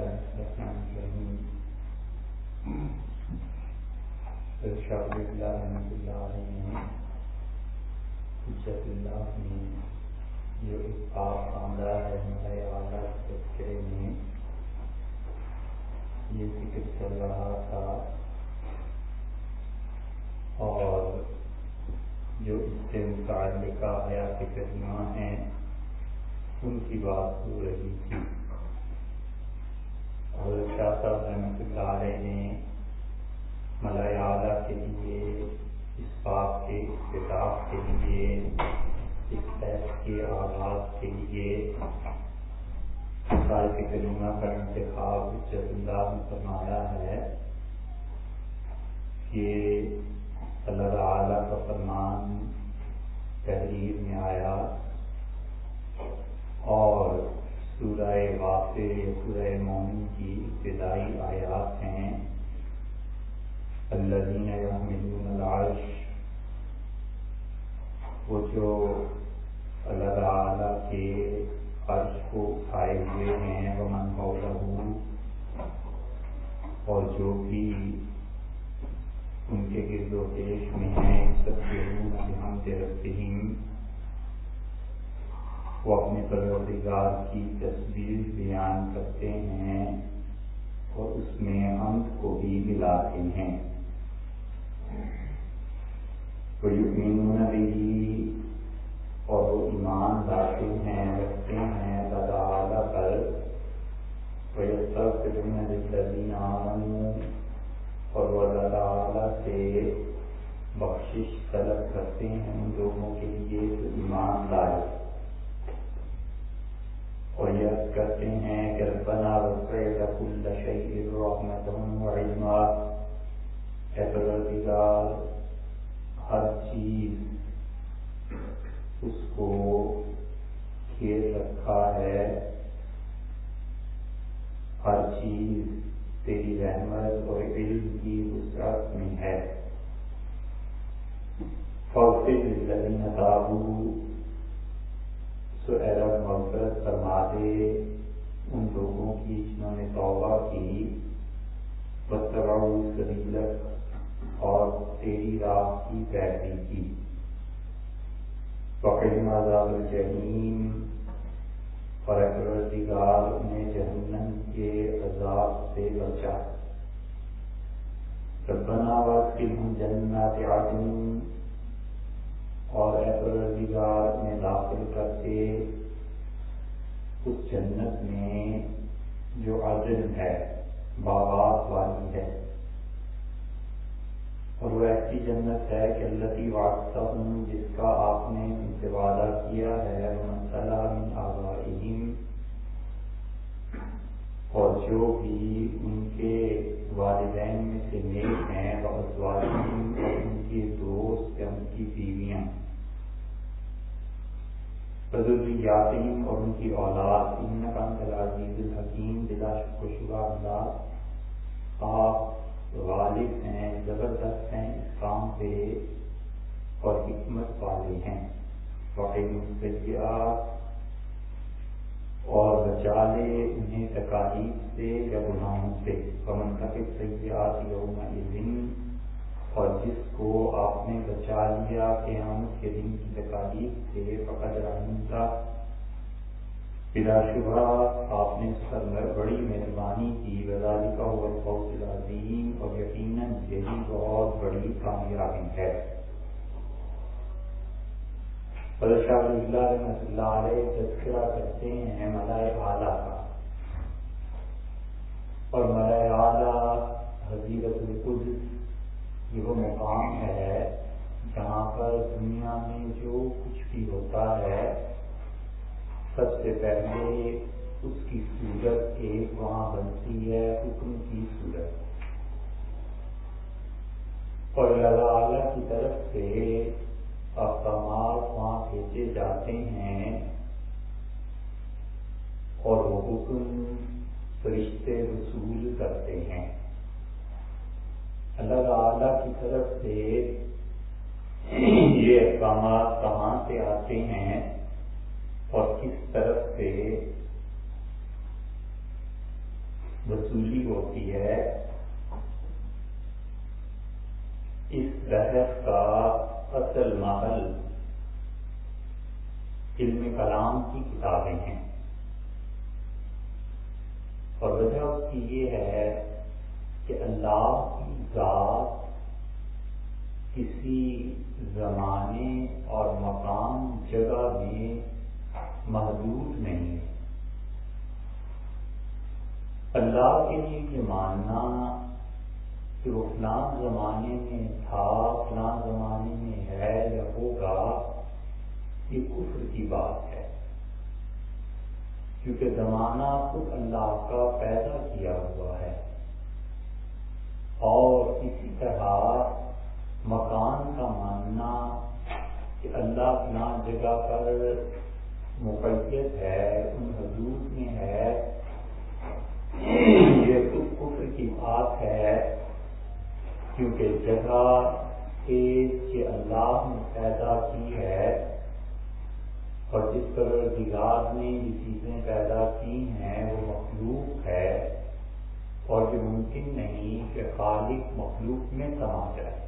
الله الرحمن الرحيم ارشاد حجت اللہ نے جو ایک ہے اعلیٰ تذکرے میں یہ ذکر چل رہا تھا اور جو اس سے متعلقہ حیات کریمہ ہیں، ان کی بات ہو رہی تھی۔ اور شاہ صاحب رحمۃ اللہ علیہ نے ملائے کے لیے اس بات کے اختتاف کے لیے اس فیض کے آغاز کے لیے سال کے کریمہ کا انتخاب جب اللہ نے فرمایا ہے کہ اللہ تعالیٰ کا فرمان تحریر میں آیا اور سورہ واقع سورہ مومن کی ابتدائی آیات ہیں۔ الذین یحملون العرش، وہ جو اللہ تعالیٰ کے عرش کو اٹھائے ہوئے ہیں وہ من حولہ اور جو بھی ان کے گرد و پیش میں ہیں، سب کے روح ہم ترقیم وہ اپنے پروردگار کی تصویر بیان کرتے ہیں اور اس میں انت کو بھی ملاتے ہیں۔ بھی اور وہ ایمان لاتے ہیں، رکھتے ہیں تعالیٰ پر۔ اور وہ اللہ تعالیٰ سے بخشش طلب کرتے ہیں ان لوگوں کے لیے ایمان لائے۔ اور کرتے ہیں کہ ربنا وسعت كل شيء رحمة وعلما اے پروردگار ہر چیز اس کو کھیر رکھا ہے. ہر چیز تیری رحمت اور علم کی وسعت میں ہے. فاغفر للذین تابوا تو اے رب مغفرت فرما دے ان لوگوں کی جنہوں نے توبہ کی۔ بتباؤ سبیلک اور تیری راہ کی پیروی کی۔ وقیم عذاب الجحیم اور اکبردگار انہیں جہنم کے عذاب سے بچا۔ ربنا وقتهم جنات عدن اور اے پروردگار، میں داخل کر کے اس جنت میں جو عدل ہے، باغات والی ہے۔ اور وہ ایسی جنت ہے کہ اللہ کی واسطہ ہوں جس کا آپ نے ان سے وعدہ کیا ہے من اور جو بھی ان کے والدین میں سے نیک ہیں وہ ان کے دوست یا ان کی بیویاں۔ ضروریاتین اور ان کی اولاد، ان کا عزیز الحکیم، بلا شک و شبہ آپ غالب ہیں، زبردست ہیں اس کام پہ اور حکمت والے ہیں۔ واقعی اور بچا لے انہیں تکالیف سے یا گناہوں سے۔ پمن کا سیاحت یوم اور جس کو آپ نے بچا لیا کہ ہم کے دن کی تکالیف سے فقط رحم تھا بلا شبہ آپ نے اس پر بڑی مہربانی کی۔ وزاری کا ہوا فوج العظیم۔ اور یقیناً یہی بہت بڑی کامیابی ہے۔ شاہ اللہ رحمۃ اللہ علیہ تذکرہ کرتے ہیں ملائے اعلیٰ کا۔ اور ملائے اعلیٰ حضیرت القدس یہ وہ مقام ہے، جہاں پر دنیا میں جو کچھ بھی ہوتا ہے، سب سے پہلے اس کی صورت ایک وہاں بنتی ہے، حکم کی صورت۔ اور اللہ اعلیٰ کی طرف سے اقدامات وہاں بھیجے جاتے ہیں اور وہ حکم فرشتے وصول کرتے ہیں۔ اللہ تعالیٰ کی طرف سے یہ اقدامات کہاں سے آتے ہیں اور کس طرف سے وصولی ہوتی ہے؟ اس بحث کا اصل محل علم کلام کی کتابیں ہیں۔ اور وجہ اس کی یہ ہے کہ اللہ کی ذات کسی زمانے اور مقام جگہ میں محدود نہیں ہے۔ اللہ کے لیے یہ ماننا کہ وہ فلان زمانے میں تھا، فلان زمانے میں ہے یا ہوگا، یہ کفر کی بات ہے۔ کیونکہ زمانہ خود اللہ کا پیدا کیا ہوا ہے۔ اور اسی طرح مکان کا ماننا کہ اللہ فلان جگہ پر مقیت ہے، ان حدود میں ہے۔ یہ خود کفر کی بات ہے، کیونکہ جگہ کہ اللہ نے پیدا کی ہے اور جس طرح دیگار نے یہ چیزیں پیدا کی ہیں، وہ مخلوق ہے۔ اور یہ ممکن نہیں کہ خالق مخلوق میں سما جائے۔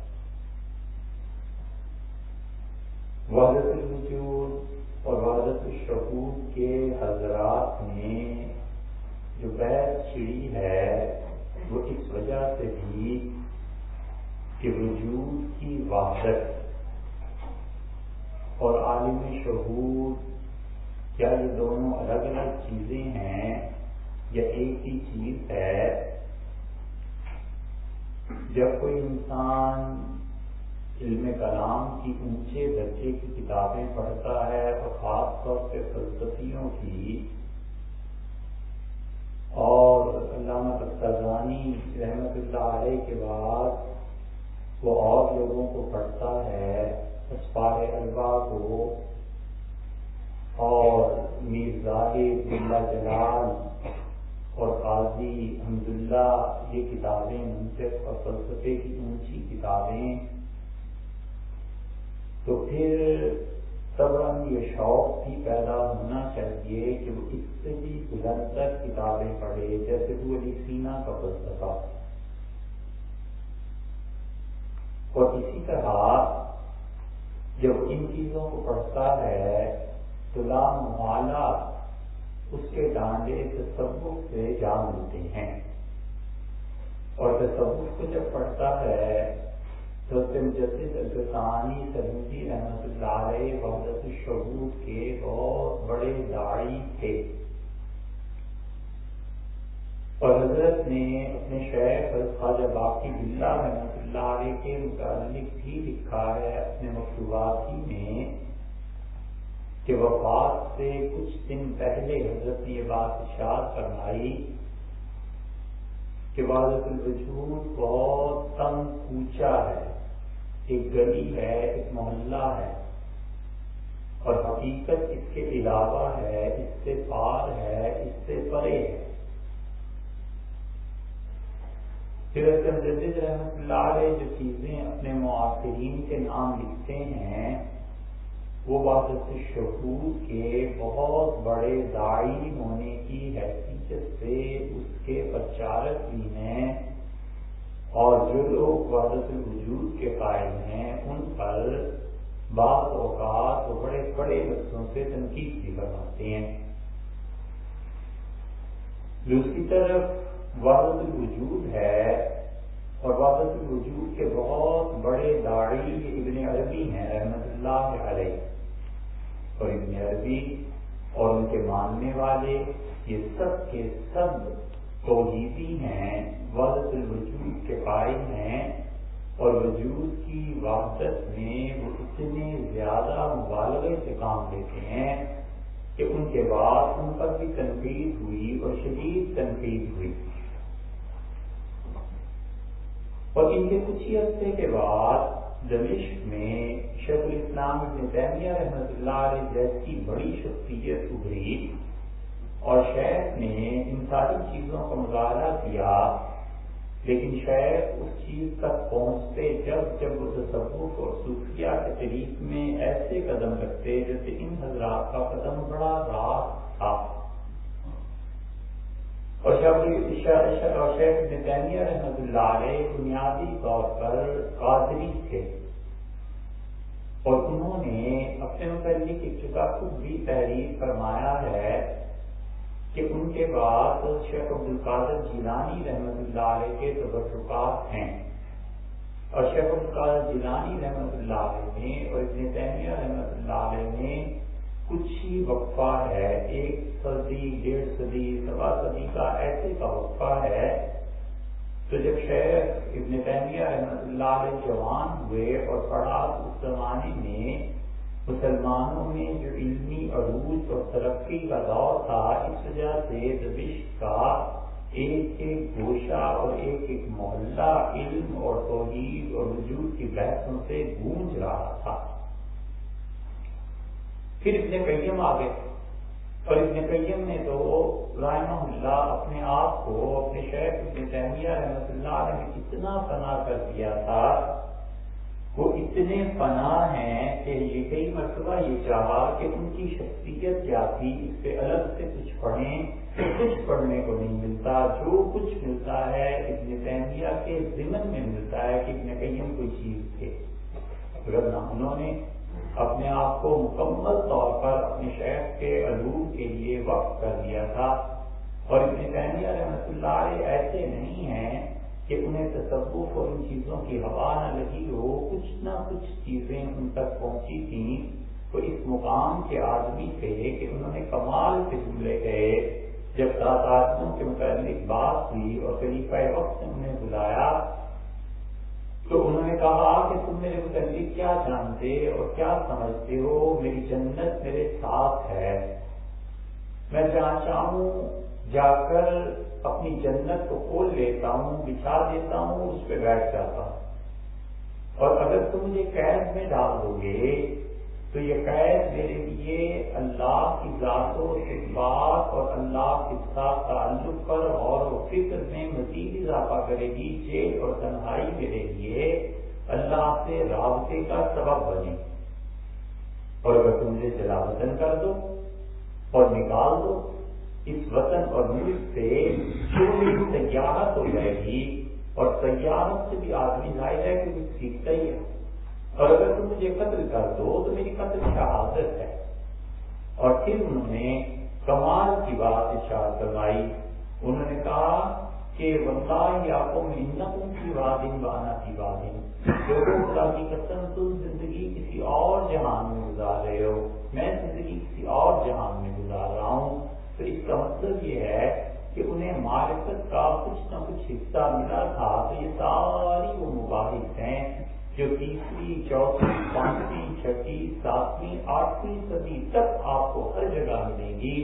وحدت الوجود اور وحدت الشہود کے حضرات نے جو بحث چھڑی ہے، وہ اس وجہ سے بھی کہ وجود کی وحدت اور عالم شہور کیا یہ دونوں الگ الگ چیزیں ہیں؟ یا ایک ہی چیز ہے۔ جب کوئی انسان علم کلام کی اونچے درجے کی کتابیں پڑھتا ہے اور خاص طور سے فلسفیوں کی، اور علامہ تفتانی رحمت اللہ علیہ کے بعد وہ اور لوگوں کو پڑھتا ہے اسپار الوا کو، اور میر ظاہر اللہ جلال اور قاضی حمد اللہ یہ کتابیں منصف اور فلسفے کی اونچی کتابیں تو پھر یہ شوق بھی پیدا ہونا چاہیے کہ وہ اس سے بھی بلند تر کتابیں پڑھے، جیسے وہ علی سینا کا فلسفہ۔ اور اسی طرح جب ان چیزوں کو پڑھتا ہے تو لام والا اس کے ڈانڈے تصوف سے جا ملتے ہیں۔ اور تصوف کو جب پڑھتا ہے مجدد الفسانی سلمتی رحمت اللہ علیہ وحدت کے بہت بڑے داڑی تھے۔ اور حضرت نے اپنے شیخ خواجہ باقی بلّہ رحمت اللہ علیہ کے متعلق بھی لکھا ہے اپنے مکتوبات ہی میں۔ کہ وفات سے کچھ دن پہلے حضرت نے یہ بات اشار فرمائی کہ وادت الوجود بہت تنگ اونچا ہے، ایک گلی ہے، ایک محلہ ہے اور حقیقت اس کے علاوہ ہے، اس سے پار ہے، اس سے پرے ہے۔ پھر جدید رحمت اللہ علیہ جو چیزیں اپنے معاصرین کے نام لکھتے ہیں وہ وادت شہود کے بہت بڑے دائی ہونے کی حیثیت سے اس کے پرچارک بھی ہیں اور جو لوگ وحدت الوجود کے قائم ہیں، ان پر بعض اوقات وہ بڑے بڑے لفظوں سے تنقید بھی کرواتے ہیں۔ دوسری طرف وحدت الوجود ہے اور وحدت الوجود کے بہت بڑے داڑھی ابن عربی ہیں رحمت اللہ علیہ۔ اور ابن یعنی عربی اور ان کے ماننے والے، یہ سب کے سب توحیدی ہیں، وحدت الوجود کے قائم ہیں اور وجود کی وحدت میں وہ اتنے زیادہ مبالغے سے کام لیتے ہیں کہ ان کے بعد ان پر بھی تنقید ہوئی اور شدید تنقید ہوئی۔ اور ان کے کچھ ہی عرصے کے بعد دمشق میں شیخ الاسلام ابن تیمیہ رحمت اللہ علیہ جیسی بڑی شخصیت ابھری اور شیخ نے ان ساری چیزوں کا مظاہرہ کیا، لیکن شاید اس چیز تک پہنچتے جب جب وہ تصوف اور صوفیہ کے طریق میں ایسے قدم رکھتے جیسے ان حضرات کا قدم بڑا راہ تھا۔ اور شیخ تیمیہ رحمت اللہ علیہ بنیادی طور پر قادری تھے۔ اور انہوں نے اپنے متعلق ایک چکا خود بھی تحریر فرمایا ہے کہ ان کے بعد شیخ عبد القادر جیلانی رحمت اللہ علیہ کے تبرکات ہیں۔ اور شیخ عبد القادر جیلانی رحمت اللہ علیہ نے اور ابن تیمیہ رحمت اللہ علیہ نے کچھ ہی وقفہ ہے، ایک صدی، ڈیڑھ صدی، سوا صدی کا ایسے کا وقفہ ہے تو جب شیخ ابن تیمیہ رحمت اللہ علیہ جوان ہوئے اور پڑھا اس زمانے میں مسلمانوں میں جو علمی عروج اور ترقی کا دور تھا، اس وجہ سے دبش کا ایک ایک گوشہ اور ایک ایک محلہ علم اور توحید اور وجود کی بحثوں سے گونج رہا تھا۔ پھر ابن قیم آ گئے۔ اور ابن قیم نے تو رحمہ اللہ اپنے آپ کو اپنے شیخ ابن تیمیہ رحمت اللہ علیہ نے اتنا فنا کر دیا تھا۔ وہ اتنے فنا ہیں کہ یہ کئی مرتبہ یہ چاہا کہ ان کی شخصیت کیا تھی، اس پہ الگ سے کچھ پڑھیں۔ کچھ پڑھنے کو نہیں ملتا۔ جو کچھ ملتا ہے ابن تیمیہ کے ضمن میں ملتا ہے کہ ابن قیم کوئی چیز تھے۔ ورنہ انہوں نے اپنے آپ کو مکمل طور پر اپنے شیخ کے علوم کے لیے وقف کر دیا تھا۔ اور ابن تیمیہ رحمۃ اللہ علیہ ایسے نہیں ہیں کہ انہیں تصوف اور ان چیزوں کی ہوا نہ لگی ہو، کچھ نہ کچھ چیزیں ان تک پہنچی تھیں۔ تو اس مقام کے آدمی تھے کہ انہوں نے کمال سے جملے گئے جب سات کے متعلق بات ہوئی اور خلیفہ وقت نے انہیں بلایا تو انہوں نے کہا کہ تم میرے متعلق کیا جانتے اور کیا سمجھتے ہو؟ میری جنت میرے ساتھ ہے۔ میں جہاں چاہوں جا کر اپنی جنت کو کھول لیتا ہوں، بچھا دیتا ہوں، اس پہ بیٹھ جاتا ہوں۔ اور اگر تم مجھے قید میں ڈال دو گے تو یہ قید میرے لیے اللہ کی ذات و بات اور اللہ کے ساتھ تعلق پر اور فکر میں مزید اضافہ کرے گی، جیل اور تنہائی میرے لیے اللہ سے رابطے کا سبب بنے۔ اور اگر تم مجھے جلا وطن کر دو اور نکال دو۔ اس وطن اور ملک سے سیاحت ہو جائے گی اور سیاحت سے بھی آدمی ظاہر ہے کہ سیکھتا ہی ہے اور اگر تم مجھے قتل کر دو تو میری قتل شہادت ہے۔ اور پھر انہوں نے کمال کی بات اشار کروائی انہوں نے کہا کہ واللہ یا کو منتوں کی وادن بانا کی وادن لوگوں خدا کی قسم تم زندگی کسی اور جہان میں گزار رہے ہو، میں زندگی کسی اور جہان میں گزار رہا ہوں۔ تو اس کا مطلب یہ ہے کہ انہیں معرفت کا کچھ نہ کچھ حصہ ملا تھا۔ تو یہ ساری وہ مباحث ہیں جو تیسری، چوتھی، پانچویں، چھٹی، ساتویں، آٹھویں صدی تک آپ کو ہر جگہ ملیں گی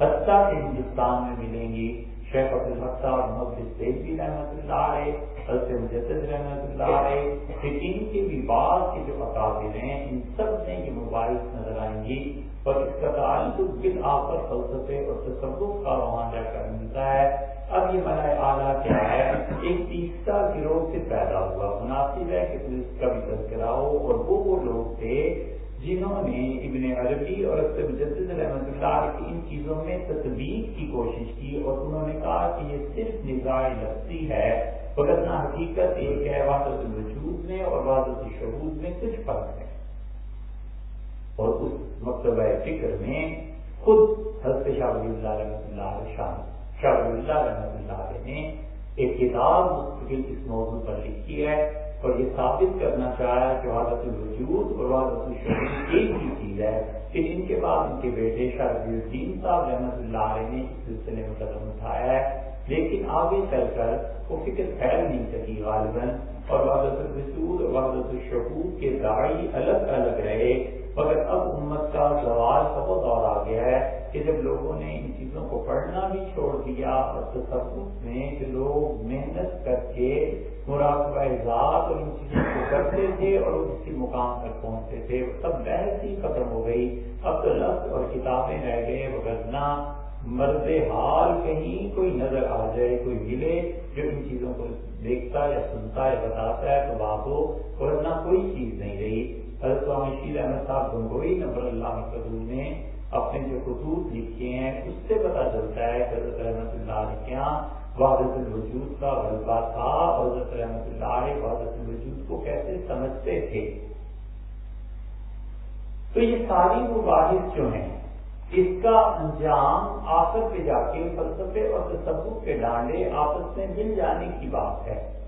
حتیٰ کے ہندوستان میں ملیں گی۔ شیخ عبد الحق محمد بھی رحمت اللہ علیہ، حضرت مجدد رحمت اللہ علیہ ان کے بھی بعد کے جو اکابر ہیں، ان سب میں یہ موبائل نظر آئیں گی۔ اور اس کا تعلق بل آفر فلسفے اور تصوف کا وہاں جا کر ملتا ہے۔ اب یہ ملائے اعلیٰ کیا ہے؟ ایک تیسرا گروہ سے پیدا ہوا، مناسب ہے کہ پولیس کا بھی تذکرہ ہو۔ اور وہ وہ لوگ تھے جنہوں نے ابن عربی اور مجدد رحمۃ اللہ کی ان چیزوں میں تصویر کی کوشش کی اور انہوں نے کہا کہ یہ صرف نظام لفظی ہے نہ حقیقت ایک ہے وادت الوجود میں اور وادت الشہود میں کچھ فرق ہے۔ اور اس مکتبہ فکر میں خود حضرت شاہ اللہ رحمۃ اللہ علیہ شامل شاہ اللہ رحمۃ اللہ علیہ نے ایک کتاب مستقل اس موضوع پر لکھی ہے اور یہ ثابت کرنا چاہا کہ وادت الوجود اور وادت الشہود ایک ہی چیز ہے پھر ان کے بعد ان کے بیٹے شاہ الدین صاحب رحمۃ اللہ علیہ نے اس سلسلے میں قدم اٹھایا ہے، لیکن آگے چل کر وہ فکر پھیل نہیں سکی غالباً اور وادت الوجود اور وادت الشہود کے داعی الگ الگ رہے۔ مگر اب امت کا زوال کا وہ دور آ گیا ہے کہ جب لوگوں نے ان چیزوں کو پڑھنا بھی چھوڑ دیا اور تصوف میں کہ لوگ محنت کر کے مراقبہ ذات اور ان چیزوں کو کرتے تھے اور وہ کسی مقام تک پہنچتے تھے سب بحث ہی ختم ہو گئی۔ اب تو لفظ اور کتابیں رہ گئے وغیرہ مرد حال کہیں کوئی نظر آ جائے، کوئی ملے جو ان چیزوں کو دیکھتا یا سنتا یا بتاتا ہے تو بات ہو ورنہ کوئی چیز نہیں رہی۔ حضرت شیر احمد صاحب گنگوئی نمبر اللہ قدول نے اپنے جو خطوط لکھے ہیں، اس سے پتا چلتا ہے کہ حضرت رحمت اللہ علیہ کے یہاں وحدت الوجود کا غلبہ تھا اور حضرت رحمت اللہ علیہ وحدت الوجود کو کیسے سمجھتے تھے۔ تو یہ ساری مباحث جو ہیں، اس کا انجام آخر پہ جا کے فلسفے اور تصور کے ڈانڈے آپس میں مل جانے کی بات ہے۔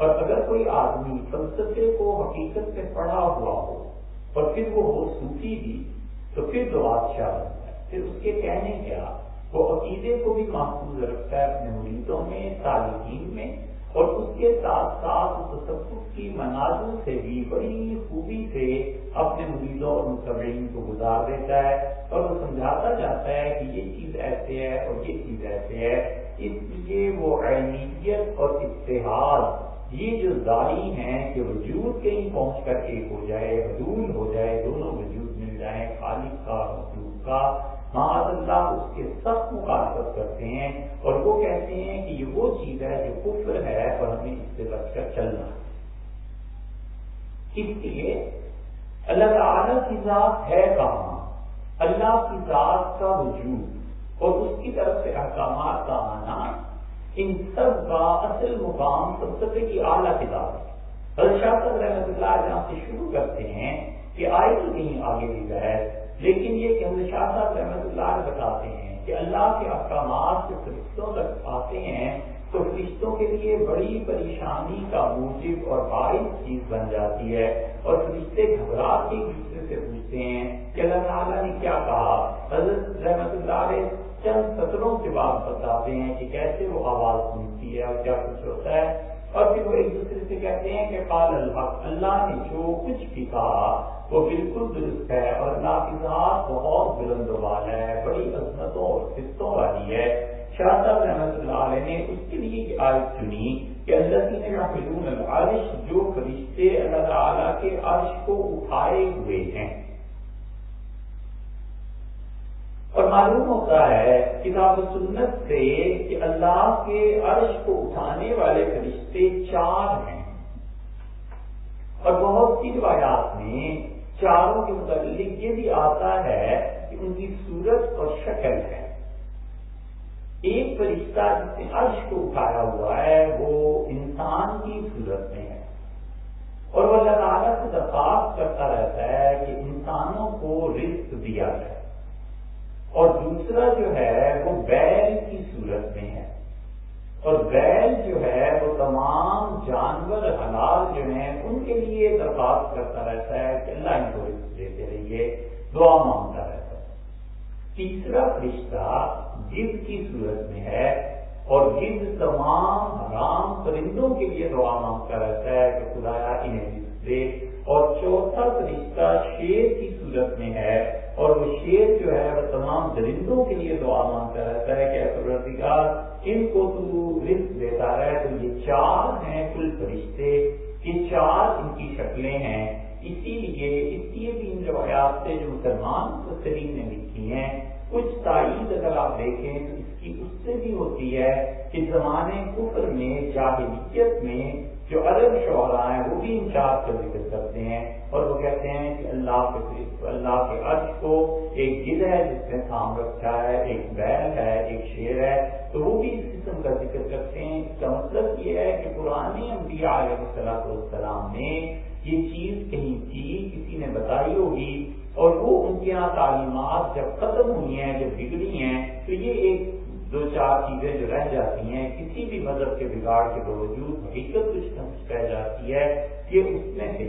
اور اگر کوئی آدمی فلسفے کو حقیقت سے پڑھا ہوا ہو اور پھر وہ ہو صوفی بھی، تو پھر تو بادشاہ بنتا ہے۔ پھر اس کے کہنے کیا وہ عقیدے کو بھی محفوظ رکھتا ہے اپنے مریضوں میں صالحین میں اور اس کے ساتھ ساتھ تصوف کی مناظر سے بھی بڑی خوبی سے اپنے مریضوں اور متبرین کو گزار دیتا ہے اور وہ سمجھاتا جاتا ہے کہ یہ چیز ایسے ہے اور یہ چیز ایسے ہے۔ اس لیے وہ عینیت اور اتحاد یہ جو داری ہیں کہ وجود کہیں پہنچ کر ایک ہو جائے حدول ہو جائے، دونوں وجود مل جائیں، خالق کا، مخلوق کا۔ معاذ اللہ اس کے سخت مخالفت کرتے ہیں اور وہ کہتے ہیں کہ یہ وہ چیز ہے جو کفر ہے اور ہمیں اس سے بچ کر چلنا ہے۔ اس لیے اللہ تعالی کی ذات ہے کہاں اللہ کی ذات کا وجود اور اس کی طرف سے احکامات کا آنا ان سب کا اصل مقام فلسفے کی اعلیٰ کتاب ہے۔ شاہ رحمت اللہ جہاں سے شروع کرتے ہیں کہ آئے تو کہیں آگے بھی بحث لیکن یہ کہ ہم شاہ صاحب رحمت اللہ بتاتے ہیں کہ اللہ کے احکامات جو فرشتوں تک آتے ہیں تو فرشتوں کے لیے بڑی پریشانی کا موجب اور باعث چیز بن جاتی ہے۔ اور فرشتے گھبرا کے دوسرے سے پوچھتے ہیں کہ اللہ تعالیٰ نے کیا کہا؟ حضرت رحمت اللہ علیہ چند سطروں کے بعد بتاتے ہیں کہ کیسے وہ آواز سنتی ہے اور کیا کچھ ہوتا ہے؟ اور پھر وہ ایک دوسرے سے کہتے ہیں کہ قال الحق، اللہ نے جو کچھ بھی کہا وہ بالکل درست ہے اور اللہ بہت بلند وال ہے، بڑی عظمتوں اور فصوں والی ہے۔ شاہ صاحب رحمۃ اللہ علیہ نے اس کے لیے ایک آیت چنی کہ اللہ کی نے العرش جو فرشتے اللہ تعالیٰ کے عرش کو اٹھائے ہوئے ہیں۔ اور معلوم ہوتا ہے کتاب و سنت سے کہ اللہ کے عرش کو اٹھانے والے فرشتے چار ہیں۔ اور بہت سی روایات میں چاروں کے متعلق یہ بھی آتا ہے کہ ان کی صورت اور شکل ہے۔ ایک فرشتہ جس نے عرش کو اٹھایا ہوا ہے، وہ انسان کی صورت میں ہے۔ اور وہ اللہ تعالیٰ سے درخواست کرتا رہتا ہے کہ انسانوں کو رزق دیا جائے۔ اور دوسرا جو ہے وہ بیل کی صورت میں ہے۔ اور بیل جو ہے وہ تمام جانور حلال جو ہیں ان کے لیے درخواست کرتا رہتا ہے کہ اللہ ان کو دیتے رہیے، دعا مانگتا رہتا ہے۔ تیسرا فرشتہ جد کی صورت میں ہے اور جد تمام حرام پرندوں کے لیے دعا مانگتا رہتا ہے کہ خدایا انہیں دے۔ اور چوتھا فرشتہ شیر کی صورت میں ہے اور وہ شیر جو ہے وہ تمام درندوں کے لیے دعا مانگتا رہتا ہے کہ پروردگار، ان کو تو رزق دیتا ہے تو یہ چار ہیں کل فرشتے، یہ چار ان کی شکلیں ہیں۔ اسی لیے اس لیے بھی ان روایات سے جو مسلمان مفسرین نے لکھی ہیں، کچھ تائید اگر آپ دیکھیں تو اس کی اس سے بھی ہوتی ہے کہ زمانے کفر میں، جاہلیت میں جو عرب شعرا ہیں، وہ بھی انچارج کا ذکر کرتے ہیں اور وہ کہتے ہیں کہ اللہ کے اللہ کے عرش کو ایک گل ہے، جس نے تھام رکھا ہے، ایک بیل ہے، ایک شیر ہے۔ تو وہ بھی اس قسم کا ذکر کرتے ہیں۔ اس کا مطلب یہ ہے کہ پرانے انبیاء علیہ السلام نے یہ چیز کہیں تھی، کسی نے بتائی ہوگی اور وہ ان کے یہاں تعلیمات جب ختم ہوئی ہیں، جب بگڑی ہیں، تو یہ ایک دو چار چیزیں جو رہ جاتی ہیں، کسی بھی مذہب کے بگاڑ کے باوجود حقیقت کچھ نہ کچھ رہ جاتی ہے کہ اس میں سے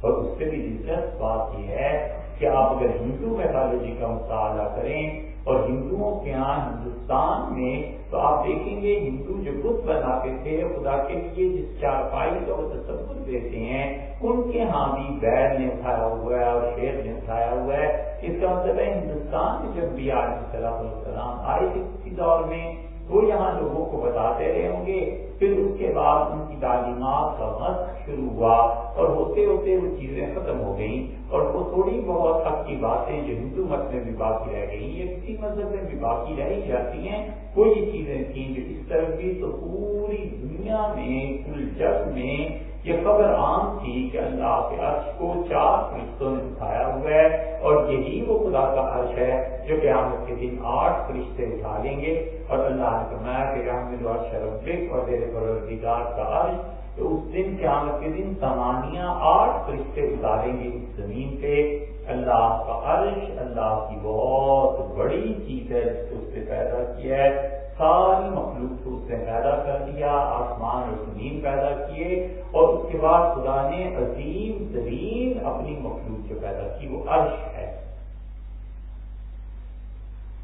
اور اس سے بھی دلچسپ بات یہ ہے کہ آپ اگر ہندو میتھالوجی کا مطالعہ کریں اور ہندوؤں کے یہاں ہندوستان میں تو آپ دیکھیں گے ہندو جو بت بناتے تھے، خدا کے لیے جس چارپائی کا وہ تصور دیتے ہیں، ان کے ہاں بھی بیل نے اٹھایا ہوا ہے اور شیر نے اٹھایا ہوا ہے۔ اس کا مطلب ہے ہندوستان میں جب بھی آج صلاح السلام آئے تھے کسی دور میں وہ یہاں لوگوں کو بتاتے رہے ہوں گے۔ پھر اس کے بعد ان کی تعلیمات کا مشق شروع ہوا اور ہوتے ہوتے وہ چیزیں ختم ہو گئیں اور وہ تھوڑی بہت حق کی باتیں جو ہندو مت میں بھی باقی رہ گئی یا کسی مذہب میں بھی باقی رہ جاتی ہیں۔ وہ یہ چیزیں تھیں جو اس طرح کی تو پوری دنیا میں کل جگ میں یہ خبر عام تھی کہ اللہ کے عرش کو چار فرشتوں نے اٹھایا ہوا ہے اور یہی وہ خدا کا عرش ہے جو قیامت کے دن آٹھ فرشتے اٹھا لیں گے اور اللہ نے فرمایا کہ رحمد شرف اور میرے پروردگار کا عرش تو اس دن قیامت کے دن سمانیہ آٹھ فرشتے اتاریں گے اس زمین پہ۔ اللہ کا عرش اللہ کی بہت بڑی چیز ہے جس کو اس سے پیدا کیا ہے۔ ساری مخلوق کو اس نے پیدا کر دیا، آسمان اور زمین پیدا کیے اور اس کے بعد خدا نے عظیم ترین اپنی مخلوق جو پیدا کی، وہ عرش ہے۔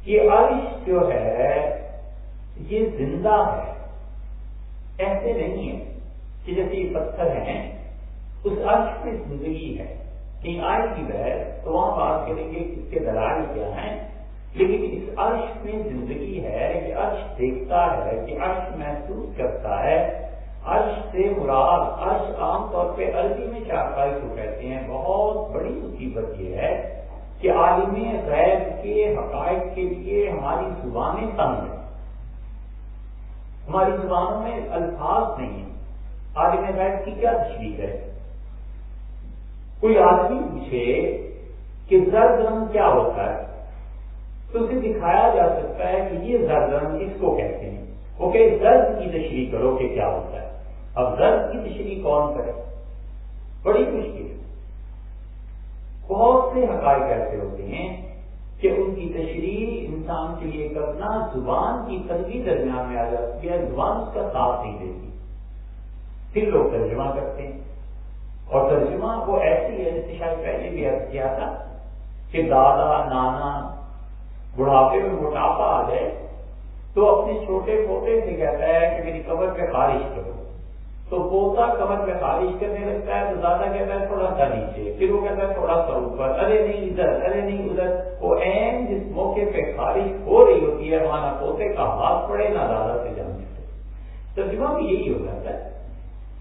یہ عرش جو ہے، یہ زندہ ہے۔ ایسے نہیں ہے کہ جیسے یہ پتھر ہیں، اس عرش میں زندگی ہے۔ کہیں آئے کی بحث تو وہاں بات کریں گے اس کے دلال کیا ہیں۔ لیکن اس عرش میں زندگی ہے، یہ عرش دیکھتا ہے کہ عرش محسوس کرتا ہے۔ عرش سے مراد، عرش عام طور پہ عربی میں چارپائی کو کہتے ہیں؟ بہت بڑی مصیبت یہ ہے کہ عالم غیب کے حقائق کے لیے ہماری زبانیں تنگ ہیں۔ ہماری زبانوں میں الفاظ نہیں ہیں۔ عالم غیب کی کیا تشریح ہے؟ کوئی آدمی پوچھے کہ زرد رنگ کیا ہوتا ہے؟ تو اسے دکھایا جا سکتا ہے کہ یہ زرد رنگ کس کو کہتے ہیں۔ وہ کہ زرد کی تشریح کرو کہ کیا ہوتا ہے۔ اب زرد کی تشریح کون کرے؟ بڑی مشکل۔ بہت سے حقائق ایسے ہوتے ہیں کہ ان کی تشریح انسان کے لیے کرنا زبان کی تنگی درمیان میں آ جاتی ہے، زبان اس کا ساتھ نہیں دیتی۔ پھر لوگ ترجمہ کرتے ہیں۔ اور ترجمہ وہ ایسی ہے جیسے شاید پہلے بھی عرض کیا تھا کہ دادا، نانا بڑھاپے میں موٹاپا آ جائے تو اپنے چھوٹے پوتے سے کہتا ہے کہ میری کمر پہ خارش کرو۔ تو پوتا کمر پہ خارش کرنے لگتا ہے تو زیادہ کہتا ہے تھوڑا سا نیچے، پھر وہ کہتا ہے تھوڑا سا اوپر، ارے نہیں ادھر، ارے نہیں ادھر۔ وہ این جس موقع پہ خارش ہو رہی ہوتی ہے، وہاں نہ پوتے کا ہاتھ پڑے، نہ دادا سے جانتے ترجمہ بھی یہی ہو جاتا ہے۔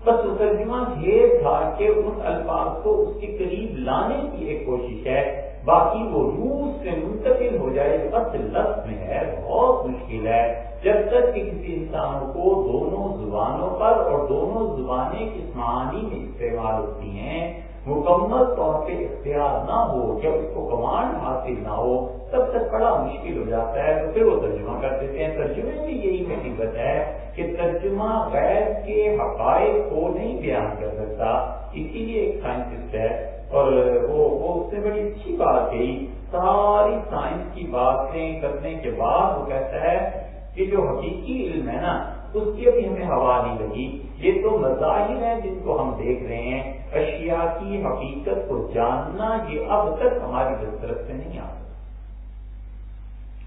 بس ترجمہ گھیر تھا کہ ان الفاظ کو اس کے قریب لانے کی ایک کوشش ہے۔ باقی وہ روح سے منتقل ہو جائے جو اصل لفظ میں ہے، بہت مشکل ہے۔ جب تک کہ کسی انسان کو دونوں زبانوں پر اور دونوں زبانیں کس معنی میں استعمال ہوتی ہیں، مکمل طور پہ اختیار نہ ہو، جب اس کو کمانڈ حاصل نہ ہو، تب تک بڑا مشکل ہو جاتا ہے۔ تو پھر وہ ترجمہ کر دیتے ہیں۔ ترجمے میں یہی مصیبت ہے کہ ترجمہ غیر کے حقائق کو نہیں بیان کر سکتا۔ اسی لیے ایک سائنٹسٹ ہے اور وہ وہ اس سے بڑی اچھی بات کہی۔ ساری سائنس کی باتیں کرنے کے بعد وہ کہتا ہے کہ جو حقیقی علم ہے نا، اس کی ابھی ہمیں ہوا نہیں لگی۔ یہ تو مظاہر ہیں جن کو ہم دیکھ رہے ہیں۔ اشیاء کی حقیقت کو جاننا یہ اب تک ہماری دسترس سے نہیں آتا۔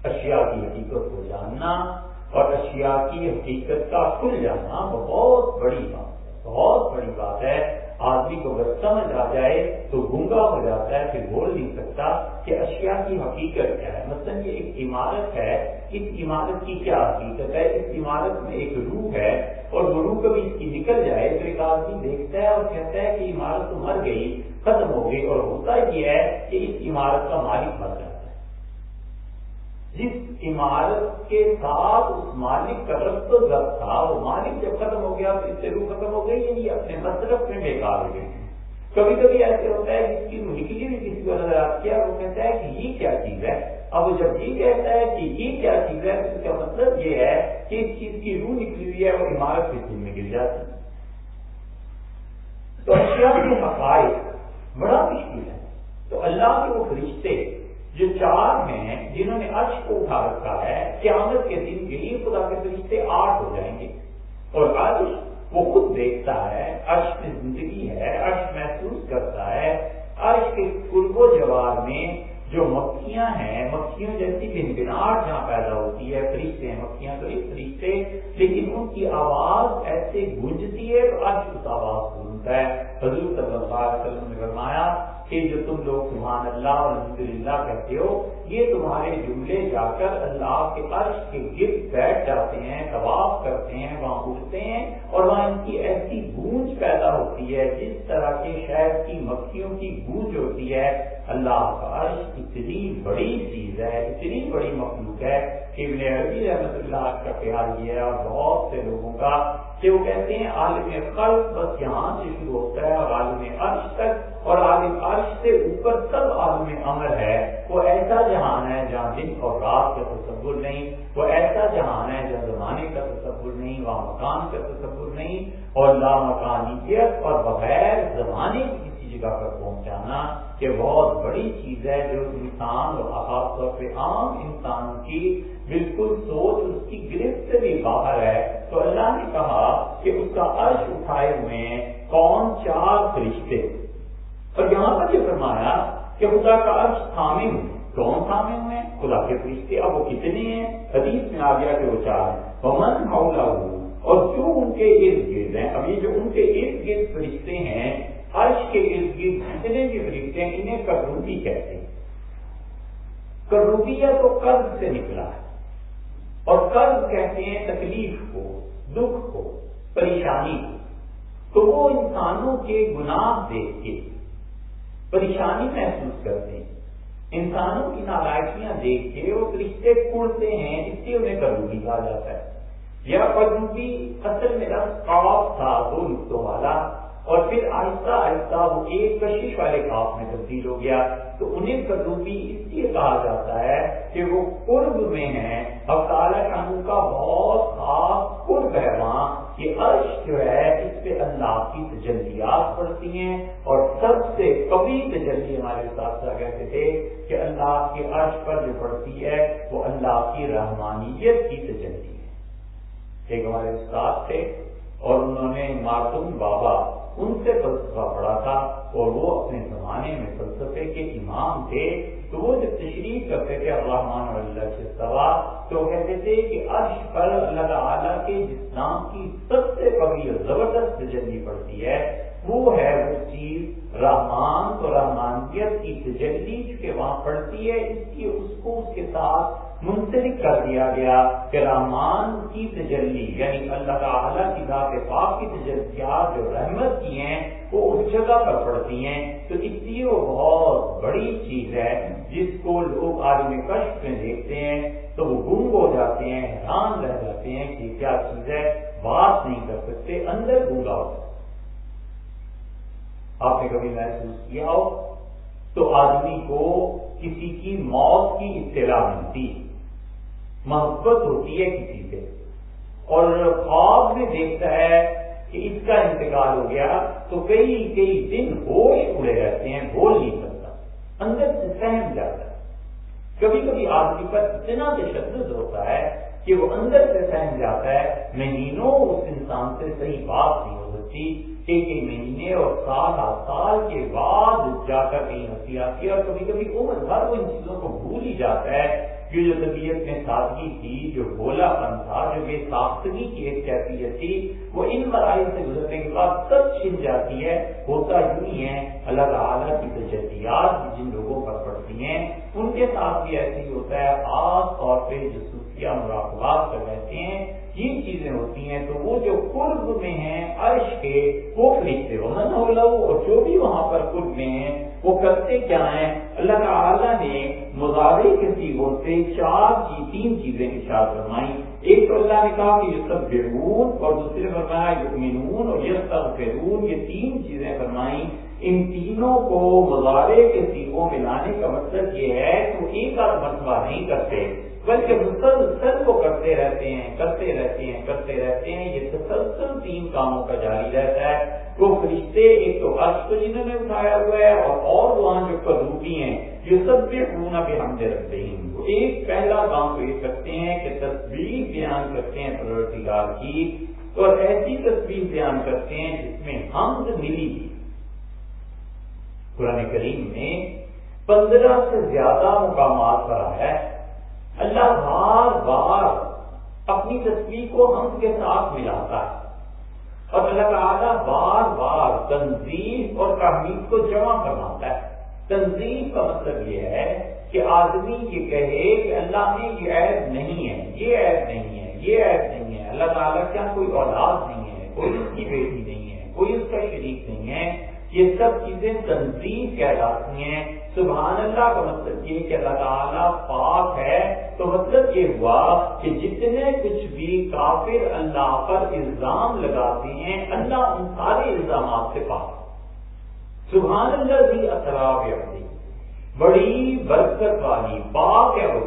اشیاء کی حقیقت کو جاننا اور اشیاء کی حقیقت کا کھل جانا بہت بڑی بات ہے، بہت بڑی بات ہے۔ آدمی کو اگر سمجھ آ جائے تو گنگا ہو جاتا ہے، پھر بول نہیں سکتا کہ اشیاء کی حقیقت کیا ہے۔ مثلاً یہ ایک عمارت ہے، اس عمارت کی کیا حقیقت ہے؟ اس عمارت میں ایک روح ہے اور وہ روح کبھی اس کی نکل جائے تو ایک آدمی دیکھتا ہے اور کہتا ہے کہ عمارت تو مر گئی، ختم ہو گئی اور ہوتا یہ ہے کہ اس عمارت کا مالک مر جاتا ہے۔ جس عمارت کے ساتھ اس مالک کا رب تو ضبط تھا، وہ مالک جب ختم ہو گیا تو اس سے روح ختم ہو گئی یعنی اپنے مطلب مصرف میں بیکار ہو گئے کبھی کبھی ایسے ہوتا ہے جس کی نکلی بھی کسی کو نظر آتی ہے، وہ کہتا ہے کہ یہ کیا چیز ہے؟ اب وہ جب یہ کہتا ہے کہ یہ کیا چیز ہے، اس کا مطلب یہ ہے کہ اس چیز کی روح نکلی ہوئی ہے وہ عمارت کے دل میں گر جاتی تو اشیاء کے حقائق بڑا مشکل ہے۔ تو اللہ کے وہ فرشتے جو چار ہیں جنہوں نے عرش کو اٹھا رکھا ہے، قیامت کے دن یہی خدا کے فرشتے آٹھ ہو جائیں گے۔ اور عرش وہ خود دیکھتا ہے، عرش میں زندگی ہے، عرش محسوس کرتا ہے۔ عرش کے قرب و جوار میں جو مکھیاں ہیں مکھیوں جیسی بن بناٹ جہاں پیدا ہوتی ہے، فرشتے ہیں مکھیاں تو ایک فرشتے، لیکن ان کی آواز ایسے گونجتی ہے تو عرش اس آواز کو سنتا ہے۔ حضور صلی اللہ علیہ وسلم نے فرمایا کہ جو تم لوگ سبحان اللہ اور الحمد للہ کہتے ہو، یہ تمہارے جملے جا کر اللہ کے عرش کے گرد بیٹھ جاتے ہیں، طواف کرتے ہیں، وہاں اٹھتے ہیں اور وہاں ان کی ایسی گونج پیدا ہوتی ہے جس طرح کے شہر کی مکھیوں کی گونج ہوتی ہے۔ اللہ کا عرش اتنی بڑی چیز ہے، اتنی بڑی مخلوق ہے کہ ابن عربی رحمت اللہ کا خیال یہ ہے اور بہت سے لوگوں کا کہ وہ کہتے ہیں عالم قلب بس یہاں سے شروع ہوتا ہے اور عالم عرش تک اور عالم عرش سے اوپر سب عالم امر ہے۔ وہ ایسا جہان ہے جہاں دن اور رات کا تصور نہیں، وہ ایسا جہان ہے جہاں زمانے کا تصور نہیں، وہاں مکان کا تصور نہیں۔ اور لامکانیت اور بغیر زمانے کی کسی جگہ پر پہنچانا کہ بہت بڑی چیز ہے جو انسان اور خاص طور پہ عام انسان کی بالکل سوچ اس کی گرفت سے بھی باہر ہے۔ تو اللہ نے کہا کہ اس کا عرش اٹھائے ہوئے کون چار فرشتے؟ اور یہاں پر یہ فرمایا کہ خدا کا عرش تھامے ہوئے کون تھامے ہوئے خدا کے فرشتے۔ اب وہ کتنے ہیں؟ حدیث میں آ گیا کہ وہ چار ہیں۔ من اور جو ان کے ارد گرد ہیں، اب یہ جو ان کے ارد گرد فرشتے ہیں، عرش کے ارد گرد جتنے بھی فرشتے ہیں، انہیں کروبی کہتے ہیں۔ کروبیہ تو قرض سے نکلا ہے۔ اور قرض کہتے ہیں تکلیف کو، دکھ کو، پریشانی کو۔ تو وہ انسانوں کے گناہ دیکھ کے پریشانی محسوس کرتے ہیں۔ انسانوں کی نالائکیاں دیکھ کے وہ رشتے کڑتے ہیں، اس لیے انہیں کروبی کہا جاتا ہے۔ یا کروبی اصل میں خواب تھا، دو نقطوں والا۔ اور پھر آہستہ آہستہ وہ ایک کشش والے کاف میں تبدیل ہو گیا۔ تو انہیں کدوبی اس لیے کہا جاتا ہے کہ وہ قرب میں ہے اب تعالیٰ شانو کا بہت خاص قرب ہے وہاں۔ یہ عرش جو ہے، اس پہ اللہ کی تجلیات پڑتی ہیں۔ اور سب سے کبھی تجلی ہمارے ساتھ کہتے تھے کہ اللہ کے عرش پر جو پڑتی ہے، وہ اللہ کی رحمانیت کی تجلی ہے۔ ایک ہمارے استاد تھے اور انہوں نے مارتم بابا ان سے فلسفہ پڑھا تھا اور وہ اپنے زمانے میں فلسفے کے امام تھے تو وہ جب تشریف کرتے تھے الرحمان اللہ کے سوا، تو کہتے تھے کہ عرش پر اللہ تعالیٰ کے جس نام کی سب سے بڑی اور زبردست تجلی پڑتی ہے، وہ ہے وہ چیز رحمان تو رحمانیت کی تجلی کے وہاں پڑتی ہے، اس کی اس کو اس کے ساتھ منسلک کر دیا گیا کہ رحمان کی تجلی یعنی اللہ تعالیٰ کی ذات پاک کی تجلیات جو رحمت کی ہیں، وہ اس جگہ پر پڑتی ہیں۔ تو اس لیے وہ بہت بڑی چیز ہے جس کو لوگ عالم کشف میں دیکھتے ہیں، تو وہ گم ہو جاتے ہیں، حیران رہ جاتے ہیں کہ کیا چیز ہے، بات نہیں کر سکتے، اندر گونگا ہو آپ نے کبھی محسوس کیا ہو؟ تو آدمی کو کسی کی موت کی اطلاع ملتی۔ محبت ہوتی ہے کسی سے اور خواب میں دیکھتا ہے کہ اس کا انتقال ہو گیا، تو کئی کئی دن ہوش اڑے رہتے ہیں بول نہیں سکتا۔ اندر سے سہم جاتا ہے۔ کبھی کبھی آدمی پر اتنا تشدد ہوتا ہے کہ وہ اندر سے سہم جاتا ہے مہینوں اس انسان سے صحیح بات نہیں ہو سکتی، ایک ایک مہینے اور سال سال کے بعد جا کر کہیں ہنسی آتی ہے اور کبھی کبھی عمر بھر وہ ان چیزوں کو بھول ہی جاتا ہے کہ جو طبیعت میں سادگی تھی جو بولا پن تھا، جو بے ساختگی کی ایک کیفیت تھی، وہ ان مراحل سے گزرنے کے بعد سب چھن جاتی ہے، ہوتا یوں ہی ہے، اللہ تعالیٰ کی تجدیات جن لوگوں پر پڑتی ہیں، ان کے ساتھ بھی ایسے ہی ہوتا ہے خاص طور پہ جو صوفیہ مراقبات کر رہتے ہیں یہ چیزیں ہوتی ہیں تو وہ جو قرب میں ہیں، عرش کے وہ فرشتے ومن ہو لو، اور جو بھی وہاں پر قرب میں ہیں، وہ کرتے کیا ہیں؟ اللہ تعالیٰ نے مظاہرے کے سیگوں سے چار چیز تین چیزیں اشار فرمائی ایک تو اللہ نے کہا کہ یہ سب بیرون اور دوسرے فرمایا یؤمنون، اور یہ سب بیرون یہ تین چیزیں فرمائی ان تینوں کو مظاہرے کے سیگوں میں لانے کا مطلب یہ ہے کہ وہ ایک آدھ مرتبہ نہیں کرتے۔ بلکہ مسلسل کو کرتے رہتے ہیں، کرتے رہتے ہیں، کرتے رہتے ہیں، یہ تسلسل تین کاموں کا جاری رہتا ہے۔ وہ فرشتے، ایک تو عرش کو جنہوں نے اٹھایا ہوا ہے اور اور وہاں جو کروبی ہیں یہ سب بھی ہونا بھی ہم دے رکھتے ہیں ایک پہلا کام تو یہ کرتے ہیں کہ تصویر بیان کرتے ہیں پرورتگار کی۔ اور ایسی تصویر بیان کرتے ہیں جس میں حمد ملی۔ قرآن کریم میں پندرہ سے زیادہ مقامات پر آیا ہے۔ اللہ بار بار اپنی تصویر کو ہم کے ساتھ ملاتا ہے۔ اور اللہ تعالیٰ بار بار تنظیم اور تحمید کو جمع کرواتا ہے۔ تنظیم کا مطلب یہ ہے کہ آدمی یہ کہے کہ اللہ میں یہ عیب نہیں ہے، یہ عیب نہیں ہے، یہ عیب نہیں ہے۔ اللہ تعالیٰ کیا کوئی اولاد نہیں ہے، کوئی اس کی بیٹی نہیں ہے، کوئی اس کا شریک نہیں ہے۔ یہ سب چیزیں تنظیم کہلاتی ہیں۔ سبحان اللہ کا مطلب یہ کہ اللہ تعالیٰ پاک ہے۔ تو مطلب یہ ہوا کہ جتنے کچھ بھی کافر اللہ پر الزام لگاتے ہیں، اللہ ان سارے الزامات سے پاک سبحان اللہ بھی اثراب اپنی یعنی بڑی برکت والی، پاک ہے وہ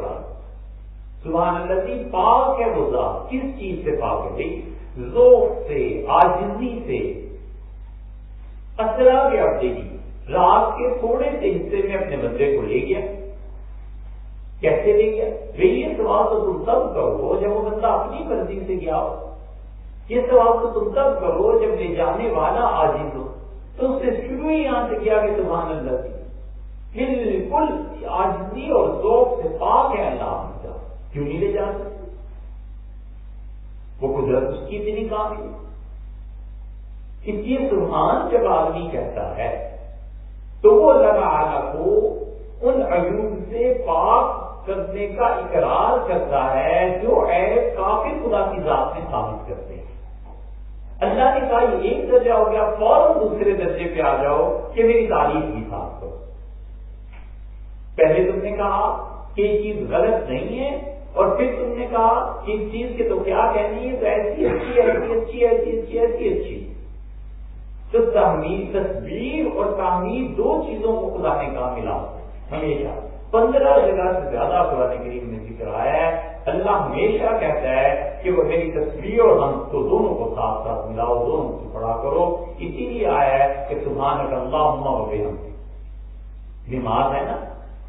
سبحان اللہ جی پاک ہے وہ کس چیز سے پاک ہے؟ ذوق سے، آجزی سے۔ اثراب اپنی رات کے تھوڑے سے حصے میں اپنے بندے کو لے گیا۔ کیسے لے گیا؟ یہ سوال تو تم تب کرو جب وہ بندہ اپنی مرضی سے گیا ہو۔ یہ سوال تو تم تب کرو جب لے جانے والا آجیز ہو۔ تو اس سے شروع ہی یہاں سے کیا کہ سبحان اللہ کی بالکل آجزی اور ذوق سے پاک ہے اللہ کیوں نہیں لے جا سکتے؟ وہ قدرت اس کی اتنی کام اس لیے سبحان جب آدمی کہتا ہے، تو وہ اللہ تعالیٰ کو ان عیوب سے پاک کرنے کا اقرار کرتا ہے جو عیب کافی خدا کی ذات میں ثابت کرتے ہیں۔ اللہ نے کہا، یہ ایک درجہ ہو گیا، فوراً دوسرے درجے پہ آ جاؤ کہ میری تعریف کی صاف کرو۔ پہلے تم نے کہا کہ یہ چیز غلط نہیں ہے، اور پھر تم نے کہا کہ اس چیز کے تو کیا کہنی ہے؟ تو ایسی اچھی ایسی اچھی ایسی اچھی ایسی اچھی۔ تو تحمیر تصویر اور تعمیر دو چیزوں کو خدا نے کہا ملا؟ ہمیشہ۔ پندرہ جگہ سے زیادہ قرآن کریم نے ذکر آیا ہے۔ اللہ ہمیشہ کہتا ہے کہ وہ میری تصویر اور ہم تو دونوں کو ساتھ ساتھ ملاؤ، دونوں کو پڑھا کرو۔ اسی لیے آیا ہے کہ سبحان اللہ ہم بیمار ہے نا؟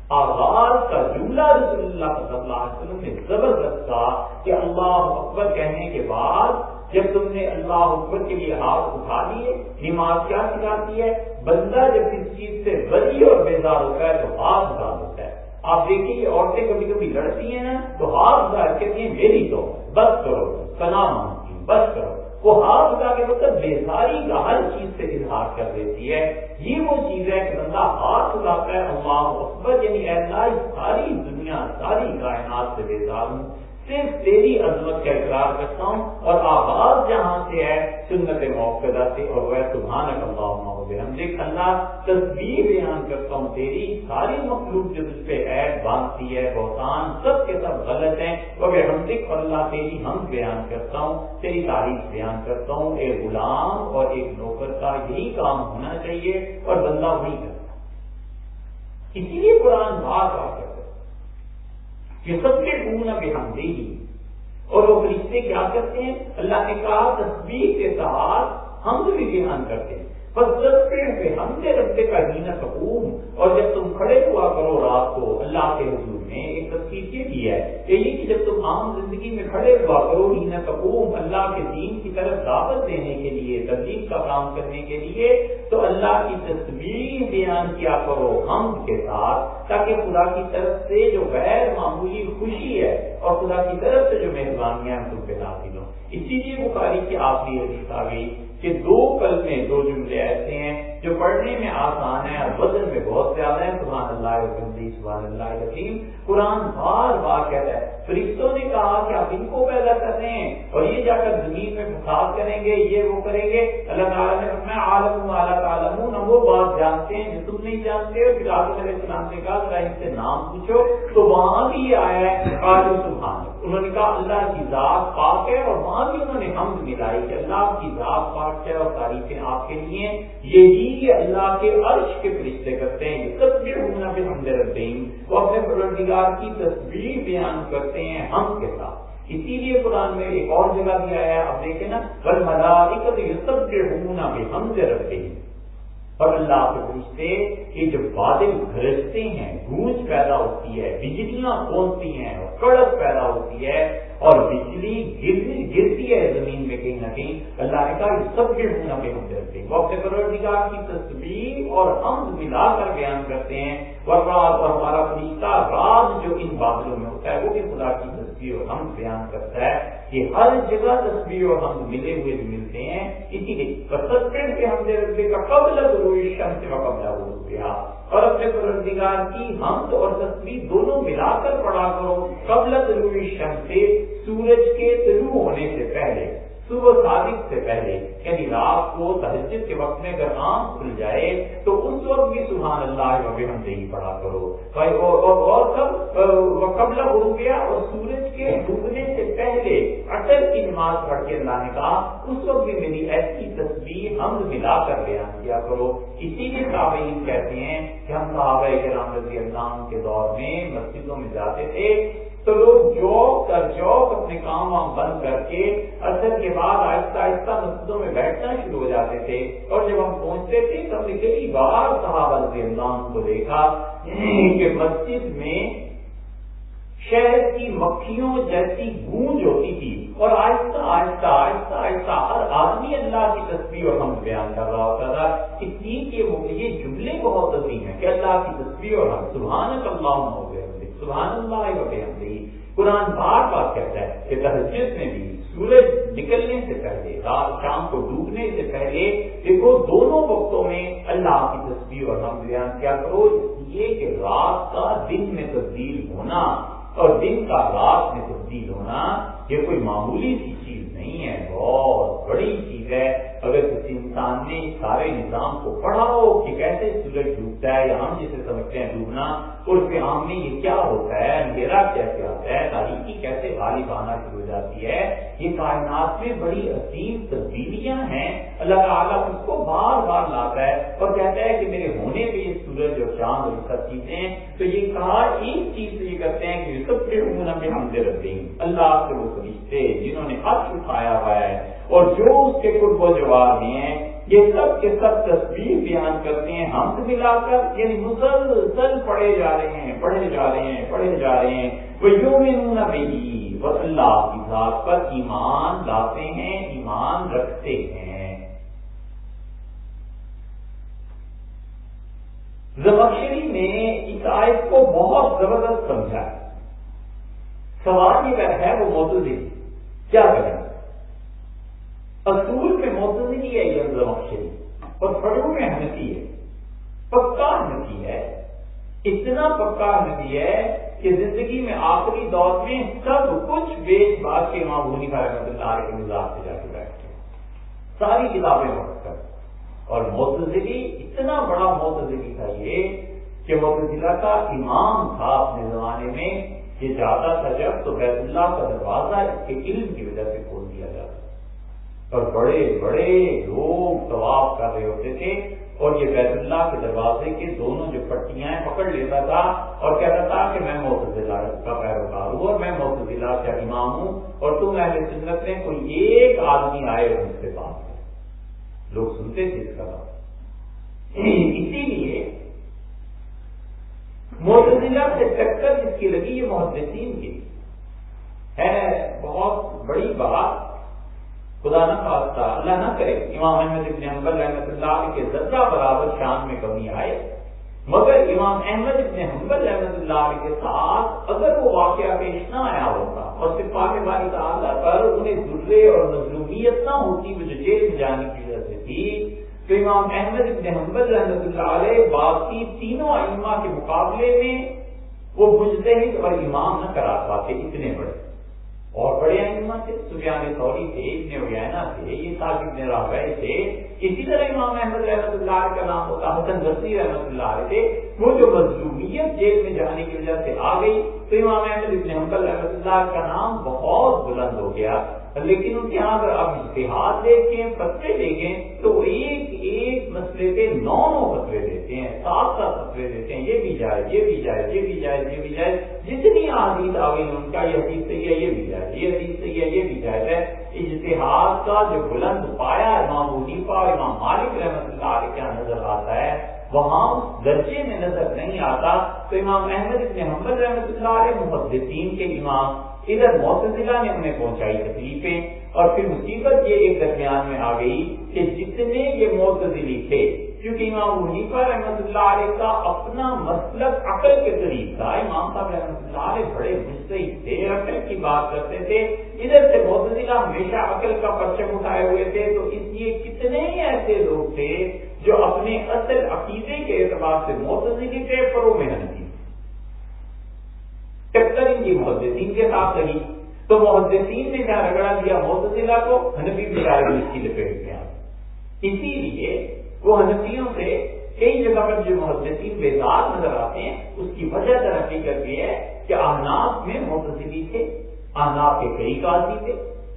آغاز کا جملہ رسول اللہ صلی اللہ علیہ وسلم نے زبردست تھا کہ اللہ اکبر کہنے کے بعد جب تم نے اللہ اکبر کے لیے ہاتھ اٹھا لیے، نماز کیا سکھاتی ہے؟ بندہ جب اس چیز سے بری اور بیدار ہوتا ہے تو ہاتھ اٹھا ہوتا ہے۔ آپ دیکھیے کہ عورتیں کبھی کبھی لڑتی ہیں نا، تو ہاتھ اٹھا کہتی ہیں، میری تو، بس کرو سنا مانگتی بس کرو۔ وہ ہاتھ اٹھا کے مطلب بیزاری کا ہر چیز سے اظہار کر دیتی ہے۔ یہ وہ چیز ہے کہ بندہ ہاتھ اٹھاتا ہے، اللہ اکبر یعنی اللہ ساری دنیا، ساری کائنات سے بیزار ہوں۔ صرف تیری عظمت کا اقرار کرتا ہوں اور آواز جہاں سے ہے، سنت موقع سے، اور وہ تمہارا اللہ ہم دیکھ اللہ تصویر بیان کرتا ہوں تیری، ساری مخلوق جو تجھ پہ عید باندھتی ہے، بہتان، سب کے سب غلط ہیں اور ہم دیکھ اللہ تیری ہم بیان کرتا ہوں، تیری تاریخ بیان کرتا ہوں ایک غلام اور ایک نوکر کا یہی کام ہونا چاہیے، اور بندہ وہی کرتا اسی لیے قرآن بار بار کرتا یہ سب کے گنا بھی ہم دے گی اور وہ فرشتے کیا کرتے ہیں؟ اللہ نے کہا تصویر کے ساتھ ہم بھی بیان کرتے ہیں۔ بس ہم سے ربے کا ہینا سکون اور جب تم کھڑے ہوا کرو رات کو، اللہ کے حضور میں ایک تصویر یہ بھی ہے کہ یہ کہ جب تم عام زندگی میں کھڑے ہوا کرو ہینا سکون اللہ کے دین کی طرف دعوت دینے کے لیے تبلیغ کا کام کرنے کے لیے، تو اللہ کی تصویر بیان کیا کرو ہم کے ساتھ، تاکہ خدا کی طرف سے جو غیر معمولی خوشی ہے، اور خدا کی طرف سے جو مہربانیاں تم پہ حاصل ہوں۔ اسی لیے بخاری کی آخری حدیث آ گئی۔ کہ دو کل میں دو جملے ایسے ہیں جو پڑھنے میں آسان ہے اور وزن میں بہت زیادہ ہے سبحان اللہ سبحان اللہ رحیم قرآن بار بار کہتا ہے، فرشتوں نے کہا کہ آپ ان کو پیدا کر رہے ہیں اور یہ جا کر زمین میں فساد کریں گے، یہ وہ کریں گے۔ اللہ تعالیٰ نے میں عالم اعلیٰ تعالم نہ وہ بات جانتے ہیں جو تم نہیں جانتے ہو۔ پھر عالم علیہ السلام نے کہا، ذرا ان سے نام پوچھو تو وہاں بھی یہ آیا ہے۔ سبحان انہوں نے کہا اللہ کی ذات پاک ہے اور وہاں بھی انہوں نے ہم ملائی کہ اللہ کی ذات پاک ہے اور تعریفیں آپ کے لیے یہی اللہ کے عرش کے فرشتے کرتے ہیں، یہ تصویر ہونا بھی ہم وہ اپنے پروردگار کی تصویر بیان کرتے ہیں ہم کے ساتھ۔ اسی لیے قرآن میں ایک اور جگہ بھی آیا ہے اب دیکھیں نا بل ملائکت یہ سب کے اور اللہ کے فرشتے یہ جو بادل گرجتے ہیں، گونج پیدا ہوتی ہے، بجلیاں کونتی ہیں اور کڑک پیدا ہوتی ہے اور بجلی گرتی ہے زمین میں کہیں نہ کہیں، اللہ نے کہا سب کے ہونا پہ ہم ہیں۔ وہ اپنے پروردگار کی تصویر اور ہم ملا کر بیان کرتے ہیں۔ اور رات اور ہمارا فرشتہ راز جو ان بادلوں میں ہوتا ہے، وہ بھی خدا کی تصویر تصویر اور ہم بیان کرتا ہے کہ ہر جگہ تصویر اور ہم ملے ہوئے بھی ملتے ہیں، اسی لیے تصویر کے ہم نے کا قبل روئی شم سے قبل ہو اور اپنے پروردگار کی ہم اور تصویر دونوں ملا کر پڑھا کرو، قبل روئی شم سے سورج کے طلوع ہونے سے پہلے۔ صبح صادق سے پہلے یعنی رات کو تہجد کے وقت میں اگر آنکھ کھل جائے، تو اس وقت بھی سبحان اللہ وبی ہم سے ہی پڑھا کرو۔ بھائی، اور کب؟ قبل ہو گیا اور سورج کے ڈوبنے سے پہلے اٹل کی نماز پڑھ کے اللہ نے کہا، اس وقت بھی میری ایسی تصویر ہم ملا کر بیان کیا کرو۔ اسی لیے تابعین کہتے ہیں کہ ہم صحابہ کرام رضی اللہ کے دور میں مسجدوں میں جاتے تھے۔ تو لوگ جوک کر جوک اپنے کام وام بند کر کے اثر کے بعد آہستہ آہستہ مسجدوں میں بیٹھنا شروع ہو جاتے تھے۔ اور جب ہم پہنچتے تھے تو ہم نے کئی بار صحابہ رضی اللہ کو دیکھا کہ مسجد میں شہر کی مکھیوں جیسی گونج ہوتی تھی اور آہستہ آہستہ آہستہ آہستہ ہر آدمی اللہ کی تصویر اور ہم بیان کر رہا ہوتا تھا اس چیز کے یہ جملے بہت عظیم ہے کہ اللہ کی تصویر اور ہم سبحان اللہ ہو سبحان اللہ وبحمدہ قرآن بار بار کہتا ہے کہ تہجد میں بھی سورج نکلنے سے پہلے، رات شام کو ڈوبنے سے پہلے دیکھو دونوں وقتوں میں اللہ کی تصویر اور ہم بیان کیا کرو، اس لیے کہ رات کا دن میں تبدیل ہونا اور دن کا رات میں تبدیل ہونا یہ کوئی معمولی سی چیز نہیں ہے، بہت بڑی چیز ہے۔ اگر کسی انسان نے سارے نظام کو پڑھا ہو کہ کیسے سورج ڈوبتا ہے یا ہم جسے سمجھتے ہیں ڈوبنا اور عام میں یہ کیا ہوتا ہے، اندھیرا کیسے آتا ہے، تاریخی کیسے غالب آنا شروع ہو جاتی ہے، یہ کائنات میں بڑی عظیم تبدیلیاں ہیں۔ اللہ تعالیٰ اس کو بار بار لاتا ہے اور کہتا ہے کہ میرے ہونے پہ یہ سورج اور چاند اور سب چیزیں تو یہ کہا ایک چیز سے یہ کرتے ہیں کہ سب کے میں ہم دے رکھتے ہیں۔ اللہ سے وہ فرشتے جنہوں نے حق اٹھایا ہوا ہے۔ اور جو اس کے قرب و جواب ہیں، یہ سب کے سب تصویر بیان کرتے ہیں، ہم سے ملا کر یعنی مسلسل پڑھے جا رہے ہیں، پڑھے جا رہے ہیں، پڑھے جا رہے ہیں۔ وہ یوں میں وہ اللہ کی ذات پر ایمان لاتے ہیں، ایمان رکھتے ہیں۔ زبخشری نے اس آیت کو بہت زبردست سمجھا ہے۔ سوال یہ ہے، وہ موجود کیا کریں؟ اصول میں موتزلی ہے، یہ زمخشری اور فڑو میں حنفی ہے۔ پکا حنفی ہے۔ اتنا پکا حنفی ہے کہ زندگی میں آخری دور میں سب کچھ بیچ بات کے ماں بھونی کا رحمت اللہ کے مزاج سے جا کے بیٹھتے ساری کتابیں پڑھ کر اور موتزلی اتنا بڑا موتزلی تھا یہ کہ موتزلہ کا امام تھا اپنے زمانے میں، یہ جاتا تھا جب تو بیت اللہ کا دروازہ اس کے علم کی وجہ سے کھول دیا جاتا اور بڑے بڑے لوگ طواف کر رہے ہوتے تھے اور یہ بیت اللہ کے دروازے کے دونوں جو پٹیاں ہیں پکڑ لیتا تھا اور کہتا تھا کہ میں محتض کا پیروکار ہوں اور میں محتض کا امام ہوں اور تم اہل سنت میں کوئی ایک آدمی آئے ہو اس کے پاس لوگ سنتے تھے اس کا بات۔ اسی لیے محتضلہ سے ٹکر جس کی لگی یہ محدثین کی ہے، بہت بڑی بات خدا نہ خواستہ، اللہ نہ کرے۔ امام احمد ابن حنبل رحمۃ اللہ کے ذرا برابر شان میں کمی آئے۔ مگر امام احمد ابن حنبل رحمۃ اللہ کے ساتھ اگر وہ واقعہ پیش نہ آیا ہوتا اور صرف پاک باری تعالیٰ پر انہیں ذرے اور مظلومیت نہ ہوتی وہ جو جیل میں جانے کی وجہ سے تھی، تو امام احمد ابن حنبل رحمۃ اللہ علیہ باقی تینوں ائمہ کے مقابلے میں وہ بجتے ہی اور امام نہ کرا پاتے، اتنے بڑے۔ اور بڑے اہم تھے سفیان سوری تھے، ابن وینا تھے، یہ صاحب ابن راوی تھے، اسی طرح امام احمد رحمۃ اللہ کا نام ہوتا، حسن بصری رحمۃ اللہ علیہ تھے، وہ جو مظلومیت جیل میں جانے کی وجہ سے آ گئی، تو امام احمد ابن حمبل رحمۃ اللہ کا نام بہت بلند ہو گیا۔ لیکن ان کے یہاں اگر آپ اشتہار دیکھیں، فتوے دیکھیں، تو وہ ایک ایک مسئلے پہ نو نو فتوے دیتے ہیں، سات سات فتوے دیتے ہیں، یہ بھی جائے یہ بھی جائے یہ بھی جائے یہ بھی جائے جتنی حدیث آ گئی ان کا یہ حدیث صحیح ہے، یہ بھی جائے یہ حدیث صحیح ہے، یہ بھی جائے ہے۔ اشتہار کا جو بلند پایا امام منیفا اور امام مالک رحمت اللہ علیہ کیا نظر آتا ہے، وہاں درجے میں نظر نہیں آتا۔ تو امام احمد ابن محمد رحمت اللہ علیہ، محدثین کے امام ادھر موتزلہ نے انہیں پہنچائی تکلیفیں اور پھر مصیبت یہ ایک درمیان میں آ گئی کہ جتنے یہ معتزلی تھے، کیونکہ امام منیفا رحمۃ اللہ علیہ کا اپنا مسلک عقل کے قریب تھا۔ امام صاحب رحمۃ اللہ علیہ بڑے مستحد تھے، عقل کی بات کرتے تھے۔ ادھر سے معتزلہ ہمیشہ عقل کا پرچم اٹھائے ہوئے تھے۔ تو اس لیے کتنے ہی ایسے لوگ تھے جو اپنے اصل عقیدے کے اعتبار سے معتزلی تھے پرو محنت ٹکر ان کی محدثین کے ساتھ رہی۔ تو محدثین نے کیا رگڑا دیا محدثلہ کو حنفی بچارے اس کی لپیٹ میں اسی لیے وہ حنفیوں سے کئی جگہ پر جو محدثین بیدار نظر آتے ہیں، اس کی وجہ ترقی کر کے ہے کہ آناف میں محتسلی تھے۔ آناف کے کئی قاضی تھے،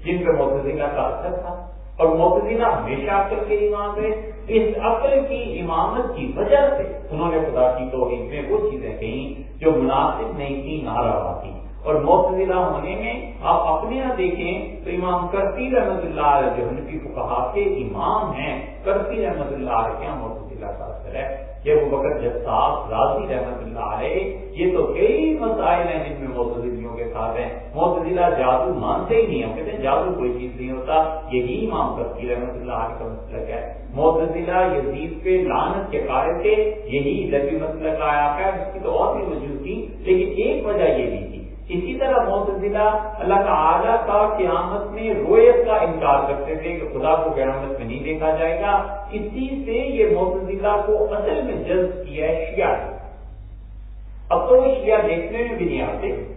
جن پہ محتزلہ کا اثر تھا۔ اور محتزلہ ہمیشہ عقل کے امام رہے۔ اس عقل کی امامت کی وجہ سے انہوں نے خدا کی توحید میں وہ چیزیں کہیں۔ جو مناسب نہیں تھی ناروا تھی اور معتزلہ ہونے میں آپ اپنے یہاں دیکھیں تو امام کرتی رحمت اللہ علیہ جو حنفی کو کہا کے امام ہیں کرتی رحمت اللہ علیہ کیا معتزلہ کا اثر ہے یہ وہ بکر جساس راضی رحمت اللہ علیہ، یہ تو کئی مسائل ہیں جن میں معتزلیوں کے ساتھ ہیں۔ معتزلہ جادو مانتے ہی نہیں ہم کہتے ہیں جادو کوئی چیز نہیں ہوتا۔ یہی امام کرتی رحمت اللہ علیہ کا مسئلہ ہے۔ معتزلہ یزید پہ لانت کے قائل تھے یہی ادبی مسلک آیا ہے اس کی تو اور بھی وجود تھی۔ لیکن ایک وجہ یہ بھی تھی اسی طرح معتزلہ اللہ تعالیٰ کا قیامت میں رویت کا انکار کرتے تھے کہ خدا کو قیامت میں نہیں دیکھا جائے گا۔ اسی سے یہ معتزلہ کو اصل میں جذب کیا ہے شیعہ۔ اب تو وہ شیعہ دیکھنے میں بھی نہیں آتے۔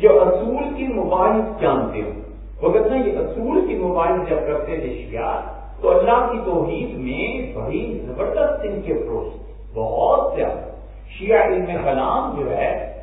جو اصول کی مباحث جانتے ہو۔ وہ کہتے ہیں یہ اصول کی مباحث جب کرتے تھے شیعہ، تو اللہ کی توحید میں بڑی زبردست ان کے اپروچ بہت زیادہ۔ شیعہ علم کلام جو ہے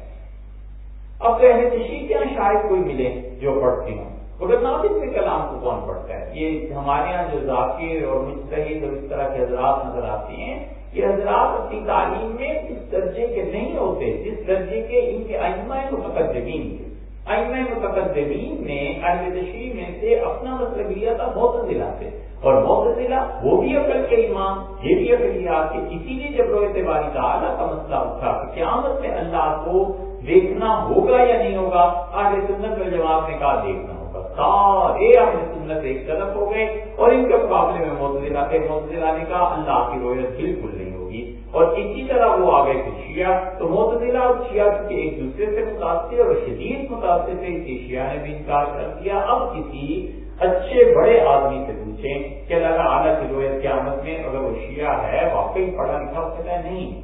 اب تو اہل تشریح ہاں شاید کوئی ملے جو پڑھتے ہوں۔ اگر ناطق میں کلام کو کون پڑھتا ہے؟ یہ ہمارے یہاں جو ذاکر اور مستحد اور اس طرح کے حضرات نظر آتے ہیں، یہ حضرات اپنی تعلیم میں اس درجے کے نہیں ہوتے جس درجے کے ان کے ائمہ متقدمین ائمہ متقدمین نے اہل تشریح میں سے اپنا مطلب لیا تھا بہت دلاتے اور معتزلہ وہ بھی عقل کے امام، یہ بھی عقلیات کے اسی لیے جب رویت باری تعالیٰ کا مسئلہ اٹھا قیامت میں اللہ کو دیکھنا ہوگا یا نہیں ہوگا؟ آگے سنت میں جواب نے کہا دیکھنا ہوگا۔ سارے آگے سنت ایک طرف ہو گئے اور ان کے مقابلے میں موتزلہ تھے۔ موتزلہ نے کہا اللہ کی رویت بالکل نہیں ہوگی۔ اور اسی طرح وہ آ گئے تھے شیعہ۔ تو موتزلہ اور شیعہ کے ایک دوسرے سے متاثر اور شدید متاثر تھے۔ اسی شیعہ نے بھی انکار کر دیا۔ اب کسی اچھے بڑے آدمی سے پوچھیں کہ اللہ تعالیٰ کی رویت قیامت میں اگر وہ شیعہ ہے، واقعی پڑھا لکھا ہوتا ہے؟ نہیں۔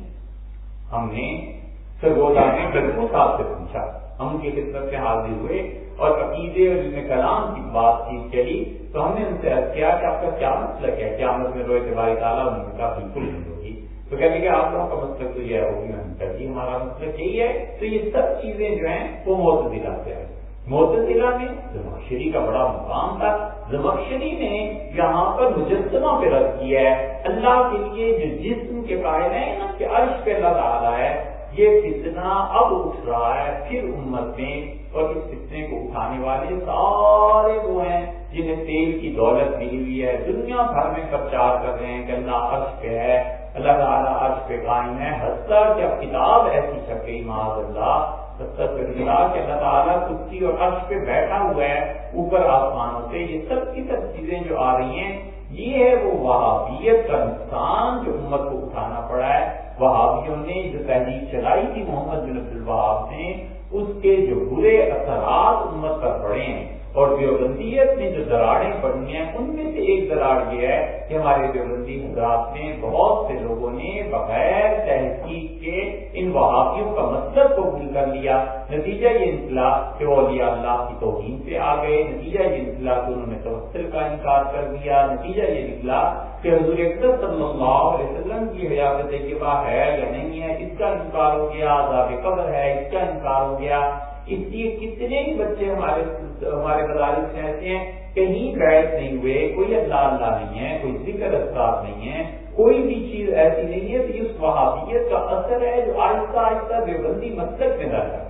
ہم نے سرگودا نے بالکل صاحب سے پوچھا۔ ہم ان کی خدمت سے حاضر ہوئے اور عقیدے اور علم کلام کی بات چیت چلی تو ہم نے ان سے عرض کیا کہ آپ کا کیا مسئلہ ہے کیا میں روئے کے تعالیٰ انہوں نے کہا بالکل نہیں ہوگی۔ تو کہتے کہ آپ لوگوں کا مطلب تو یہ ہوگی میں کہا جی ہمارا مطلب یہی ہے۔ تو یہ سب چیزیں جو ہیں، وہ موت دلاتے ہیں معتدلہ میں زمخشری کا بڑا مقام تھا۔ زمخشری نے یہاں پر مجسمہ پہ رد کیا ہے۔ اللہ کے لیے جو جسم کے قائل ہیں نا کہ عرش پہ اللہ تعالیٰ ہے۔ یہ فتنہ اب اٹھ رہا ہے، پھر امت میں اور اس فتنے کو اٹھانے والے سارے وہ ہیں جنہیں تیل کی دولت ملی ہوئی ہے، دنیا بھر میں پرچار کر رہے ہیں کہ اللہ عرش پہ ہے، اللہ تعالیٰ عرش پہ قائم ہے۔ حتیٰ کہ اب کتاب ایسی چھپی معاذ اللہ اللہ کہ اللہ تعالیٰ کسی اور عرش پہ بیٹھا ہوا ہے، اوپر آسمانوں سے۔ یہ سب کی سب چیزیں جو آ رہی ہیں یہ ہے وہ وہابیت کا نقصان جو امت کو اٹھانا پڑا ہے۔ وہابیوں نے جو تحریر چلائی تھی محمد بن عبد الوہاب نے، اس کے جو برے اثرات امت پر پڑے ہیں اور دیوبندیت میں جو دراڑیں پڑی ہیں، ان میں سے ایک دراڑ یہ ہے کہ ہمارے دیوبندی حضرات میں بہت سے لوگوں نے بغیر تحقیق کے ان وہابیوں کا مطلب قبول کر لیا۔ نتیجہ یہ نکلا کہ وہ اولیاء اللہ کی توہین سے آ گئے۔ نتیجہ یہ نکلا کہ انہوں نے توسل کا انکار کر دیا، نتیجہ یہ نکلا کہ حضور صلی اللہ علیہ وسلم کی حیات کے بعد ہے یا نہیں ہے، اس کا انکار ہو گیا، عذاب قبر ہے، اس کا انکار ہو گیا۔ اس لیے کتنے ہی بچے ہمارے ہمارے مدارس سے ایسے ہیں، کہیں بیٹھ نہیں ہوئے، کوئی اللہ اللہ نہیں ہے، کوئی ذکر اثرات نہیں ہے، کوئی بھی چیز ایسی نہیں ہے تو اس وہابیت کا اثر ہے جو آہستہ آہستہ دیوبندی مطلب میں ہے۔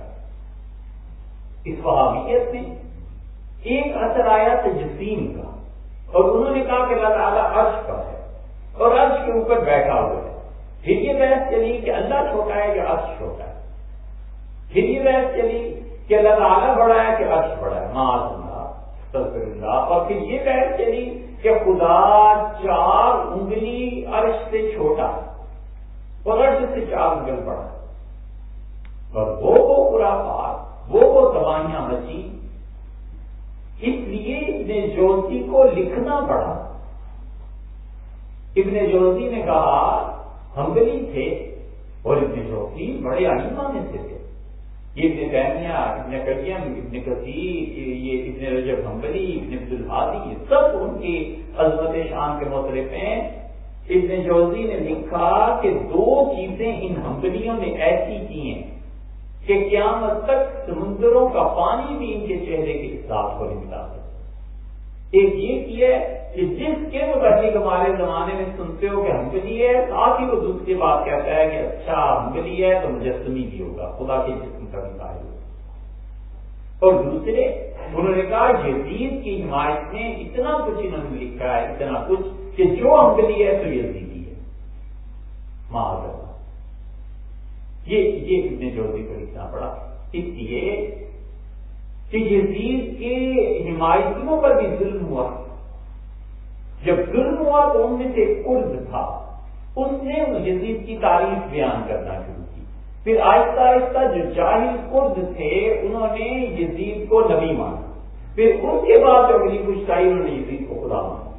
اس وہابیت میں ایک اثر آیا تجسیم کا اور انہوں نے کہا کہ اللہ تعالیٰ عرش پر ہے اور عرش کے اوپر بیٹھا ہوا ہے۔ پھر یہ بحث چلی کہ اللہ چھوٹا ہے یا عرش چھوٹا ہے۔ پھر یہ بحث چلی کہ اللہ تعالیٰ بڑا ہے کہ عرش بڑا ہے معاذ اللہ اور پھر یہ بحث چلی کہ خدا چار انگلی عرش سے چھوٹا اور عرش سے چار انگل بڑا اور وہ وہ پورا پار وہ وہ دوائیاں بچی اس لیے ابن جوزی کو لکھنا پڑا۔ ابن جوزی نے کہا ہم تھے اور ابن جوزی بڑے میں سے تھے۔ یہ ابن تیمیہ، ابن کریم ابن کثیر، یہ ابن رجب حنبلی ابن عبد الحادی، یہ سب ان کی عظمت شان کے مطلب ہیں۔ ابن جوزی نے لکھا کہ دو چیزیں ان حنبلیوں نے ایسی کی ہیں۔ کہ قیامت تک سمندروں کا پانی بھی ان کے چہرے کے حساب کو نکلا ایک یہ کیا کہ جس کے متعلق ہمارے زمانے میں سنتے ہو کہ ہمکلی ہے، ساتھ ہی وہ دوسری بات کہتا ہے کہ اچھا ہمکلی ہے تو مجسمی بھی ہوگا، خدا کے جسم کا بھی ہوگا۔ اور دوسرے، انہوں نے کہا یزید کی حمایت میں اتنا کچھ انہوں نے لکھا ہے، اتنا کچھ کہ جو ہمکلی ہے تو یزیدی ہے۔ معذرت یہ یہ ابن جوزی کو لکھنا پڑا۔ اس لیے کہ یزید کے حمایتیوں پر بھی ظلم ہوا۔ جب ظلم ہوا تو ان میں سے قرض تھا۔ اس نے یزید کی تعریف بیان کرنا شروع کی۔ پھر آہستہ آہستہ جو جاہل قرض تھے، انہوں نے یزید کو نبی مانا۔ پھر اس کے بعد جو اگلی کچھ آئی انہوں نے یزید کو خدا مانا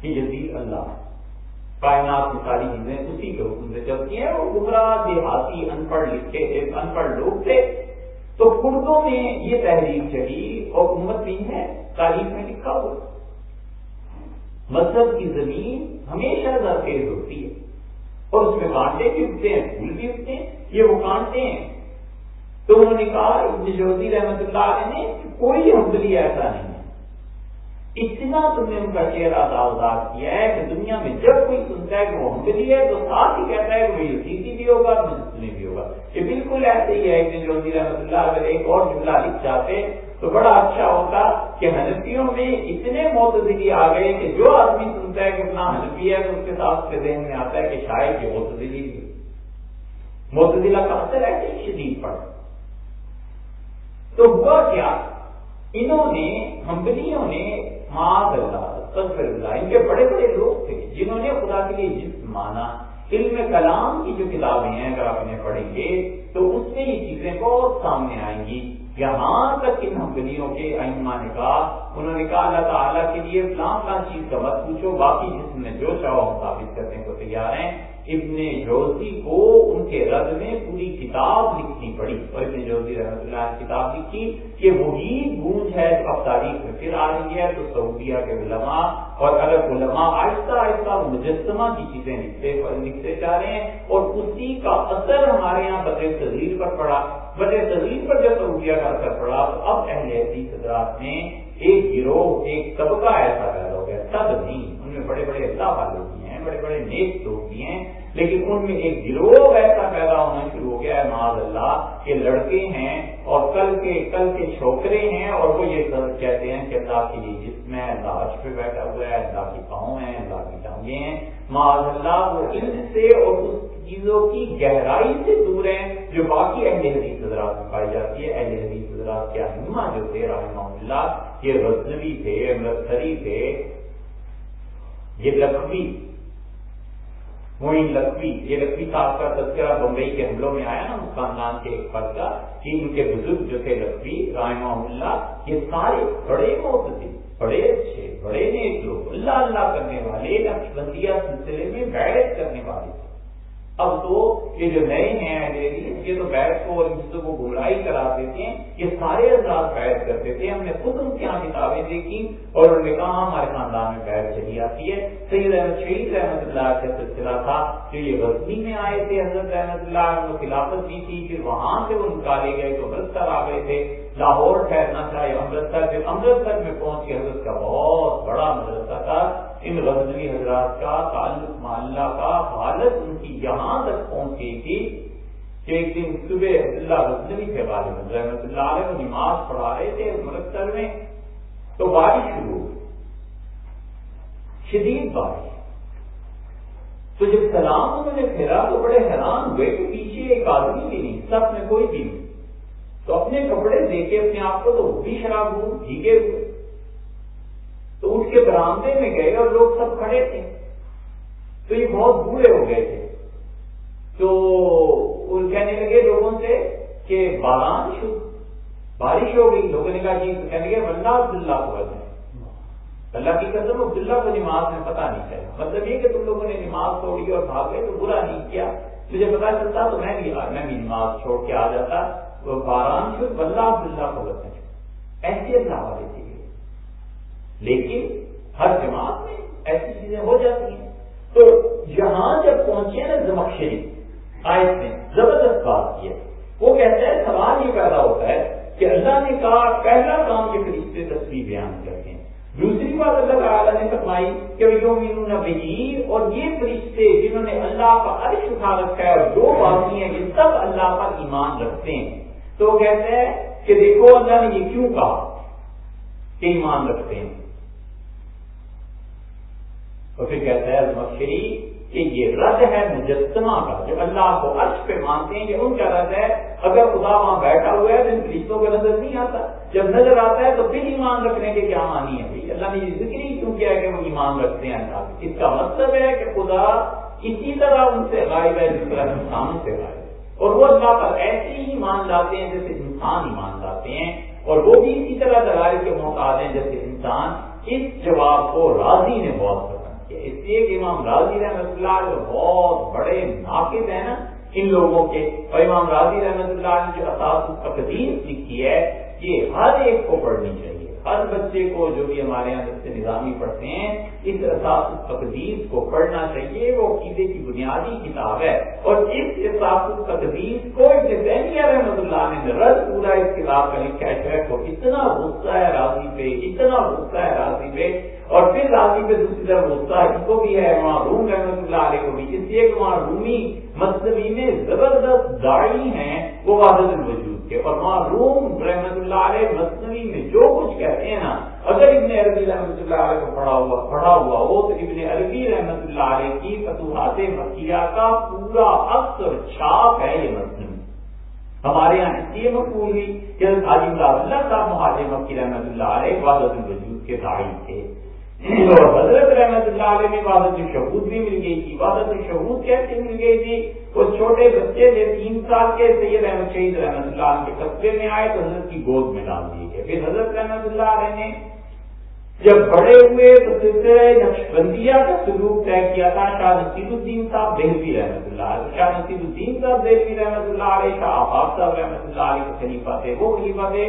کہ یزید اللہ۔ کائنات کی ساری چیزیں اسی کے حکم سے چلتی ہیں وہ گمراہ دیہاتی ان پڑھ لکھے تھے ان پڑھ لوگ تھے۔ تو کردوں میں یہ تحریر چلی اور امت بھی ہے، تاریخ میں لکھا ہو مذہب کی زمین ہمیشہ زرخیز ہوتی ہے۔ اور اس میں کانٹے بھی اگتے ہیں، پھول بھی اگتے ہیں، یہ وہ کانٹے ہیں۔ تو انہوں نے کہا، ابن جوزی رحمت اللہ علیہ نے کوئی حمدلی ایسا نہیں۔ اتنا تم نے ان کا چہرہ داغدار کیا ہے کہ دنیا میں جب کوئی سنتا ہے کہ وہ ہمدلی ہے تو ساتھ ہی کہتا ہے کہ وہ یزیدی بھی ہوگا مسلم بھی ہوگا۔ یہ بالکل ایسے ہی ہے کہ جو جی رحمۃ اللہ اگر ایک اور جملہ لکھ جاتے تو بڑا اچھا ہوتا کہ ہنفیوں میں اتنے معتدلی آ گئے کہ جو آدمی سنتا ہے کہ اپنا ہنفی ہے تو اس کے ساتھ کے ذہن میں آتا ہے کہ شاید یہ معتدلی معتدلہ کا اثر ہے کہ شدید پڑ تو ہوا کیا؟ انہوں نے ہمبلیوں نے اللہ ان کے بڑے بڑے لوگ تھے جنہوں نے خدا کے لیے جسم مانا۔ علم کلام کی جو کتابیں ہیں اگر آپ انہیں پڑھیں گے تو اس میں یہ چیزیں بہت سامنے آئیں گی۔ یہاں تک ان ہمبلیوں کے ائمہ نے کہا، انہوں نے کہا، اللہ تعالیٰ کے لیے فلاں فلاں چیز کا مت پوچھو، باقی جسم نے جو چاہو ہم ثابت کرنے کو تیار ہیں۔ ابن جوزی کو ان کے رد میں پوری کتاب لکھنی پڑی۔ اور ابن جوزی رحمۃ اللہ نے کتاب لکھی کہ وہی گونج ہے اب تاریخ میں پھر آ رہی ہے، تو سعودیہ کے علماء اور اگر علماء آہستہ آہستہ مجسمہ کی چیزیں لکھتے لکھتے جا رہے ہیں اور اسی کا اثر ہمارے یہاں بدر تحریر پر پڑا۔ بدر تحریر پر جب سعودیہ کا اثر پڑا، تو اب اہل حدیث حضرات میں ایک گروہ، ایک طبقہ ایسا پیدا ہو گیا سب نہیں ان میں بڑے بڑے اللہ والے بھی ہیں، بڑے بڑے نیک لوگ ہیں، لیکن ان میں ایک گروہ ایسا پیدا ہونا شروع ہو گیا ہے معاذ اللہ کہ لڑکے ہیں اور کل کے کل کے چھوکرے ہیں اور وہ یہ کہتے ہیں کہ اللہ کے جسم ہے، اللہ عرش پہ بیٹھا ہوا ہے، اللہ کی پاؤں ہیں، اللہ کی ٹانگیں ہیں۔ معاذ اللہ وہ ان سے اور اس چیزوں کی گہرائی سے دور ہیں، جو باقی اہل حدیث حضرات میں پائی جاتی ہے۔ اہل حدیث حضرات کے اہما جو تھے رحمہ اللہ، یہ غزنوی تھے امرتسری تھے، یہ لکھوی موئن لکھوی یہ لکھوی صاحب کا تذکرہ بمبئی کے حملوں میں آیا نا خاندان کے ایک فرد کا کہ ان کے بزرگ جو تھے لکھوی رائما اللہ، یہ سارے بڑے موت تھے بڑے اچھے، بڑے نیک لوگ، اللہ اللہ کرنے والے نقش بندیا سلسلے میں بیٹھ کرنے والے۔ تھے اب تو یہ جو نئے ہیں یہ تو بیٹھ کو اور دوسروں کو گمراہی کراتے تھے، یہ سارے حضرات بیٹھ کرتے تھے، ہم نے خود ان کی یہاں کتابیں دیکھی اور انہوں نے کہا ہمارے خاندان میں بیٹھ چلی آتی ہے۔ سید احمد شہید رحمت اللہ کا سلسلہ تھا جو یہ غزنی میں آئے تھے، حضرت رحمت اللہ کو خلافت بھی تھی، پھر وہاں سے وہ نکالے گئے تو امرتسر آ گئے تھے۔ لاہور ٹھہرنا چاہے امرتسر پھر امرتسر میں پہنچ کے حضرت کا بہت بڑا مدرسہ تھا، ان غزنوی حضرات کا، تعلق محلہ کا، حالت ان کی یہاں تک پہنچ گئی تھی کہ ایک دن صبح عبداللہ غزنوی تھے غالب رحمت اللہ علیہ نماز پڑھا رہے تھے مرکز میں، تو بارش شروع ہوئی۔ شدید بارش۔ تو جب سلام انہوں نے پھیرا تو بڑے حیران ہوئے کہ پیچھے ایک آدمی بھی نہیں، سب میں کوئی بھی نہیں۔ تو اپنے کپڑے دیکھے اپنے آپ کو تو وہ بھی شراب ہوں، بھیگے ہوئے۔ تو اس کے برامدے میں گئے اور لوگ سب کھڑے تھے۔ تو یہ بہت بوڑھے ہو گئے تھے۔ تو کہنے لگے لوگوں سے کہ باران شد بارش ہو گئی۔ لوگوں نے کہا جی کہنے لگے بندہ عبداللہ کو بجے اللہ کی قدم عبداللہ کو نماز میں پتا نہیں چلا۔ مطلب یہ کہ تم لوگوں نے نماز توڑی اور بھاگ گئے تو برا نہیں کیا۔ مجھے پتا چلتا تو میں بھی میں بھی نماز چھوڑ کے آ جاتا۔ باران سے بلہ بلّہ کو بتائیں ایسے اللہ والے چاہیے لیکن ہر جماعت میں ایسی چیزیں ہو جاتی ہیں۔ تو یہاں جب پہنچے نا زمکشری آیت میں زبردست بات کی ہے۔ وہ کہتا ہے، سوال یہ پیدا ہوتا ہے کہ اللہ نے کہا، پہلا کام کے قریب سے تصویر بیان کرتے ہیں دوسری بات اللہ تعالیٰ نے فرمائی کہ بہیر اور یہ فرشتے جنہوں نے اللہ کا عرش اٹھا رکھا ہے، اور دو باقی ہیں، یہ سب اللہ پر ایمان رکھتے ہیں۔ تو وہ کہتے ہیں کہ دیکھو اللہ نے یہ کیوں کہا کہ ایمان رکھتے ہیں؟ اور پھر کہتا ہے مکشری کہ یہ رد ہے مجسمہ کا جو اللہ کو عرش پہ مانتے ہیں یہ ان کا رد ہے، اگر خدا وہاں بیٹھا ہوا ہے تو ان فرشتوں کو نظر نہیں آتا۔ جب نظر آتا ہے تو پھر ایمان رکھنے کے کیا مانی ہے بھائی اللہ نے یہ ذکر ہی کیوں کیا ہے کہ وہ ایمان رکھتے ہیں؟ اللہ اس کا مطلب ہے کہ خدا اسی طرح ان سے غائب ہے جس طرح انسان سے غائب ہے اور وہ اللہ پر ایسے ہی مان لاتے ہیں جیسے انسان ایمان لاتے ہیں اور وہ بھی اسی طرح دلائل کے محتاج ہیں جیسے انسان اس جواب کو راضی نے بہت پسند کیا۔ اس لیے کہ امام راضی رحمت اللہ جو بہت بڑے ناقد ہیں نا ان لوگوں کے۔ اور امام راضی رحمت اللہ نے جو اساس تقدیم لکھی ہے، یہ ہر ایک کو پڑھنی چاہیے۔ ہر بچے کو جو بھی ہمارے یہاں سے نظامی پڑھتے ہیں، اس اساس تقدیس کو پڑھنا چاہیے، وہ عقیدے کی بنیادی کتاب ہے۔ اور اس اساس تقدیس کو رحمت اللہ نے رد پورا اس کتاب کا لکھا ہے تو اتنا غصہ ہے راضی پہ، اتنا غصہ ہے راضی پہ۔ اور پھر راضی پہ دوسری طرف غصہ اس کو بھی ہے وہاں روم رحمت اللہ علیہ کو بھی۔ اس لیے کہ وہاں رومی مذہبی میں زبردست داڑھی ہیں، وہ وادت الوجود کے اور وہاں روم رحمت اللہ علیہ مصنوعی میں جو کچھ کہتے ہیں نا، اگر ابن عربی رحمت اللہ علیہ کو پڑھا ہوا پڑھا ہوا ہو، تو ابن عربی رحمت اللہ علیہ کی فتوحات مکیہ کا پورا اکثر چھاپ ہے یہ مصنوعی۔ ہمارے یہاں اس لیے مقبول ہوئی کہ حاجی اللہ صاحب مہاجر مکی رحمت اللہ علیہ وادت الوجود کے داعی تھے۔ اور حضرت رحمت اللہ علیہ میں عبادت شہود بھی مل گئی تھی، عبادت شہود کیسے مل گئی تھی؟ وہ چھوٹے بچے تھے، تین سال کے سید احمد شہید رحمت اللہ کے قصبے میں آئے تو حضرت کی گود میں ڈال دیے گئے پھر حضرت رحمت اللہ علیہ نے جب بڑے ہوئے تو سلسلے نقشبندیہ کا سلوک طے کیا تھا، شاہ نصیر الدین صاحب دہلوی رحمت اللہ علیہ، شاہ نصیر الدین صاحب دہلوی رحمت اللہ علیہ، شاہ آفاق صاحب رحمت اللہ علیہ کے خلیفہ تھے، وہ خلیفہ تھے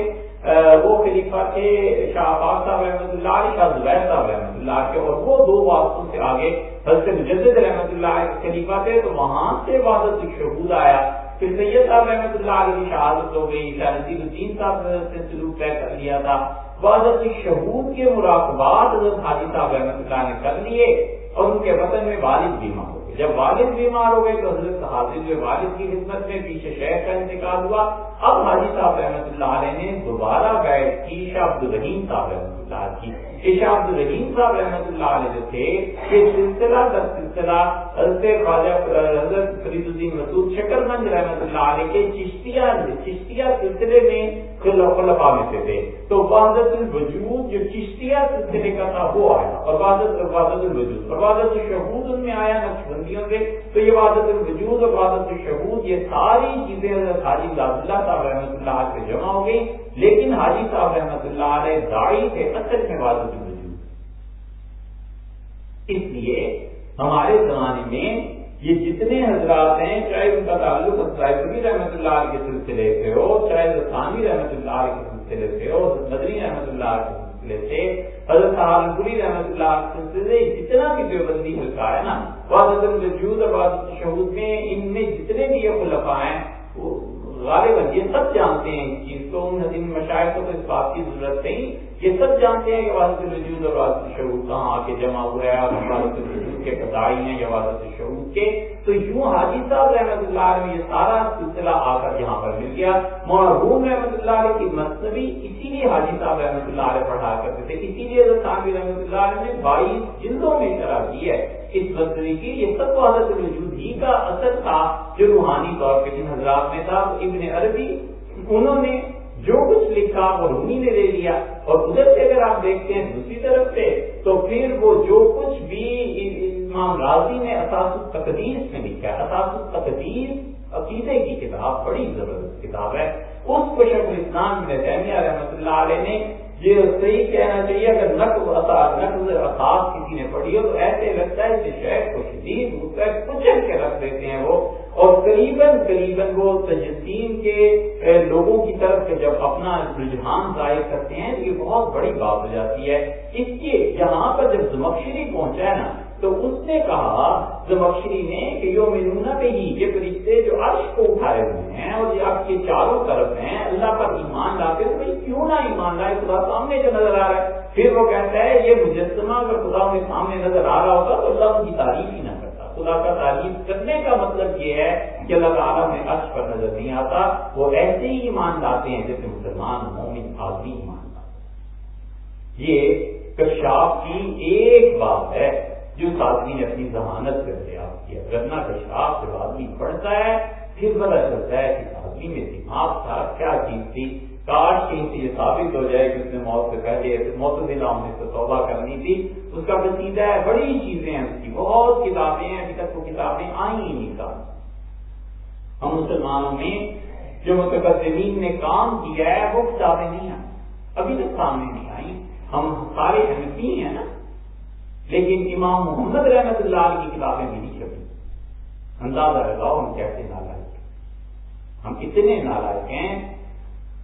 وہ خلیفہ تھے شاہ آفاق صاحب رحمت اللہ علیہ، شاہ زبیر صاحب رحمت اللہ کے، اور وہ دو واسطوں سے آگے حضرت مجدد رحمت اللہ علیہ کے خلیفہ تھے، تو وہاں سے وادت شہود آیا، پھر سید صاحب رحمت اللہ علیہ کی شہادت ہو گئی، شاہ نصیر الدین صاحب سے سلوک طے کر لیا تھا وادت شہود کے مراقبات حضرت حاجی صاحب رحمت اللہ نے کر لیے اور ان کے وطن میں والد بیمار ہو جب والد بیمار ہو گئے تو حضرت حاضر ہوئے والد کی خدمت میں پیچھے شہر کا انتقال ہوا۔ اب حاجی صاحب رحمۃ اللہ علیہ نے دوبارہ بیٹھ کی شاہ عبد الرحیم صاحب رحمۃ اللہ کی۔ شاہ عبد الرحیم صاحب رحمۃ اللہ علیہ جو تھے، یہ سلسلہ در سلسلہ حضرت خواجہ حضرت فرید الدین مسعود شکر مند رحمۃ اللہ علیہ کے چشتیہ چشتیہ سلسلے میں خلفا میں سے تھے۔ تو وحدت الوجود جو چشتیہ سلسلے کا تھا وہ آیا اور وحدت وحدت الوجود اور وحدت الشہود ان میں آیا نقشبندیوں سے تو یہ وحدت الوجود اور وحدت الشہود، یہ ساری چیزیں حضرت حاجی اللہ صاحب رحمۃ اللہ سے جمع ہو گئی لیکن حاجی صاحب رحمۃ اللہ علیہ داڑھی کے اصل میں وحدت الوجود۔ اس لیے ہمارے زمانے میں یہ جتنے حضرات ہیں، چاہے ان کا تعلق سائفی رحمۃ اللہ علیہ کے سلسلے سے ہو، چاہے ثانوی رحمۃ اللہ علیہ کے سلسلے سے ہو مدنی رحمۃ اللہ کے سلسلے سے حضرت سہارنپوری رحمت اللہ سے جتنا بھی دیوبندی ملتا ہے نا وادت الوجود اور وادت شہود میں ان میں جتنے بھی یہ خلفاء ہیں غالباً یہ سب جانتے ہیں اس چیز کو ان حدیم مشاعر کو تو اس بات کی ضرورت نہیں، یہ سب جانتے ہیں کہ وادت الوجود اور وادت شہود کہاں آ کے جمع ہوا ہے اور وادت الوجود کے قدائی ہیں یا وادت شہود کے۔ تو یوں حاجی صاحب رحمۃ اللہ علیہ یہ سارا سلسلہ آ کر یہاں پر مل گیا۔ محروم رحمۃ اللہ علیہ کی مصنوعی اسی لیے حاجی صاحب رحمۃ اللہ علیہ پڑھا کرتے تھے، اسی لیے رحمۃ اللہ علیہ نے بائیس جلدوں میں طرح کی ہے۔ اس مصنوعی کی یہ سب وادت الوجود ہی کا اثر تھا جو روحانی طور پہ جن حضرات میں تھا ابن عربی، انہوں نے جو کچھ لکھا وہ رومی نے لے لیا۔ اور ادھر سے اگر آپ دیکھتے ہیں دوسری طرف سے، تو پھر وہ جو کچھ بھی امام راضی نے اساس التقدیس میں لکھا ہے، اساس التقدیس عقیدے کی کتاب، بڑی زبردست کتاب ہے۔ اس کو شیخ الاسلام میں تیمیہ رحمۃ اللہ علیہ نے یہ صحیح کہنا چاہیے، اگر نقل نقل اثاث کسی نے پڑھی ہو، تو ایسے لگتا ہے کہ شہر کو شدید کچل کے رکھ دیتے ہیں وہ۔ اور قریباً قریباً وہ تجسیم کے لوگوں کی طرف سے جب اپنا رجحان ظاہر کرتے ہیں تو یہ بہت بڑی بات ہو جاتی ہے۔ اس کے یہاں پر جب زمکشری پہنچا ہے نا تو اس نے کہا زمکشری نے کہ یو مینونا پہ ہی یہ فرشتے جو عرش کو اٹھائے ہوئے ہیں اور یہ آپ کے چاروں طرف ہیں، اللہ پر ایمان لاتے تو بھائی کیوں نہ ایمان لائے خدا سامنے جو نظر آ رہا ہے؟ پھر وہ کہتا ہے، یہ مجسمہ اگر خدا کے سامنے نظر آ رہا ہوتا تو اللہ ان کی تعریف ہی نہ کرتا۔ خدا کا تعریف کرنے کا مطلب یہ ہے کہ اللہ تعالیٰ میں عرش پر نظر نہیں آتا۔ وہ ایسے ہی ایمان لاتے ہیں جیسے مسلمان مومن آدمی ایمان لاتے یہ کشاف کی ایک بات ہے۔ جو آدمی نے اپنی ضمانت کر دریافت کیا گرنا کشاف جب آدمی پڑھتا ہے، پھر پتا چلتا ہے کہ آدمی میں دماغ تھا، کیا چیز تھی؟ کاش کی سے یہ ثابت ہو جائے کہ اس نے موت سے پہلے موت دلام نے تو توبہ کرنی تھی۔ اس کا پسیدہ ہے، بڑی چیزیں ہیں اس کی، بہت کتابیں ہیں، ابھی تک وہ کتابیں آئی ہی نہیں سامنے ہم مسلمانوں میں جو متقدمین نے کام کیا ہے، وہ کتابیں نہیں آئی ابھی تک سامنے نہیں آئی ہم سارے احمدی ہیں نا؟ لیکن امام محمد رحمت اللہ کی کتابیں بھی نہیں چھپی۔ اندازہ لگاؤ ہم کیسے نالائق ہم اتنے نالائق ہیں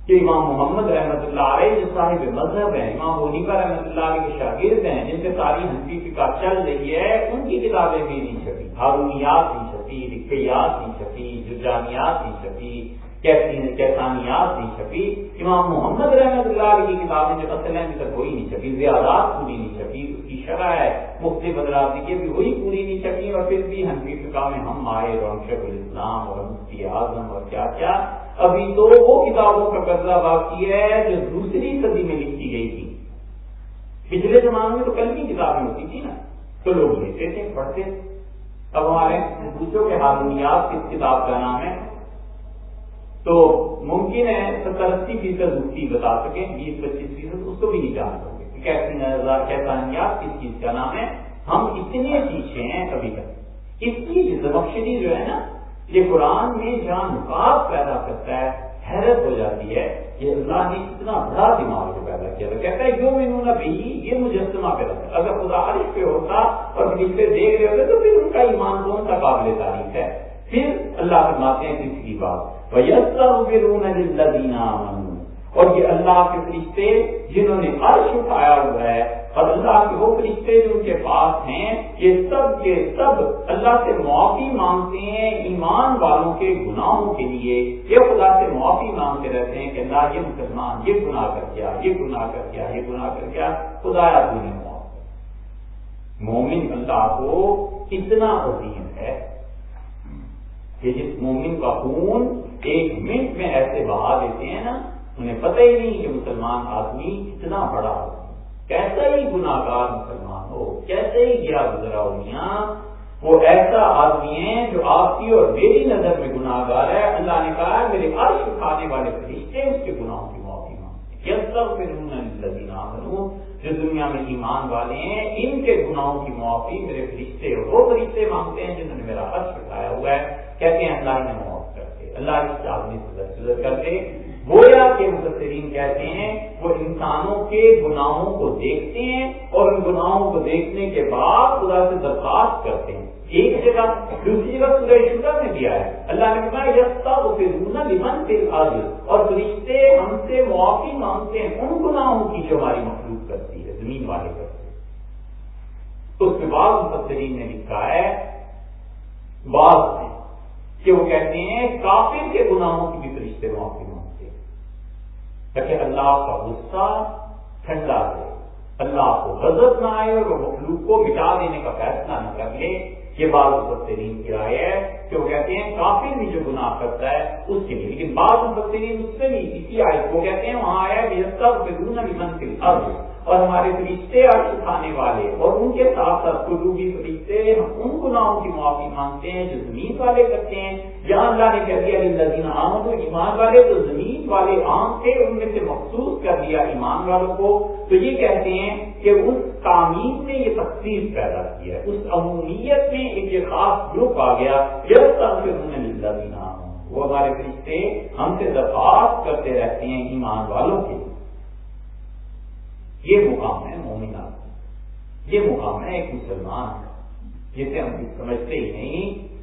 کہ امام محمد رحمت اللہ علیہ جو صاحب مذہب ہیں، امام حنیفہ رحمت اللہ علیہ کے شاگرد ہیں، جن سے ساری حنفی فکا چل رہی ہے، ان کی کتابیں بھی نہیں چھپی۔ ہارونیات نہیں چھپی، رقیات نہیں چھپی ججانیات نہیں چھپی کیسی کیسانیات نہیں چھپی۔ امام محمد رحمت اللہ علیہ کی کتابیں جو اصل ہیں ابھی تک وہی نہیں چھپی، زیادات پوری نہیں چھپی، اس کی شرح ہے۔ مختلف بدلاؤ کی بھی وہی پوری نہیں چھپی، اور پھر بھی حنفی فقہ میں ہم آئے اور شیخ الاسلام اور مفتی اعظم اور کیا کیا۔ ابھی تو وہ کتابوں کا قبضہ باقی ہے جو دوسری صدی میں لکھی گئی تھی۔ پچھلے زمانے میں تو کل کی کتابیں ہوتی تھی نا۔ تو لوگ لیتے تھے، پڑھتے۔ اب ہمارے دوسروں کے ہارونیات کس کتاب کا نام ہے؟ تو ممکن ہے ستر اسی فیصد مفتی بتا سکیں، بیس، پچیس فیصد، اس کو بھی نہیں جان سکے کیسی نظر کیسانیات کس چیز کا نام ہے۔ ہم اتنے پیچھے ہیں کبھی کبھی اس کی زمکشری جو ہے نا، یہ قرآن میں جہاں نکات پیدا کرتا ہے، حیرت ہو جاتی ہے۔ کہ اللہ نے اتنا بڑا دماغ کو پیدا کیا۔ تھا کہتا ہے جو انہوں نے بھی، یہ مجسمہ پیدا کیا اگر خدا عارف پہ ہوتا اور دیکھ رہے ہوتے تو پھر ان کا ایمان کون سا قابل تعریف ہے؟ پھر اللہ فرماتے ہیں تیسری بات اور یہ اللہ کے فرشتے جنہوں نے عرش اٹھایا ہوا ہے، اور اللہ کے وہ فرشتے جو ان کے پاس ہیں، یہ سب کے سب اللہ سے معافی مانگتے ہیں ایمان والوں کے گناہوں کے لیے۔ یہ خدا سے معافی مانگتے رہتے ہیں کہ اللہ یہ مسلمان، یہ گناہ کر کیا یہ گناہ کر کیا یہ گناہ کر کیا خدا نے معاف مومن اللہ کو اتنا عظیم ہے کہ جس مومن کا خون ایک منٹ میں ایسے بہا دیتے ہیں نا، انہیں پتہ ہی نہیں کہ مسلمان آدمی اتنا بڑا ہو۔ کیسا ہی گناگار مسلمان ہو کیسے ہی گیا گزرا ہو میاں۔ وہ ایسا آدمی ہے جو آپ کی اور میری نظر میں گناگار ہے۔ اللہ نے کہا ہے، میرے عرش اٹھانے والے فرشتے اس کے گناہوں کی معافی مانگتے سب پھر جو دنیا میں ایمان والے ہیں، ان کے گناہوں کی معافی میرے فرشتے وہ فرشتے مانگتے ہیں جنہوں نے میرا عرش اٹھایا ہوا ہے۔ کہتے ہیں اللہ نے معاف کر کرتے اللہ کی آدمی سے کرتے گویا کے مبصرین کہتے ہیں، وہ انسانوں کے گناہوں کو دیکھتے ہیں اور ان گناہوں کو دیکھنے کے بعد خدا سے درخواست کرتے ہیں۔ ایک جگہ، دوسری جگہ سورہ شدہ میں دیا ہے اللہ نے کہا یستا رونا لمن پھر سے اور فرشتے ہم سے معافی مانگتے ہیں ان گناہوں کی جو ہماری مخلوق کرتی ہے، زمین والے کرتے ہیں۔ اس کے بعد مبصرین نے لکھا ہے، بعض کہ وہ کہتے ہیں کافر کے گناہوں کی بھی فرشتے معافی مانگتے تاکہ اللہ کا غصہ ٹھنڈا ہے۔ اللہ کو غضب نہ آئے اور وہ مخلوق کو مٹا دینے کا فیصلہ نہ کر لے۔ یہ بات مبصرین کی رائے ہے کہ وہ کہتے ہیں کافر بھی جو گناہ کرتا ہے، اس کے لیے۔ لیکن بعض مبصرین اس سے بھی اسی آئے وہ کہتے ہیں۔ وہاں آیا کہ اور ہمارے فرشتے عرش اٹھانے والے اور ان کے ساتھ ساتھ قلوبی فرشتے ہم ان گناہوں کی معافی مانگتے ہیں جو زمین والے کرتے ہیں۔ جہاں اللہ نے کہہ دیا لذین عام تو ایمان والے تو زمین والے عام تھے، ان میں سے مخصوص کر دیا ایمان والوں کو۔ تو یہ کہتے ہیں کہ اس تعمیر نے یہ تقسیم پیدا کیا ہے۔ اس عمومیت میں ایک یہ خاص گروپ آ گیا جب تک انہوں نے لذین وہ ہمارے فرشتے ہم سے درخواست کرتے رہتے ہیں ایمان والوں کے یہ مقام ہے مومنا یہ مقام ہے ایک مسلمان۔ کا جسے ہم سمجھتے ہی نہیں۔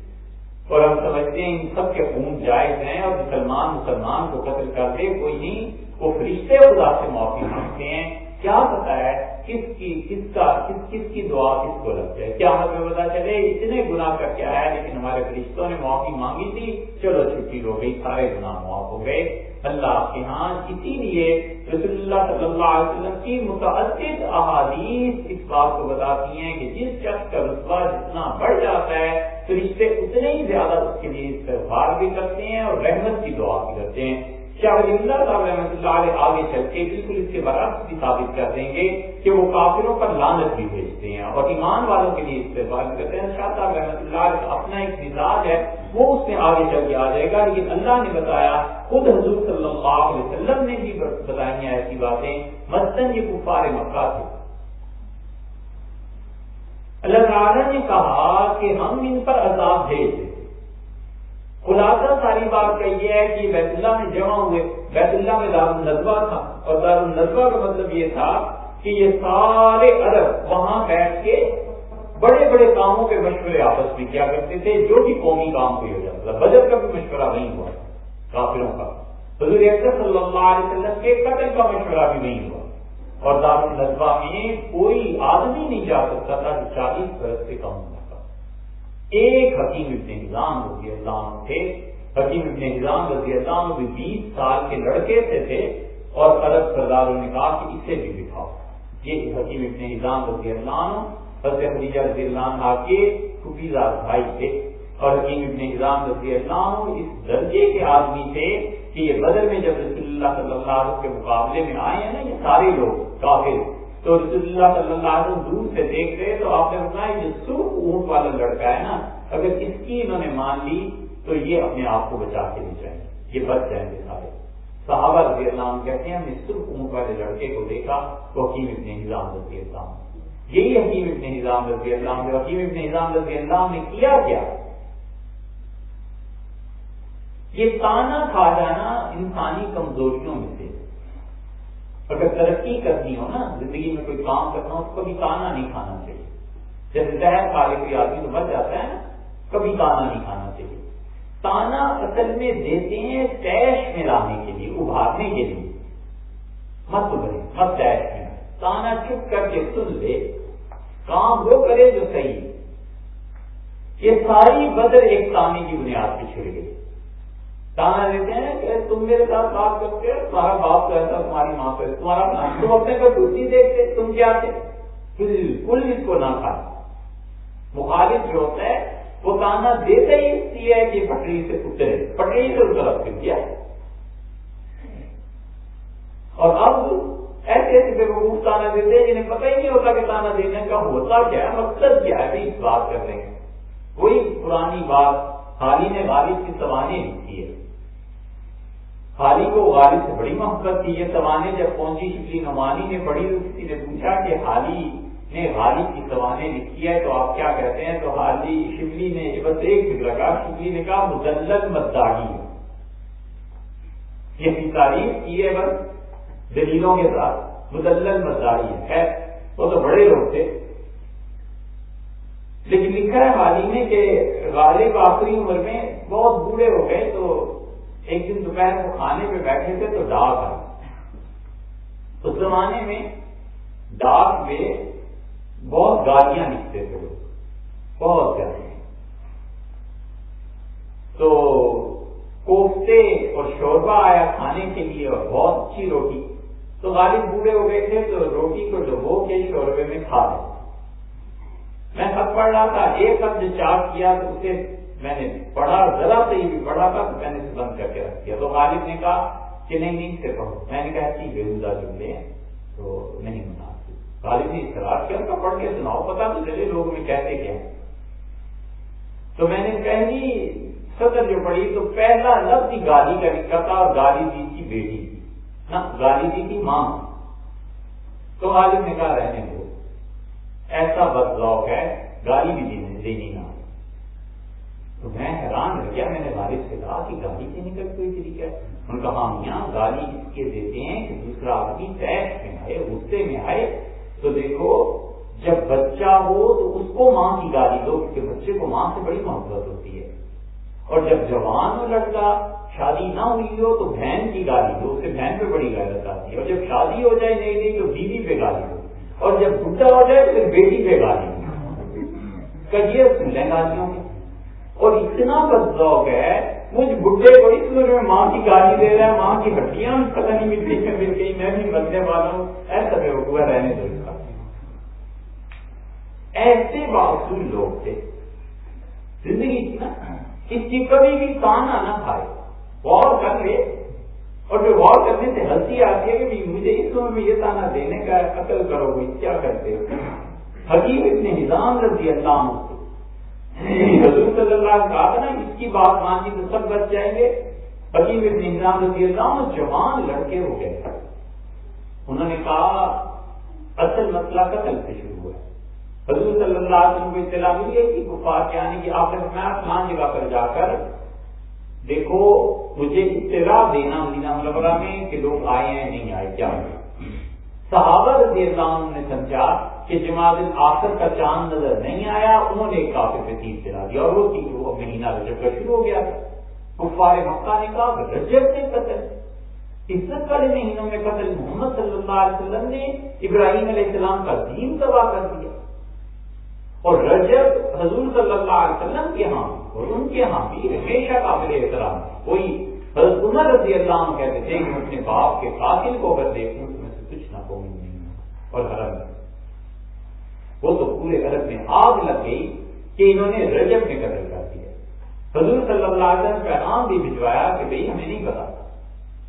اور ہم سمجھتے ہیں ان سب کے خون جائز ہیں اور مسلمان مسلمان کو قتل کر دے کوئی نہیں۔ وہ فرشتے خدا سے معافی مانگتے ہیں۔ کیا پتا ہے کس کی، کس کا، کس کس کی دعا کس کو لگ جائے؟ کیا ہمیں پتا چلے اتنے گناہ کر کے آیا لیکن ہمارے فرشتوں نے معافی مانگی تھی؟ چلو چھٹی ہو گئی، سارے گناہ معاف ہو گئے۔ اللہ کے ہاں اسی لیے رسول اللہ صلی اللہ علیہ وسلم کی متعدد احادیث اس بات کو بتاتی ہیں کہ جس شخص کا رتبہ جتنا بڑھ جاتا ہے، فرشتے اتنے ہی زیادہ اس کے لیے استغفار بھی کرتے ہیں اور رحمت کی دعا بھی کرتے ہیں۔ شاہ اللہ صاحب رحمۃ اللہ علیہ آگے چل کے بالکل اس کے برعکس بھی ثابت کر دیں گے کہ وہ کافروں پر لانت بھی بھیجتے ہیں۔ اور ایمان والوں کے لیے استعمال کرتے ہیں۔ شاہ صاحب رحمۃ اللہ علیہ اپنا ایک مزاج ہے، وہ اس میں آگے چل کے آ جائے گا۔ لیکن اللہ نے بتایا، خود حضور صلی اللہ علیہ وسلم نے بھی بتائی ہیں ایسی باتیں۔ مثلاً یہ کفار مکہ تھے۔ اللہ تعالیٰ نے کہا کہ ہم ان پر عذاب بھیج دیں خلاصہ ساری بات کا یہ ہے کہ بیت اللہ میں جمع ہوئے بیت اللہ میں دار النظبہ تھا اور دار النظبہ کا مطلب یہ تھا کہ یہ سارے عرب وہاں بیٹھ کے بڑے بڑے کاموں کے مشورے آپس میں کیا کرتے تھے، جو کہ قومی کام کوئی ہو جاتا تھا بجٹ کا بھی مشورہ نہیں ہوا، کافروں کا۔ حضور صلی اللہ علیہ وسلم کے قتل کا مشورہ بھی نہیں ہوا۔ اور دار النظبہ میں کوئی آدمی نہیں جا سکتا تھا جو چالیس برس سے کم ایک حکیم ابن نظام رضی اللہ عنہ تھے۔ حکیم ابن نظام رضی اللہ عنہ بھی بیس سال کے لڑکے سے تھے اور عرب سرداروں نے کہا کہ اسے بھی بٹھاؤ یہ حکیم ابن نظام رضی اللہ عنہ، حضرت خدیجہ رضی اللہ عنہ کے خفیزہ بھائی تھے۔ اور حکیم ابن نظام رضی اللہ عنہ اس درجے کے آدمی تھے کہ یہ بدر میں جب رسول اللہ صلی اللہ علیہ وسلم کے مقابلے میں آئے ہیں نا، یہ سارے لوگ کافر تو رسول اللہ صلی اللہ علیہ وسلم دور سے دیکھ رہے تو آپ نے بتایا یہ سرخ اونٹ والا لڑکا ہے نا، اگر اس کی انہوں نے مان لی تو یہ اپنے آپ کو بچا کے نہیں جائیں یہ بچ جائیں گے سارے۔ صحابہ رضی اللہ عنہ کہتے ہیں، ہم نے سرخ اونٹ والے لڑکے کو دیکھا تو حکیم ابن نظام رضی اللہ عنہ۔ یہی حکیم ابن نظام رضی اللہ عنہ حکیم ابن نظام رضی اللہ عنہ نے کیا کیا؟ یہ تانا کھا جانا انسانی کمزوریوں میں اگر ترقی کرنی ہو نا، زندگی میں کوئی کام کرنا ہو تو کبھی تانا نہیں کھانا چاہیے۔ جیسے زہر کھا لے، کوئی آدمی تو بچ جاتا ہے نا، کبھی تانا نہیں کھانا چاہیے۔ تانا اصل میں دیتے ہیں تیش میں لانے کے لیے، ابھارنے کے لیے۔ مت بھرے مت تیش میں تانا چپ کر کے سن لے، کام وہ کرے جو صحیح۔ یہ ساری بدر ایک تانے کی بنیاد پہ چھڑ گئی۔ تانا دیتے ہیں کہ تم میرے ساتھ بات کرتے ہو تمہارا باپ تو ایسا تمہاری ماں پہ تمہارا تم اپنے کو ڈوٹی دیکھتے، تم کیا تھے؟ بالکل اس کو نہ کھا۔ مخالف جو ہوتا ہے وہ تانا دیتے ہی اس لیے ہے کہ پٹری سے اترے پٹری سے اتر پھر کیا۔ اور اب ایسے ایسے بے وقوف تانا دیتے ہیں جنہیں پتہ ہی نہیں ہوتا کہ تانا دینے کا ہوتا کیا ہے، مقصد کیا ہے اس بات کر رہے ہیں کوئی پرانی بات حالی نے غالب کی سوانح لکھی ہے۔ خالی کو غالب سے بڑی محبت کی یہ سوانے جب پہنچی شکلی نمانی نے پڑھی کسی نے پوچھا کہ حالی نے غالب کی سوانے لکھی ہے تو آپ کیا کہتے ہیں؟ تو حالی شبلی نے بس ایک فکر کا شبلی نے کہا مدلل مداغی یہ تعریف کی ہے بس دلیلوں کے ساتھ۔ مدلل مداغی ہے۔ وہ تو بڑے لوگ تھے۔ لیکن لکھا ہے حالی نے کہ غالب آخری عمر میں بہت بوڑھے ہو گئے تو ایک دن دوپہر کو کھانے پہ بیٹھے تھے تو ڈاک آئی۔ اس زمانے میں ڈاک میں بہت گالیاں لکھتے تھے لوگ۔ بہت گالیاں تو کوفتے اور شوربہ آیا کھانے کے لیے اور بہت اچھی روٹی۔ تو غالب بوڑھے ہو گئے تھے تو روٹی کو ڈبو کے شوربے میں کھا لے میں سب پڑھ رہا تھا، ایک جو چارج کیا تو اسے میں نے پڑھا ذرا سے ہی بھی پڑھا تھا تو میں نے اسے بند کر کے رکھ دیا۔ تو غالب نے کہا کہ نہیں نہیں سے پڑھو میں نے کہا ٹھیک بے جملے ہیں، تو نہیں مناسب غالب نے اختلاف کیا کا پڑھ کے سناؤ پتا تو چلے لوگ میں کہتے کیا ہیں۔ تو میں نے پہلی سطر جو پڑھی، تو پہلا لفظ ہی گالی کا لکھا تھا اور گالی دی جی کی بیٹی۔ نہ گالی دی جی کی ماں۔ تو غالب نے کہا، رہنے دو۔ ایسا بدلاؤ ہے گالی بھی دینی نہ تو میں حیران رہ گیا میں نے والد سے کہا کہ گاڑی سے نکل کوئی طریقہ ہے۔ ان کہا میاں گالی اس کے دیتے ہیں کہ دوسرا آدمی ٹیکس میں آئے غصے میں آئے۔ تو دیکھو جب بچہ ہو تو اس کو ماں کی گالی دو کیونکہ بچے کو ماں سے بڑی محبت ہوتی ہے۔ اور جب جوان ہو لڑکا شادی نہ ہوئی ہو تو بہن کی گالی دو اسے بہن پہ بڑی غیرت آتی ہے۔ اور جب شادی ہو جائے نہیں نہیں تو بیوی پہ گالی دو۔ اور جب بڈا ہو جائے تو پھر بیٹی پہ گالی دو۔ کہیے سن لیں گالیوں میں اور اتنا بدلاؤ ہے، مجھ بڈھے کو اس میں ماں کی گالی دے رہا ہے ماں کی ہڈیاں پتہ نہیں ملتی مل گئی، میں بھی مرنے والا ہوں، ایسا بے وقوع رہنے دو ایسے باوجود لوگ تھے۔ زندگی نا اس کی کبھی بھی تانا نہ کھائے۔ غور کر لے۔ اور جو غور کرنے سے ہنسی آتی ہے کہ مجھے اس میں یہ تانا دینے کا قتل کرو گے کیا کرتے ہو؟ حکیم اتنے نظام رضی اللہ حضور صلی اللہ کہا تھا نا، اس کی بات مانی تو سب بچ جائیں گے۔ حکیم ابن نظام رضی اللہ عنہ جوان لڑکے ہو گئے۔ انہوں نے کہا، اصل مسئلہ قتل سے شروع ہوا حضور صلی اللہ علیہ وسلم کو اطلاع ملی ہے کہ کفار کے آنے کی آپ نے فرمایا فلان جگہ پر جا کر، دیکھو، مجھے اطلاع دینا مدینہ ملبرہ میں کہ لوگ آئے ہیں نہیں آئے، کیا صحابہ رضی اللہ عنہ نے سمجھا کہ جماعت آخر کا چاند نظر نہیں آیا، انہوں نے ایک کافی پہ تیر چلا دیا اور وہ تیر وہ مہینہ رجب کا شروع ہو گیا۔ تھا کفار مکہ نے کہا رجب سے قتل۔ عزت والے مہینوں میں قتل محمد صلی اللہ علیہ وسلم نے ابراہیم علیہ السلام کا دین تباہ کر دیا۔ اور رجب حضور صلی اللہ علیہ وسلم کے ہاں اور ان کے ہاں بھی ہمیشہ قابل احترام۔ کوئی حضرت عمر رضی اللہ عنہ کہتے تھے کہ اپنے باپ کے قاتل کو اگر دیکھوں تو میں سے کچھ نہ قومی نہیں اور حرم وہ تو پورے عرب میں آگ لگ گئی کہ انہوں نے رجب میں قتل کر دیا۔ حضور صلی اللہ علیہ وسلم پیغام بھی بھجوایا کہ بھائی، ہمیں نہیں پتا۔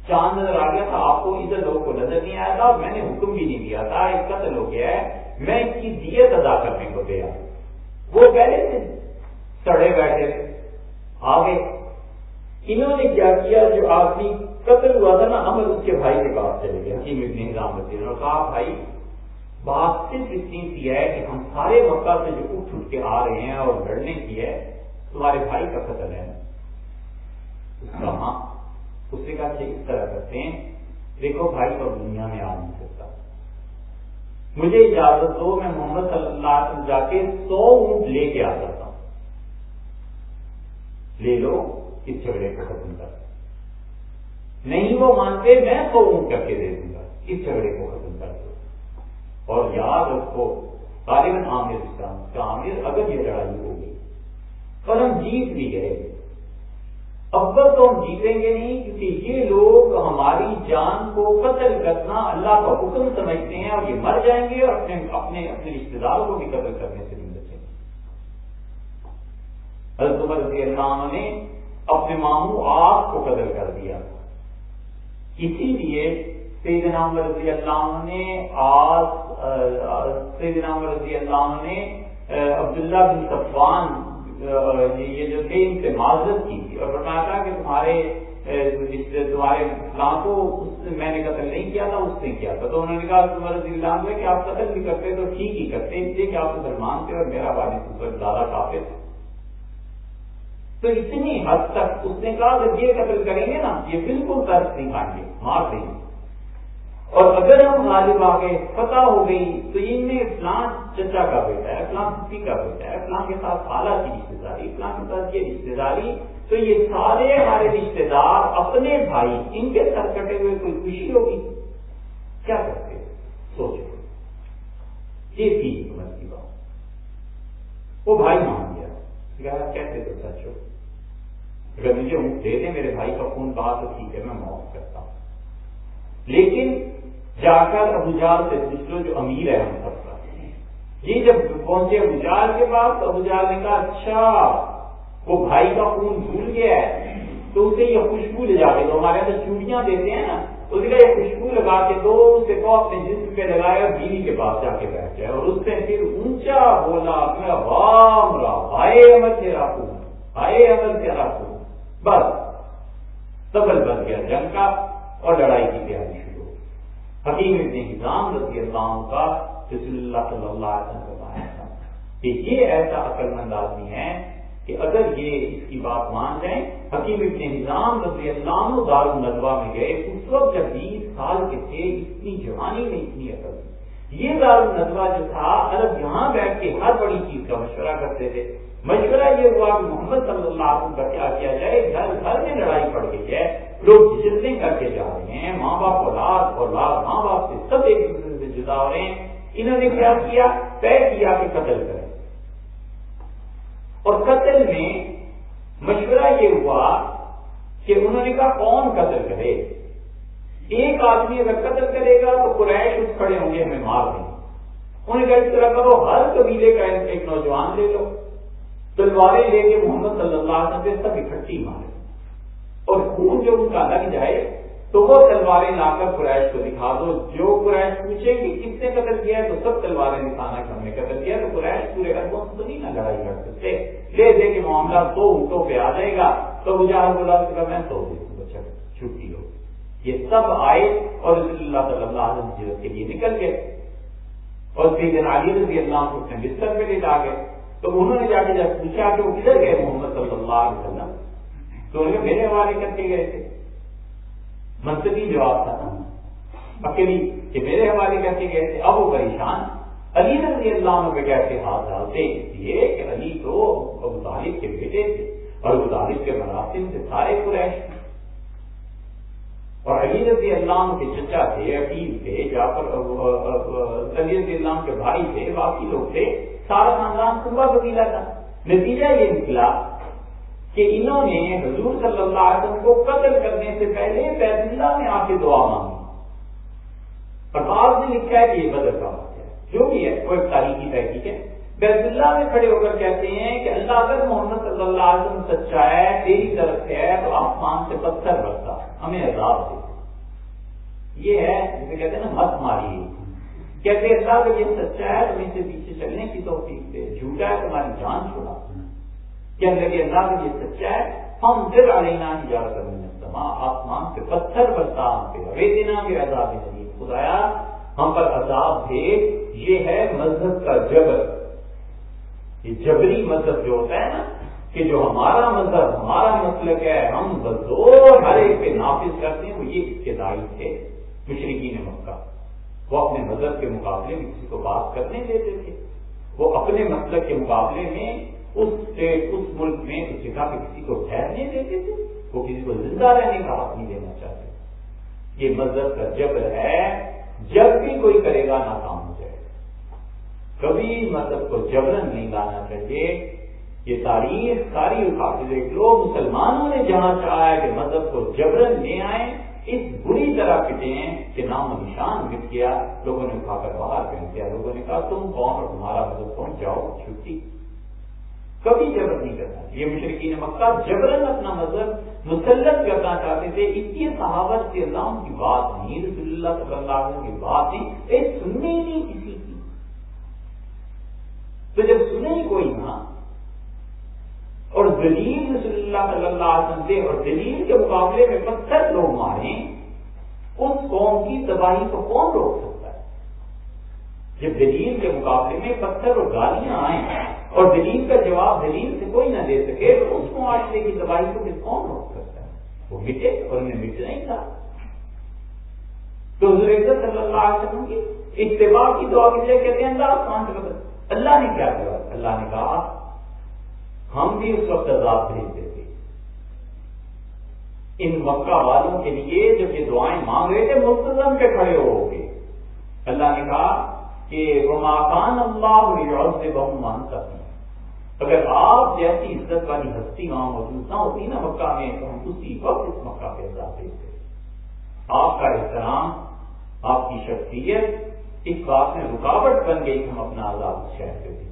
چاند نظر آ گیا تھا، آپ کو ادھر لوگوں کو نظر نہیں آیا تھا، میں نے حکم بھی نہیں دیا تھا، ایک قتل ہو گیا ہے، میں اس کی دیت ادا کرنے کو دیا وہ پہلے سے سڑے بیٹھے آگے، انہوں نے کیا کیا جو آدمی قتل ہوا تھا نا، عمل اس کے بھائی کے پاس چلے گئے۔ حکیم ابن نظام وزیر نے کہا، بھائی بات صرف اتنی سی ہے کہ ہم سارے مکہ سے جو اٹھ اٹھ کے آ رہے ہیں اور لڑنے کی ہے، تمہارے بھائی کا قتل ہے۔ اس کا ہاں اس سے کہا اس طرح کرتے ہیں؟ دیکھو بھائی تو دنیا میں آ نہیں سکتا مجھے اجازت دو، میں محمد صلی اللہ علیہ وسلم جا کے سو اونٹ لے کے آ جاتا ہوں۔ لے لو، اس جھگڑے کو ختم کر۔ نہیں وہ مانتے، میں سو اونٹ کر کے دے دوں گا۔ اس جھگڑے کو ختم اور یاد رکھو غالباً عامر اسلام کا عامر اگر یہ لڑائی ہوگی۔ اور ہم جیت بھی گئے اول تو ہم جیتیں گے نہیں، کیونکہ یہ لوگ ہماری جان کو قتل کرنا اللہ کا حکم سمجھتے ہیں اور یہ مر جائیں گے اور اپنے اپنے اپنے رشتے داروں کو بھی قتل کرنے سے نہیں بچیں گے۔ حضرت عمر رضی اللہ عنہ نے اپنے ماموں آپ کو قتل کر دیا۔ اسی لیے سیدنا عمر رضی اللہ عنہ نے آج سیدنا عمر رضی اللہ عنہ نے عبداللہ بن صفوان یہ جو تھے، ان سے معذرت کی تھی اور بتایا تھا کہ تمہارے تمہارے فلاں کو میں نے قتل نہیں کیا تھا، اس نے کیا تھا۔ تو انہوں نے کہا تمہارے اللہ میں کہ آپ قتل بھی کرتے تو ٹھیک ہی کرتے، اس لیے کہ آپ مسلمان تھے اور میرا والد پر زیادہ کافی تھے تو اتنی حد تک اس نے کہا کہ یہ قتل کریں گے نا، یہ بالکل ترس نہیں کھائیں گے، مار دیں گے۔ اور اگر ہم غالب آ گئے پتہ ہو گئی، تو ان میں فلاں چچا کا بیٹا ہے، فلاں پھپھی کا بیٹا ہے، فلاں کے ساتھ خالہ کی رشتے داری، فلاں کے ساتھ یہ رشتے داری۔ تو یہ سارے ہمارے رشتے دار اپنے بھائی، ان کے سر کٹے ہوئے کوئی خوشی ہوگی؟ کیا کرتے؟ سوچو یہ تھی حکومت کی بات۔ وہ بھائی مان گیا۔ کیسے تو سچ ہو اگر مجھے دے دے، میرے بھائی کا خون کہا تو ٹھیک ہے، میں معاف کرتا ہوں۔ لیکن جا کر ابوجال سے پوچھ لو جو امیر ہے ہم سب کا۔ یہ جب پہنچے ابوجال کے پاس، تو ابوجال نے کہا اچھا وہ بھائی کا خون بھول گیا ہے، تو اسے یہ خوشبو لے جا کے دو۔ ہمارے اندر چوڑیاں دیتے ہیں نا، اس کا یہ خوشبو لگا کے دو اسے کو اپنے جسم پہ لگایا اور بیوی کے پاس جا کے بیٹھ جائے اور اس نے پھر اونچا بولا اپنا وام را بھائی امر تیرا خون، بھائی امر تیرا خون۔ بس، سبل بن گیا، جنگ کا اور لڑائی کی تیاری شروع۔ حکیم ابن نظام رضی اللہ عنہ کا رسول اللہ صلی اللہ علیہ وسلم بتایا تھا کہ یہ ایسا عقل مند آدمی ہے کہ اگر یہ اس کی بات مان جائیں حکیم ابن نظام رضی اللہ عنہ دار الدوا میں گئے، اس وقت جب بیس سال کے تھے، اتنی جوانی میں اتنی عقل یہ دار الدوا جو تھا، عرب یہاں بیٹھ کے ہر بڑی چیز کا مشورہ کرتے تھے۔ مشورہ یہ ہوا کہ محمد صلی اللہ علیہ وسلم کا کیا کیا جائے؟ گھر گھر میں لڑائی پڑ گئی ہے۔ لوگ جتنے کر کے جا رہے ہیں۔ ماں باپ اولاد اولاد ماں باپ سے سب ایک دوسرے سے جدا ہو رہے ہیں۔ انہوں نے کیا کیا؟ طے کیا کہ قتل کریں۔ اور قتل میں مشورہ یہ ہوا کہ انہوں نے کہا کون قتل کرے؟ ایک آدمی اگر قتل کرے گا تو قریش اس کھڑے ہوں گے ہمیں مار دیں انہوں نے کہا اس طرح کرو، ہر قبیلے کا ایک نوجوان لے لو۔ تلواریں لے کے محمد صلی اللہ علیہ وسلم سب اکٹھی مارے اور خون جو ان کا لگ جائے تو وہ تلواریں لا کر قریش کو دکھا دو۔ جو قریش پوچھے کہ کس نے قتل کیا ہے، تو سب تلواریں دکھانا کہ ہم نے قتل کیا تو قریش پورے اربوں سے تو نہیں نہ لڑائی کر سکتے۔ لے دے کے معاملہ دو اونٹوں پہ آ جائے گا۔ تو مجھے بولا کہ میں سو اچھا چھٹی ہو۔ یہ سب آئے اور رسول اللہ صلی اللہ علیہ وسلم کے لیے نکل گئے۔ اور پھر علی رضی اللہ کو اپنے بستر پہ لے جا گئے۔ تو انہوں نے جا کے جب پوچھا کہ وہ کدھر گئے محمد صلی اللہ علیہ وسلم؟ تو انہوں نے میرے حوالے کر کے گئے تھے۔ منصبی جواب تھا۔ نا اکیلی کہ میرے حوالے کیسے گئے تھے۔ اب وہ پریشان۔ علی رضی اللہ عنہ پہ کیسے ہاتھ ڈالتے اس لیے کہ علی تو ابو طالب کے بیٹے تھے اور ابو طالب کے مراسم سے سارے قریش۔ اور علی رضی اللہ عنہ کے چچا تھے، عقیل تھے، جعفر، علی رضی اللہ عنہ کے بھائی تھے، باقی لوگ تھے۔ سارا خاندان کنبا قبیلہ تھا۔ نتیجہ یہ نکلا کہ انہوں نے حضور صلی اللہ علیہ وسلم کو قتل کرنے سے پہلے بیت اللہ میں آ کے دعا مانگی۔ اور بعض نے لکھا ہے کہ یہ بدر کا بات ہے۔ جو بھی ہے، وہ ایک تاریخی تحقیق ہے۔ بیت اللہ میں کھڑے ہو کر کہتے ہیں کہ اللہ اگر محمد صلی اللہ علیہ وسلم سچا ہے، تیری طرف سے ہے، تو آسمان سے پتھر برتا ہمیں عذاب دے۔ یہ ہے، جسے کہتے ہیں نا، مت ماری کہتے اللہ اگر یہ سچا ہے تو ان سے پیچھے چلنے کی توفیق دے۔ جھوٹا ہے، تمہاری جان چھوڑا۔ کہ یہ اللہ کا یہ سچا ہے، ہم دل علینا ہی جا کر سما، آسمان سے پتھر برتا ہم پہ اوے دینا عذاب نہیں خدایا، ہم پر عذاب دے۔ یہ ہے مذہب کا جبر۔ یہ جبری مذہب جو ہوتا ہے نا، کہ جو ہمارا مذہب، ہمارا مسلک ہے، ہم بزور ہر ایک پہ نافذ کرتے ہیں، وہ یہ اس کے دائی تھے مشرقین مکہ۔ وہ اپنے مذہب کے مقابلے میں کسی کو بات کرنے دیتے تھے وہ اپنے مسلک کے مقابلے میں اس اسٹیٹ اس ملک میں اس جگہ پہ کسی کو ٹھہرنے دیتے تھے وہ کسی کو زندہ رہنے کا حق نہیں دینا چاہتے۔ یہ مذہب کا جبر ہے۔ جب بھی کوئی کرے گا، ناکام ہو جائے کبھی مذہب کو جبرن نہیں لانا چاہیے۔ یہ تاریخ ساری اٹھا کے دیکھ لو مسلمانوں نے جہاں چاہا ہے کہ مذہب کو جبرن لے آئے اس بری طرح پٹے ہیں کہ نام و نشان مٹ گیا لوگوں نے اٹھا کر باہر پہن دیا لوگوں نے کہا تم کون اور تمہارا مذہب کون؟ جاؤ، چھٹی۔ کبھی جبر نہیں کرنا۔ یہ مشرقین مکہ جبرن اپنا مذہب مسلط کرنا چاہتے تھے۔ اس کی صحابت کے اللہ کی بات نہیں، رسول اللہ صلی اللہ علیہ کی بات نہیں اے سننے ہی نہیں کسی کی۔ تو جب سنے ہی کوئی نہ اور دلیل رسول اللہ صلی اللہ علیہ وسلم سے اور دلیل کے مقابلے میں پتھر لوگ مارے اس قوم کی تباہی کو کون روک سکتا ہے؟ جب دلیل کے مقابلے میں پتھر اور گالیاں آئیں اور دلیل کا جواب دلیل سے کوئی نہ دے سکے، تو اس معاشرے کی تباہی کو پھر کون روک سکتا ہے؟ وہ مٹے اور انہیں مٹ نہیں تھا تو حضور صلی اللہ علیہ وسلم کی اتباع کی دعا کے لیے کہتے ہیں، اللہ آسمان سے اللہ نے کیا کیا؟ اللہ نے کہا ہم بھی اس وقت عذاب بھیجتے تھے۔ ان مکہ والوں کے لیے جب یہ دعائیں مانگ رہے تھے، مستظم پہ کھڑے ہو گئے۔ اللہ نے کہا کہ وہ ماکان اللہ سے بہت مان سکتے اگر آپ جیسی عزت والی ہستی وہاں موجود نہ ہوتی نا مکہ میں، تو ہم اسی وقت اس مکہ پہ جاتے تھے۔ آپ کا احترام، آپ کی شخصیت، اس بات میں رکاوٹ بن گئی کہ ہم اپنا آزاد شہر پہ بھیجیں۔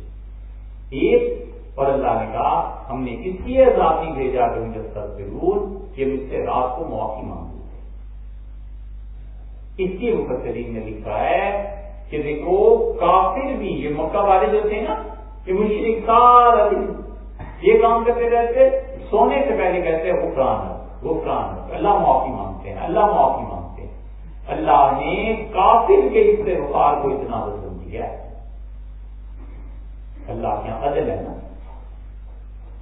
ایک اور اللہ نے کہا، ہم نے اس لیے آزاد نہیں بھیجا کہ مجھے سر ضرور کہ مجھ سے رات کو معافی مانگی اس لیے مفسرین نے لکھا ہے کہ دیکھو، کافر بھی، یہ مکہ والے جو تھے نا، کہ مشرق سارا دن یہ کام کرتے رہتے، سونے سے پہلے کہتے ہیں، غفران غفران اللہ معافی مانگتے ہیں، اللہ معافی مانگتے ہیں۔ اللہ نے کافر کے استغفار کو اتنا وزن دیا ہے۔ اللہ کے یہاں عدل ہے نا۔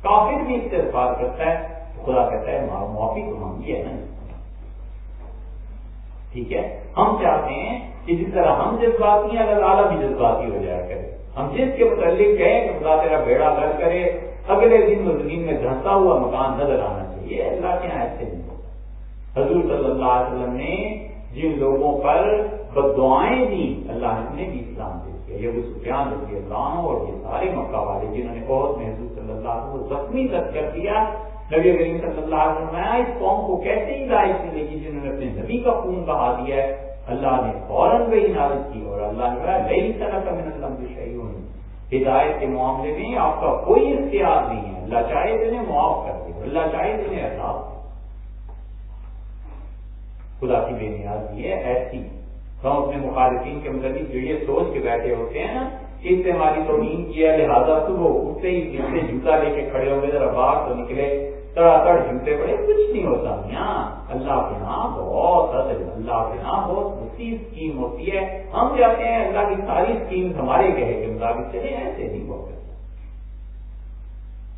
کافر بھی استغفار کرتا ہے، خدا کہتا ہے معافی تو ہم بھی ہے نا۔ ٹھیک ہے؟ ہم چاہتے ہیں کہ جس طرح ہم جذباتی ہیں اللہ تعالیٰ بھی جذباتی ہو جایا کرے۔ ہم جس کے متعلق کہیں کہ خدا تیرا بیڑا گر کرے، اگلے دن وہ زمین میں دھنسا ہوا مکان نظر آنا چاہیے۔ اللہ کے یہاں ایسے نہیں۔ ہوتا حضور صلی اللہ علیہ وسلم نے جن لوگوں پر بدعائیں دی اللہ نے بھی اسلام دے دیا۔ یہ سفیان رضی اللہ اور یہ سارے مکہ والے جنہوں نے بہت محضور صلی اللہ علیہ وسلم زخمی تک کر دیا۔ نبی کریم صلی اللہ علیہ وسلم اس قوم کو کیسے ہی لائف ملے گی جنہوں نے اپنے نبی کا خون بہا دیا ہے؟ اللہ نے فوراً وہی نازل کی اور اللہ نے کہا لئی طرح کا من اللہ شہید ہدایت کے معاملے میں آپ کا کوئی اختیار نہیں ہے۔ اللہ چاہے تو انہیں معاف کر دے، اللہ چاہے تو انہیں احساس خدا کی بے نیازی ہے، ایسی ہم اپنے مخالفین کے متعلق جو یہ سوچ کے بیٹھے ہوتے ہیں نا اس سے ہماری تو نیند کیا، لہٰذا صبح اٹھتے ہی جن جوتا لے کے کھڑے ہو گئے ذرا باہر تو نکلے تڑا جھوٹے پڑے، کچھ نہیں ہوتا۔ یہاں اللہ کے نام بہت اللہ کے نام بہت وسیع اسکیم ہوتی ہے۔ ہم چاہتے ہیں، اللہ کی ساری اسکیم ہمارے کہے کے مطابق چلے، ایسے نہیں ہو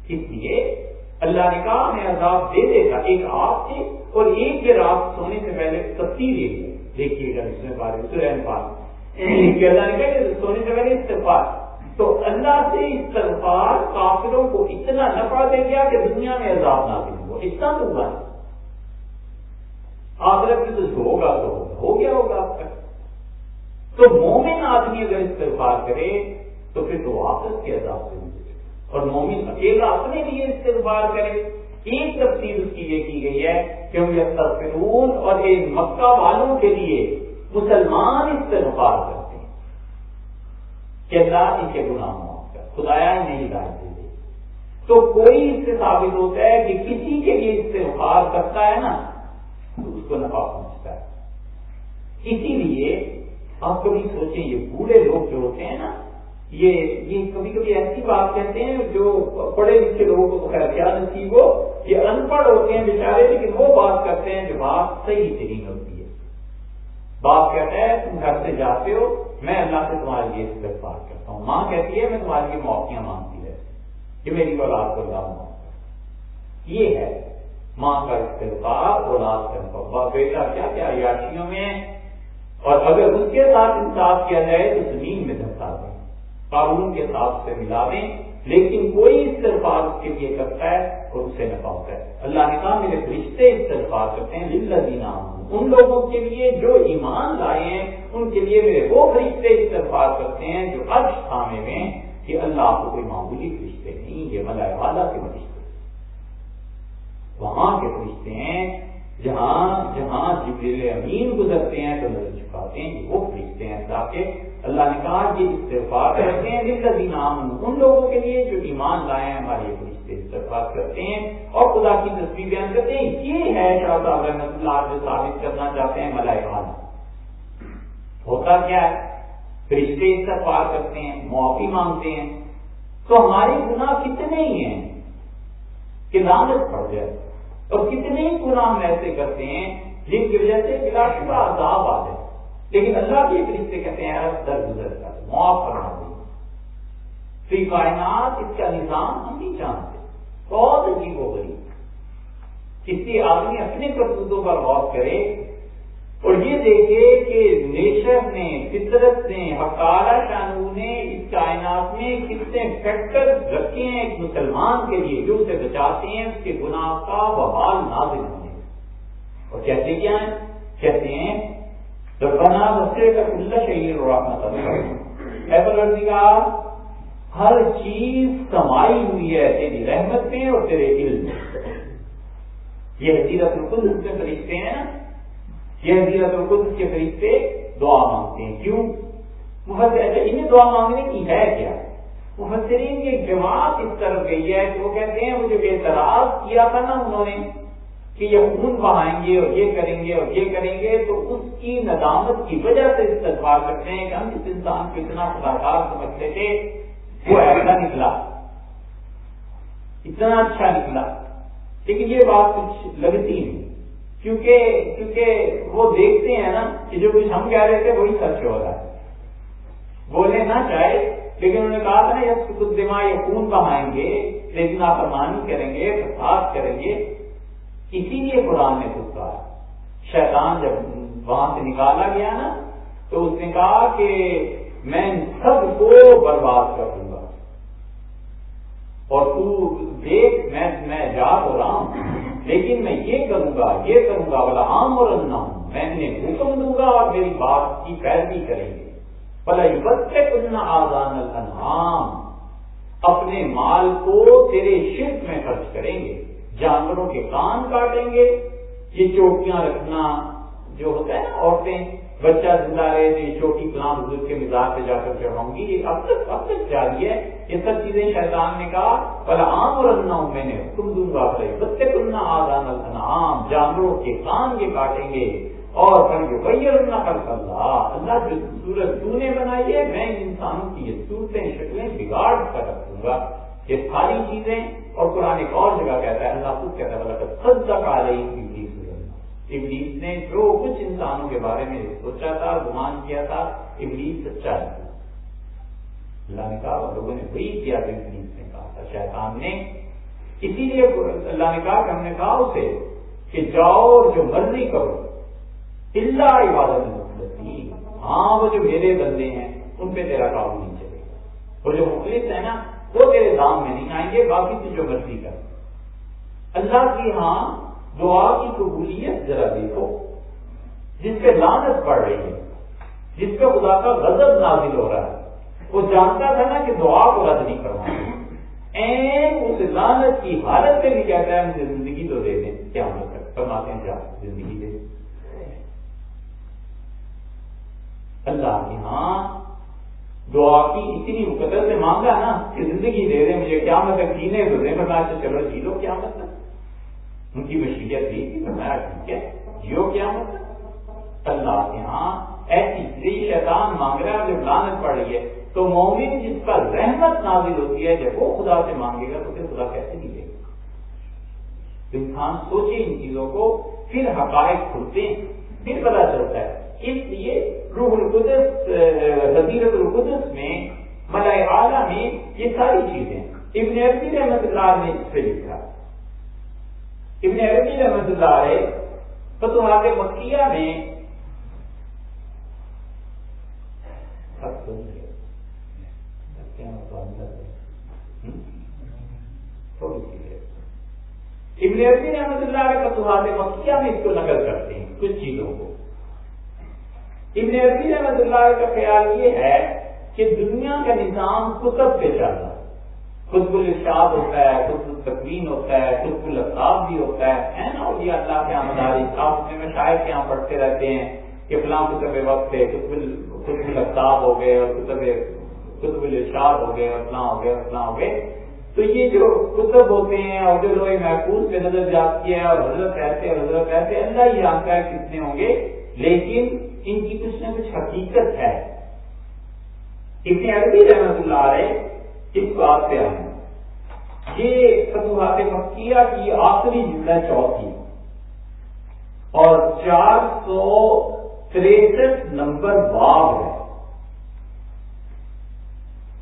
اس لیے اللہ نے کہا، ہمیں عذاب دے دے گا ایک آپ سے اور ایک کے رات سونے سے پہلے تفصیل دیکھیے گا اس میں بارے سرین پال اللہ نے کہا سونے سے پہلے استفاد تو اللہ سے استغفار کافروں کو اتنا نفع دے گیا کہ دنیا میں عذاب نہ ہو اتنا تو ہوا۔ آخرت میں تو ہوگا تو ہو گیا ہوگا اب تک۔ تو مومن آدمی اگر استغفار کرے تو پھر تو واپس کے عذاب سے ملے اور مومن اکیلا اپنے لیے استغفار کرے۔ ایک تفصیل اس کی یہ کی گئی ہے کہ ہم یہ اور ایک مکہ والوں کے لیے مسلمان استغفار کرے کہ اللہ ان کے گناہ معاف کر، خدایا نہیں ہدایت دے دے۔ تو کوئی اس سے ثابت ہوتا ہے کہ کسی کے لیے اس سے وفار کرتا ہے نا، تو اس کو نفع پہنچتا ہے۔ اسی لیے آپ کبھی سوچیں، یہ بوڑھے لوگ جو ہوتے ہیں نا، یہ یہ کبھی کبھی ایسی بات کہتے ہیں جو پڑھے لکھے لوگوں کو خیر کیا نصیب ہو، یہ ان پڑھ ہوتے ہیں بیچارے، لیکن وہ بات کرتے ہیں جو بات صحیح ترین ہوتی باپ کہتا ہے، تم گھر سے جاتے ہو، میں اللہ سے تمہارے لیے استغفار کرتا ہوں۔ ماں کہتی ہے، میں تمہارے لیے معافیاں مانگتی رہتی کہ میری اولاد کو اللہ معاف یہ ہے ماں کا استغفار اولاد کا بیٹا، کیا کیا عیاشیوں میں اور اگر اس کے ساتھ انصاف کیا جائے تو زمین میں دھسا دیں قانون کے ساتھ سے ملا دیں۔ لیکن کوئی استغفار اس کے لیے کرتا ہے اور اسے نفا ہوتا ہے۔ اللہ نے کہا، میرے فرشتے استغفار کرتے ہیں۔ للذین ان لوگوں کے لیے جو ایمان لائے ہیں، ان کے لیے میرے وہ فرشتے استغفار کرتے ہیں جو عرش تھامے میں کہ اللہ کو کوئی معمولی فرشتے نہیں، یہ ملائے والا کے فرشتے وہاں کے فرشتے ہیں، جہاں جہاں جبریل امین گزرتے ہیں تو نظر چکاتے ہیں وہ فرشتے ہیں۔ تاکہ اللہ نے کہا کہ استغفار کرتے ہیں للذین ان لوگوں کے لیے جو ایمان لائے ہیں، ہمارے فرشتے استغفار کرتے ہیں اور خدا کی تصویر بیان کرتے ہیں۔ یہ ہے شاہ صاحب رحمۃ اللہ جو ثابت کرنا چاہتے ہیں ملائے ہوتا کیا ہے؟ فرشتے استغفار کرتے ہیں، معافی مانگتے ہیں۔ تو ہمارے گناہ کتنے ہی ہیں کہ لانت پڑ جائے۔ اور کتنے ہی گناہ ہم ایسے کرتے ہیں جن کی وجہ سے بلا شبہ عذاب آ جائے۔ لیکن اللہ کے فرشتے کہتے ہیں در گزر کر معاف کرنا دیں فی کائنات اس کا نظام ہم نہیں جانتے۔ بہت عجیب ہو گئی کسی آدمی اپنے کرتوتوں پر غور کرے اور یہ دیکھے کہ نیچر نے، فطرت نے حکارا شانو نے، اس کائنات میں کتنے فیکٹر رکھے ہیں ایک مسلمان کے لیے جو اسے بچاتے ہیں، اس کے گناہ کا بحال نازل ہونے اور کہتے کیا ہیں؟ کہتے ہیں، ربنا بسے کا کل شہید اور اپنا ایپل ہر چیز کمائی ہوئی ہے تیری رحمت میں اور تیرے علم میں۔ یہ حضیرت القدس کے فرشتے ہیں نا۔ یہ حضیرت القدس کے فرشتے دعا مانگتے ہیں۔ کیوں؟ مفسر انہیں دعا مانگنے کی ہے کیا؟ مفسرین کی جماعت اس طرف گئی ہے کہ وہ کہتے ہیں، مجھے بے اعتراض کیا تھا نا انہوں نے کہ یہ خون بہائیں گے اور یہ کریں گے اور یہ کریں گے، تو اس کی ندامت کی وجہ سے استقبال کرتے ہیں کہ ہم اس انسان کو اتنا خداکار سمجھتے تھے۔ وہ ایسا نکلا اتنا اچھا نکلا لیکن یہ بات کچھ لگتی نہیں۔ کیونکہ کیونکہ وہ دیکھتے ہیں نا کہ جو کچھ ہم کہہ رہے تھے وہی سچ ہو رہا ہے۔ بولے نہ چاہے لیکن انہوں نے کہا تھا یہ خود دماغ یا خون بہائیں گے، لیکن آپ ارمانی کریں گے فساد کریں گے۔ اسی لیے قرآن نے خود کہا۔ شیطان جب وہاں سے نکالا گیا نا، تو اس نے کہا کہ میں سب کو برباد کر دوں۔ گا اور تو دیکھ، میں میں جا تو رہا ہوں۔ لیکن میں یہ کروں گا، یہ کروں گا بلا عام اور نہ ہوں میں انہیں حکم دوں گا اور میری بات کی پیروی کریں گے۔ بلا بچے کلنا آزان الانعام اپنے مال کو تیرے شرک میں خرچ کریں گے۔ جانوروں کے کان کاٹیں گے۔ یہ چوٹیاں رکھنا جو ہوتا ہے عورتیں بچہ زندہ رہے تو یہ چوٹی فلاں بزرگ کے مزاج پہ جا کر چڑھاؤں گی، یہ اب تک اب تک جاری ہے۔ یہ سب چیزیں شیطان نے کہا بلا عام اور اللہ میں نے حکم دوں گا بچے کننا آزان الانعام، جانوروں کے کان کے کاٹیں گے۔ اور پھر اللہ کر اللہ اللہ جو سورج تو نے بنائی ہے، میں انسانوں کی یہ صورتیں، شکلیں بگاڑ کر رکھوں گا۔ یہ ساری چیزیں اور قرآن ایک اور جگہ کہتا ہے، اللہ خود کہتا ہے اللہ خود تک آ رہی ابلیس نے جو کچھ انسانوں کے بارے میں سوچا تھا، گمان کیا تھا، ابلیس سچا ہے۔ اللہ نے کہا، لوگوں نے وہی کیا تو ابلیس نے کہا تھا۔ شیطان نے اسی لیے اللہ نے کہا کہ ہم نے کہا اسے کہ جاؤ اور جو مرضی کرو۔ اللہ عبادت مخلصی ہاں وہ جو میرے بندے ہیں، ان پہ تیرا قابو نہیں چلے گا۔ وہ جو مخلص ہے نا، وہ تیرے دام میں نہیں آئیں گے، باقی تو جو مرضی کر اللہ کی ہاں دعا کی قبولیت ذرا دیکھو۔ جس پہ لانت پڑ رہی ہے، جس پہ خدا کا غضب نازل ہو رہا ہے، وہ جانتا تھا نا کہ دعا کو رد نہیں کروانا اس لانت کی حالت پہ بھی کہتا ہے مجھے زندگی تو دے دیں۔ کیا مطلب فرماتے ہیں؟ کیا زندگی دے۔ اللہ کے ہاں دعا کی اتنی مقدر سے مانگا نا کہ زندگی دے دیں۔ مجھے کیا مطلب جینے تو دیں بتا اچھا چلو جی لو کیا مطلب ان کی مشیت دی تھی فرمایا ٹھیک ہے جیو کیا مطلب اللہ کے ہاں ایسی شیطان مانگ رہا ہے جب لانت پڑ رہی ہے۔ تو مومن جس کا رحمت نازل ہوتی ہے، جب وہ خدا سے مانگے گا، تو پھر خدا کیسے نہیں دے گا انسان سوچے ان چیزوں کو، پھر حقائق کھلتے ہیں، پھر پتا چلتا ہے۔ اس لیے روح القدس حضیرت القدس میں ملائے اعلیٰ میں یہ ساری چیزیں ابن عربی رحمت اللہ نے اس پہ لکھا۔ ابن عربی رحمت اللہ علیہ فتوحات مکیہ میں ابن عربی رحمت اللہ علیہ فتوحات مکیہ میں اس کو نقل کرتے ہیں، کچھ چیزوں کو۔ ابن عربی رحمت اللہ علیہ کا خیال یہ ہے کہ دنیا کا نظام کتب پہ چل رہا ہے الشاد ہوتا ہے، خطب التقوین ہوتا ہے، خطب الطاف بھی ہوتا ہے۔ نا اولیاء اللہ کے آمداری آپ میں شاعر کے یہاں پڑھتے رہتے ہیں کہ فلاں کتب وقت ہے خطب الطاف ہو گئے اور کتب خطب الشاد ہو گئے اور فلاں ہو گئے اور فلاں ہو گئے۔ تو یہ جو کتب ہوتے ہیں اور جو لوگ محفوظ پہ نظر جاتی ہے اور حضرت کہتے اور حضرت کہتے اللہ ہی جانتا ہے کتنے ہوں گے۔ لیکن ان کی کچھ نہ کچھ حقیقت ہے۔ اتنے عربی رحمت اللہ علیہ اس بات پہ آئے۔ یہ فتوحات مکیہ کی آخری جملہ چوتھی۔ اور چار سو تریسٹھ نمبر باب ہے۔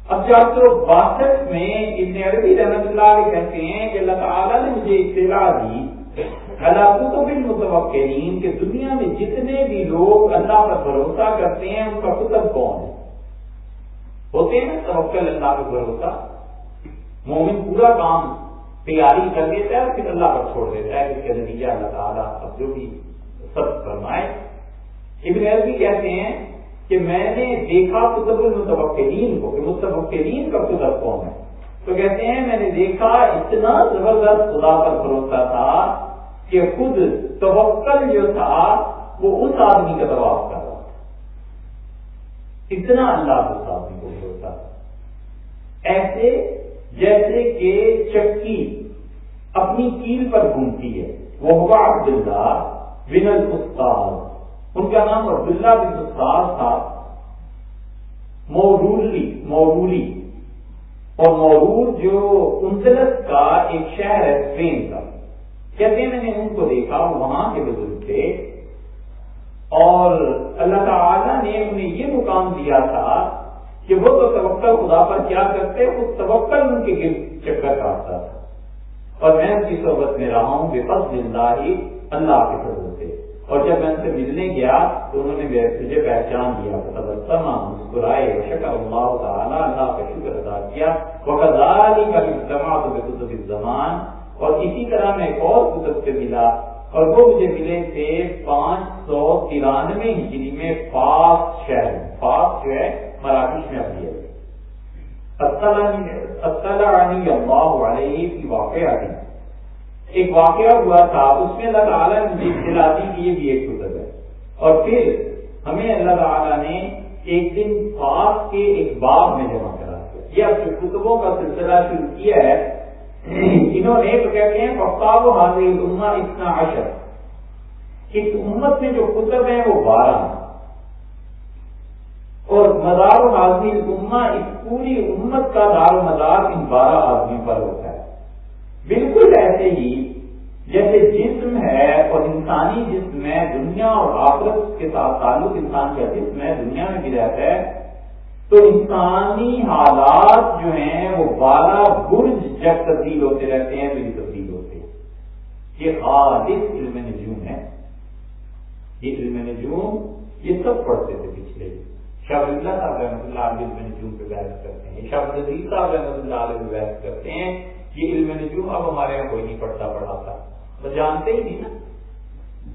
اب چار سو باسٹھ میں ابن عربی رحمت اللہ علیہ کہتے ہیں کہ اللہ تعالیٰ نے مجھے اطلاع دی اللہ کو متوقعین کہ دنیا میں جتنے بھی لوگ اللہ پر بھروسہ کرتے ہیں، ان کا کتب کون ہے؟ ہوتے ہیں توکل اللہ پہ بھروسہ، مومن پورا کام تیاری کر دیتا ہے اور پھر اللہ پر چھوڑ دیتا ہے اس کے نتیجہ اللہ تعالیٰ اب جو بھی سب فرمائے۔ ابن عربی کہتے ہیں کہ میں نے دیکھا کتب المتوقعین کو کہ متوقعین کا کتب کون ہے۔ تو کہتے ہیں میں نے دیکھا اتنا زبردست خدا پر بھروسہ تھا کہ خود توکل جو تھا وہ اس آدمی کا دباؤ تھا۔ اتنا اللہ اس آدمی کو ایسے جیسے کہ چکی اپنی کیل پر گھومتی ہے۔ وہ ہوا عبداللہ بن استاد ان کا نام عبداللہ بن استاد تھا۔ مورولی مورولی۔ اور مورور جو انسلس کا ایک شہر ہے اسپین کا۔ کہتے ہیں، میں نے ان کو دیکھا وہاں کے بزرگ تھے۔ اور اللہ تعالی نے انہیں یہ مقام دیا تھا کہ وہ تو توقع خدا پر کیا کرتے، اس توقع ان کے گرد چکر کاٹتا تھا۔ اور میں ان کی صحبت میں رہا ہوں بے پس زندہ ہی اللہ کے فضل سے۔ اور جب میں ان سے ملنے گیا تو انہوں نے مجھے پہچان دیا تبسما مسکرائے، شکر اللہ تعالیٰ، اللہ کا شکر ادا کیا۔ وقداری کا اجتماع تو بے زمان اور اسی طرح میں ایک اور کتب سے ملا اور وہ مجھے ملے تھے پانچ سو ترانوے ہجری میں فاس شہر فاس جو ہے، مراکش میں ابھی ہے۔ اللہ علیہ کی واقعہ۔ تھی ایک واقعہ ہوا تھا، اس میں اللہ تعالیٰ نے دلا دی کہ یہ بھی ایک کتب ہے۔ اور پھر ہمیں اللہ تعالیٰ نے ایک دن پاک کے ایک باغ میں جمع کرا۔ یہ اب جو کتبوں کا سلسلہ شروع کیا ہے انہوں نے تو کہتے ہیں پختاب و حاضر اما اتنا اشر اس امت میں جو کتب ہیں وہ بارہ اور مدار و حاضر اما اس پوری امت کا دار و مدار ان بارہ آدمی پر ہوتا ہے۔ بالکل ایسے ہی جیسے جسم ہے اور انسانی جسم ہے، دنیا اور آخرت کے ساتھ تعلق انسان کا جسم ہے، دنیا میں بھی رہتا ہے۔ تو انسانی حالات جو ہیں وہ بارہ برج جب تبدیل ہوتے رہتے ہیں تو یہ تبدیل ہوتے ہیں۔ یہ خالص علم نجوم ہے۔ یہ علم نجوم یہ سب پڑھتے تھے پچھلے۔ شاہ اللہ صاحب رحمۃ اللہ علیہ علم نجوم پہ بحث کرتے ہیں۔ شاہ نظیر صاحب رحمۃ اللہ علیہ بحث کرتے ہیں۔ یہ علم نجوم اب ہمارے یہاں کوئی نہیں پڑھتا پڑھاتا تو جانتے ہی نہیں نا۔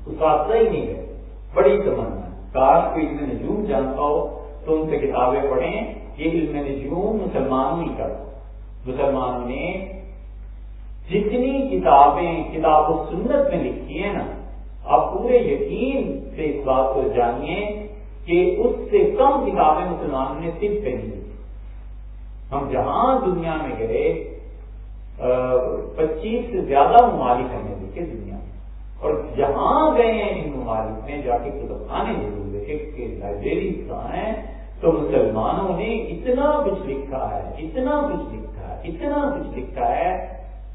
اساتذہ ہی نہیں ہے۔ بڑی تمنا کاش کو علم نجوم جانتا ہو تو ان سے کتابیں پڑھیں، یہ علم نجوم مسلمانوں ہی کر۔ مسلمانوں نے جتنی کتابیں، کتاب و سنت میں لکھی ہیں نا، آپ پورے یقین سے اس بات کو جانیے کہ اس سے کم کتابیں مسلمانوں نے صرف پہ نہیں ہم جہاں دنیا میں گئے پچیس سے زیادہ ممالک ہم نے دیکھے دنیا میں۔ اور جہاں گئے ہیں ان ممالک میں، جا کے کتب خانے ضرور دیکھے لائبریری کہاں ہیں تو مسلمانوں نے اتنا کچھ لکھا ہے، اتنا کچھ لکھا ہے، اتنا کچھ لکھا ہے،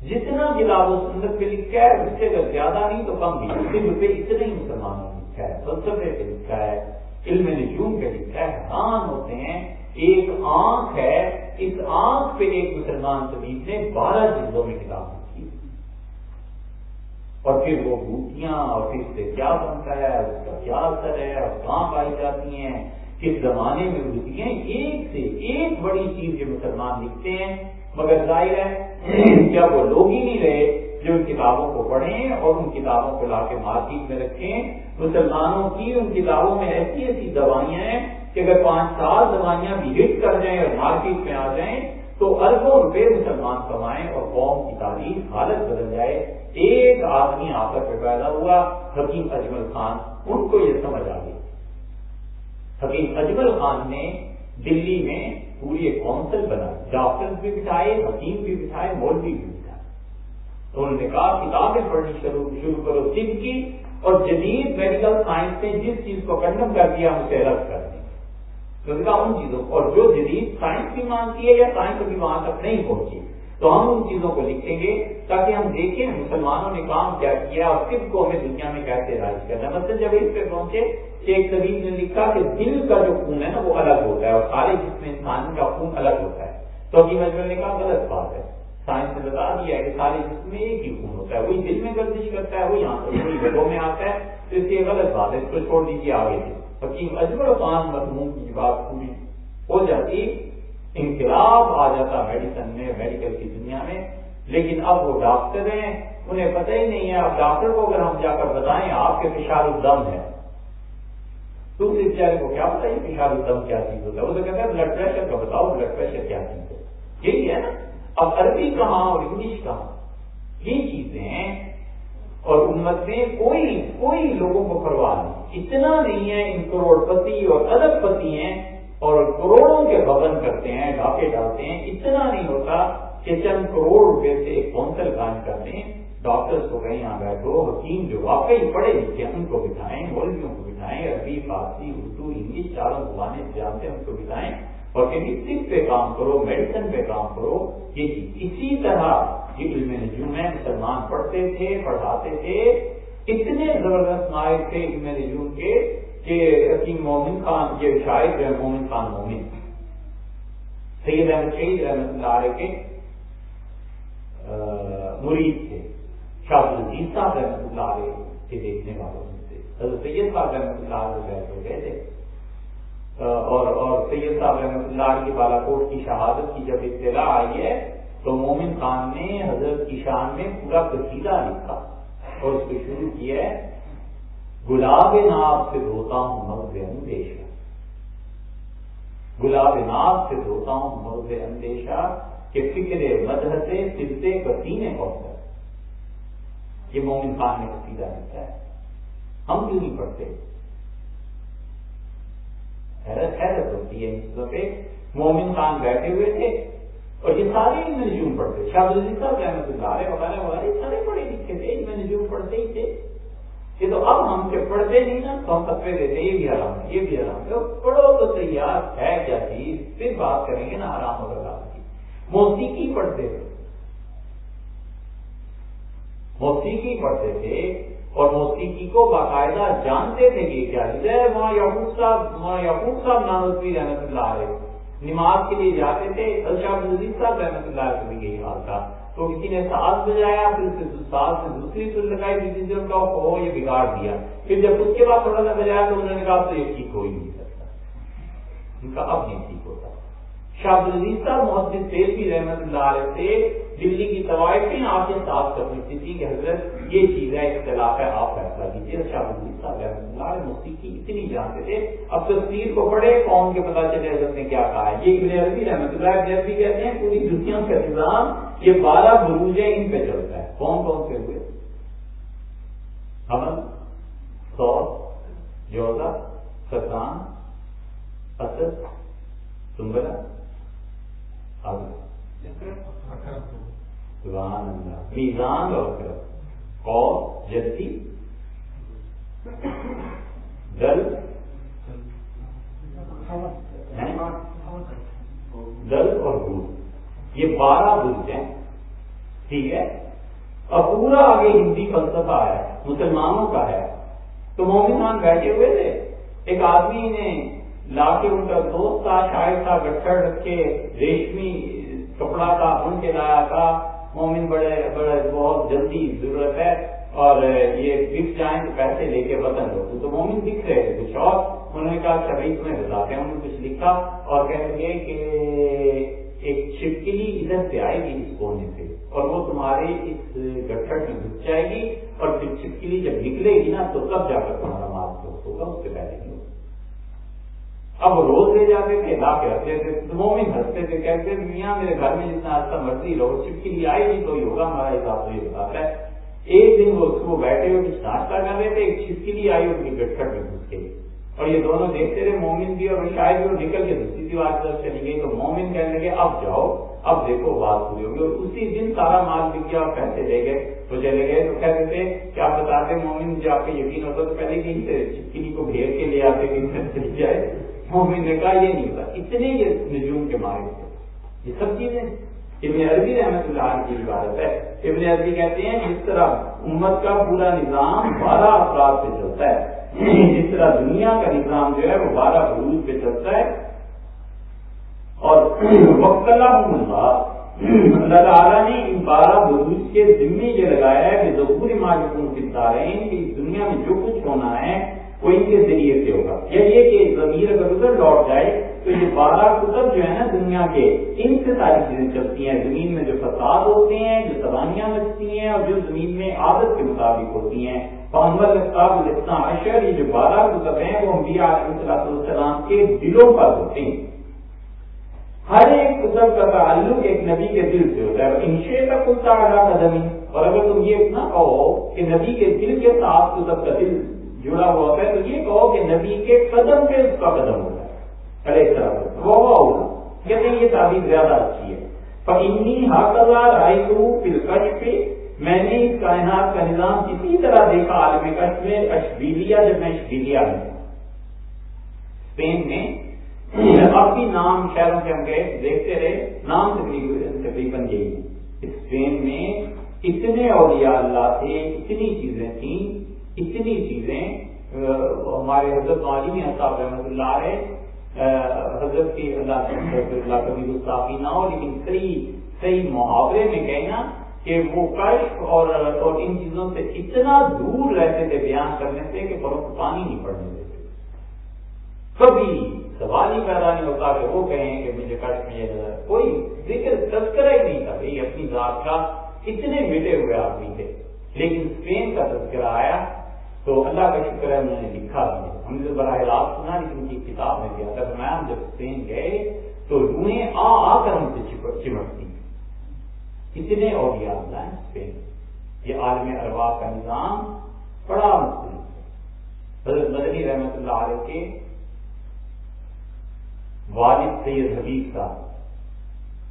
جتنا کتاب و سنت پہ لکھا ہے اس سے اگر زیادہ نہیں تو کم بھی صرف پہ اتنا ہی مسلمانوں نے لکھا ہے، فلسفے پہ لکھا ہے، علم نجوم پہ لکھا ہے۔ حیران ہوتے ہیں، ایک آنکھ ہے، اس آنکھ پہ ایک مسلمان طبیب نے بارہ جلدوں میں کتاب لکھی۔ اور پھر وہ بوٹیاں، اور پھر سے کیا بنتا ہے، اس کا کیا اثر ہے، اور کہاں پائی جاتی ہیں؟ کس زمانے میں ہوتی ہیں، ایک سے ایک بڑی چیز جو مسلمان لکھتے ہیں، مگر ظاہر ہے، کیا وہ لوگ ہی نہیں رہے جو ان کتابوں کو پڑھیں اور ان کتابوں کو لا کے مارکیٹ میں رکھیں؟ مسلمانوں کی ان کتابوں میں ایسی ایسی دوائیاں ہیں کہ اگر پانچ سات دوائیاں بھی ہٹ کر جائیں اور مارکیٹ میں آ جائیں، تو اربوں روپے مسلمان کمائیں اور قوم کی تاریخ حالت بدل جائے۔ ایک آدمی آ کر پیدا ہوا، حکیم اجمل خان، ان کو یہ سمجھ آ گئی۔ حکیم اجمل خان نے دلی میں پوری ایک کونسل بنا ڈاکٹر بھی بٹھائے حکیم بھی بٹھائے مولوی بھی بٹھائے۔ تو انہوں نے کہا، کتابیں پڑھنی شروع شروع کرو طب کی۔ اور جدید میڈیکل سائنس نے جس چیز کو کنڈم کر دیا اسے رد کر دیں۔ ان چیزوں اور جو جدید سائنس بھی مانتی ہے یا سائنس ابھی وہاں تک نہیں پہنچی۔ تو ہم ان چیزوں کو لکھیں گے تاکہ ہم دیکھیں مسلمانوں نے کام کیا کیا اور کس کو ہمیں دنیا میں کیسے راج کرنا مطلب جب اس پہ پہنچے ایک طبیب نے لکھا کہ دل کا جو خون ہے نا وہ الگ ہوتا ہے اور سارے جسم انسان کا خون الگ ہوتا ہے۔ تو ابھی مجموعے نے کہا غلط بات ہے۔ سائنس نے بتا دیا ہے کہ سارے جسم میں ایک ہی خون ہوتا ہے، وہی دل میں گردش کرتا ہے وہ یہاں سے وہی گھروں میں آتا ہے۔ تو اس کی غلط بات ہے، اس کو چھوڑ دیجیے آگے۔ حکیم اجمل خان مضمون کی بات پوری ہو جاتی۔ انقلاب آ جاتا میڈیسن میں، میڈیکل کی دنیا میں۔ لیکن اب وہ ڈاکٹر ہیں، انہیں پتہ ہی نہیں ہے۔ اب ڈاکٹر کو اگر ہم جا کر بتائیں، آپ کے فشار الدم ہے دوسرے بیچارے کو کیا پتا یہ فشار الدم کیا چیز ہوتا ہے؟ وہ تو کہتا ہے بلڈ پریشر کا بتاؤ بلڈ پریشر کیا چیز ہے۔ یہی ہے نا۔ اب عربی کہاں اور انگلش کہاں؟ یہ چیزیں ہیں۔ اور امت میں کوئی کوئی لوگوں کو پرواہ نہیں۔ اتنا نہیں ہے، ان کروڑ پتی اور ادب پتی ہیں۔ اور کروڑوں کے بغن کرتے ہیں ڈاکے ڈالتے ہیں، اتنا نہیں ہوتا کہ چند کروڑ روپے سے ایک کونسل کام کرتے ہیں۔ ڈاکٹر کو کہیں یہاں بیٹھو حکیم جو واقعی پڑھے لکھے ان کو بٹھائیں، مولویوں کو بٹھائیں، عربی، فارسی، اردو، انگلش، چاروں زبانیں جانتے ہیں، ان کو بٹھائیں۔ اور کہیں صرف پہ کام کرو، میڈیسن پہ کام کرو، یہ جی اسی طرح یہ علم نجوم ہے مسلمان پڑھتے تھے، پڑھاتے تھے، اتنے زبردست ماہر تھے علم نجوم کے۔ کہ حکیم مومن خان یہ شاعر جو ہے مومن خان مومن۔ سید احمد شہید رحمت اللہ علیہ کے مرید تھے۔ شاہ الدین صاحب رحمت اللہ علیہ کے دیکھنے والوں میں تھے حضرت سید صاحب رحمت اللہ علیہ ہو گئے تھے۔ اور اور سید صاحب رحمت اللہ علیہ کی بالا کوٹ کی شہادت کی جب اطلاع آئی ہے، تو مومن خان نے حضرت کی شان میں پورا قصیدہ لکھا اور اس کو شروع کیا ہے۔ گلاب ناب سے دھوتا ہوں مغز اندیشہ۔ گلاب ناب سے دھوتا ہوں مغز اندیشہ کہ فکر مدح سے سلتے پسینے پہنچا یہ مومن خان نے قصیدہ لکھا ہے۔ ہم کیوں نہیں پڑھتے؟ حیرت حیرت ہوتی ہے۔ اس وقت مومن خان بیٹھے ہوئے تھے اور یہ سارے ان نجوم پڑھتے۔ شاہ صاحب رحمت اللہ علیہ وغیرہ وغیرہ سارے پڑھے لکھے تھے۔ ان میں نجوم پڑھتے ہی تھے۔ یہ تو اب ہم سے پڑھتے نہیں نا، تو ہم فتوے دیتے یہ بھی حرام ہے، یہ بھی حرام ہے۔ پڑھو تو تیار ہے کیا چیز پھر بات کریں گے نا آرام اور حرام کی۔ موسیقی پڑھتے تھے۔ موسیقی پڑھتے تھے اور موسیقی کو باقاعدہ جانتے تھے کہ کیا چیز ہے۔ وہاں یعقوب صاحب، وہاں یعقوب صاحب نانوی رحمت اللہ علیہ۔ نماز کے لیے جاتے تھے۔ الشاہ صاحب رحمت اللہ علیہ بھی یہی حال تھا۔ تو کسی نے ساز بجایا، پھر ساز سے دوسری سر لگائی، جس نے سے ان کا ہو، یہ بگاڑ دیا۔ پھر جب اس کے بعد تھوڑا سا بجایا تو انہوں نے کہا، تو یہ ٹھیک ہو ہی نہیں سکتا۔ ان کا اب نہیں ٹھیک ہوتا۔ شاہ العزیز صاحب محدود تیل بھی رحمت اللہ علیہ سے دلی کی طوائف میں آپ نے ساتھ کر سکتی تھی، کہ حضرت یہ چیز ہے اختلاف ہے آپ فیصلہ کیجیے شاہ العزیز صاحب رحمت اللہ علیہ موسیقی اتنی جانتے تھے۔ اب تصویر کو پڑھے قوم کے پتا چلے حضرت نے کیا کہا ہے۔ یہ ابن عربی رحمت اللہ ابن عربی کہتے ہیں پوری دنیا کا نظام یہ بارہ بروج ہے ان پہ چلتا ہے۔ کون کون سے ہوئے؟ حمل سور جوزا سرکان اسد سنبلا اللہ۔ میزان اور قوس جدی دل دل اور گود۔ یہ بارہ برج ہیں۔ ٹھیک ہے؟ اور پورا آگے ہندی فلسفہ مطلب ہے، مسلمانوں کا ہے۔ تو مومن خان بیٹھے ہوئے تھے۔ ایک آدمی نے لا کے ان کا دوست تھا شاید تھا، گٹھڑ رکھ کے ریشمی کپڑا تھا ان کے لایا تھا۔ مومن بڑے بڑے بہت جلدی ضرورت ہے اور یہ بک جائیں تو پیسے لے کے وطن لو تو مومن دکھ رہے تھے کچھ اور۔ انہوں نے کہا اچھا بھائی، تمہیں بتاتے ہیں انہوں نے کچھ لکھا اور کہیں گے کہ ایک چھپکلی ادھر سے آئے گی اس کونے سے اور وہ تمہارے اس گٹھڑ میں گھس جائے گی اور پھر چھپکلی جب نکلے گی نا تو تب جا کر تمہارا مال دوست ہوگا، اس سے پہلے اب روز لے جاتے تھے لا کے رکھتے تھے۔ مومن ہنستے تھے، کہتے میاں میرے گھر میں جتنا عرصہ مرضی رہو چھپکلی آئے گی تو ہی ہوگا ہمارا حساب تو یہ بتاتا ہے۔ ایک دن وہ اس کو بیٹھے ہوئے کچھ ناشتہ کر رہے تھے، ایک چھپکلی آئی ان کی گٹکٹ میں گھس کے۔ اور یہ دونوں دیکھتے رہے، مومن بھی اور شاید بھی وہ نکل کے دوسری دیوار کی طرف چلی گئی تو مومن کہنے لگے، اب جاؤ، اب دیکھو بات پوری ہوگی۔ اور اسی دن سارا مال بک گیا اور پیسے لے گئے۔ تو چلے گئے، تو کہتے تھے کہ آپ بتاتے مومن جو آپ کو یقین ہوتا تو پہلے کہیں سے چھپکلی کو گھیر کے لے آتے، کہیں چلی جائے۔ مومن نے کہا یہ نہیں ہوتا، اتنے یہ نجوم کے مارے تھے۔ یہ سب چیزیں۔ ابن عربی رحمت اللہ کی عبادت ہے۔ ابن عربی کہتے ہیں جس طرح امت کا پورا نظام بارہ افراد پہ چلتا ہے، جس طرح دنیا کا نظام جو ہے وہ بارہ بروج پہ چلتا ہے۔ اور وقت اللہ اللہ تعالیٰ نے ان بارہ بروج کے ذمے یہ لگایا ہے کہ ضرور ماجکون ستارے ہیں کہ اس دنیا میں جو کچھ ہونا ہے وہ ان کے ذریعے سے ہوگا۔ یا یہ کہ ضمیر اگر ادھر لوٹ جائے تو یہ بارہ کتب جو ہے نا دنیا کے، ان سے ساری چیزیں چلتی ہیں۔ زمین میں جو فساد ہوتے ہیں، جو سوانیاں بچتی ہیں اور جو زمین میں عادت کے مطابق ہوتی ہیں۔ محمد اشر یہ جو بارہ کتب ہیں، وہ انبیاء علیہ السلام کے دلوں پر ہوتے ہیں۔ ہر ایک کتب کا تعلق ایک نبی کے دل سے ہوتا ہے۔ انشے کا کتا ادا قدمی اور اگر تم یہ نہ کہو کہ نبی کے دل کے ساتھ کتب کا دل جڑا ہوا ہوتا ہے تو یہ کہو کہ نبی کے قدم پہ اس کا قدم ہوتا ہے۔ ارے طرح وہ ہوگا کہتے ہیں یہ تعبیر زیادہ اچھی ہے۔ فنی حاقلہ رائے کو پھر پہ میں نے اس کائنات کا نظام کسی طرح دیکھا، عالم کش میں اشبیلیا جب میں اشبیلیا میں۔ اسپین میں اب بھی نام شہروں سے ہم گئے دیکھتے رہے، نام تقریباً یہی۔ اسپین میں اتنے اولیاء اللہ تھے، اتنی چیزیں تھیں اتنی چیزیں ہمارے حضرت عالمی صاحب رحمۃ اللہ علیہ حضرت کی اللہ اللہ کبھی گستاخی نہ ہو لیکن صحیح صحیح محاورے میں کہنا کہ وہ کشف اور اور ان چیزوں سے اتنا دور رہتے تھے بیان کرنے سے کہ فروخت پانی نہیں پڑنے دیتے۔ کبھی سوال ہی پیدا نہیں ہوتا کہ وہ کہیں کہ مجھے کشف میں یہ کوئی ذکر تذکرہ ہی نہیں تھا کہ اپنی ذات کا اتنے مٹے ہوئے آدمی تھے۔ لیکن اسپین کا تذکرہ آیا تو اللہ کا شکر ہے انہوں نے لکھا بھی ہم نے براہ راست سنا لیکن ان کی کتاب میں دیا تھا میں جب اسپین گئے تو روحیں آ آ کر ہم سے چمٹتی۔ اتنے اولیاء اللہ ہیں اسپین یہ عالم ارباب کا نظام بڑا مختلف حضرت مدنی رحمت اللہ علیہ کے والد سید حبیب صاحب۔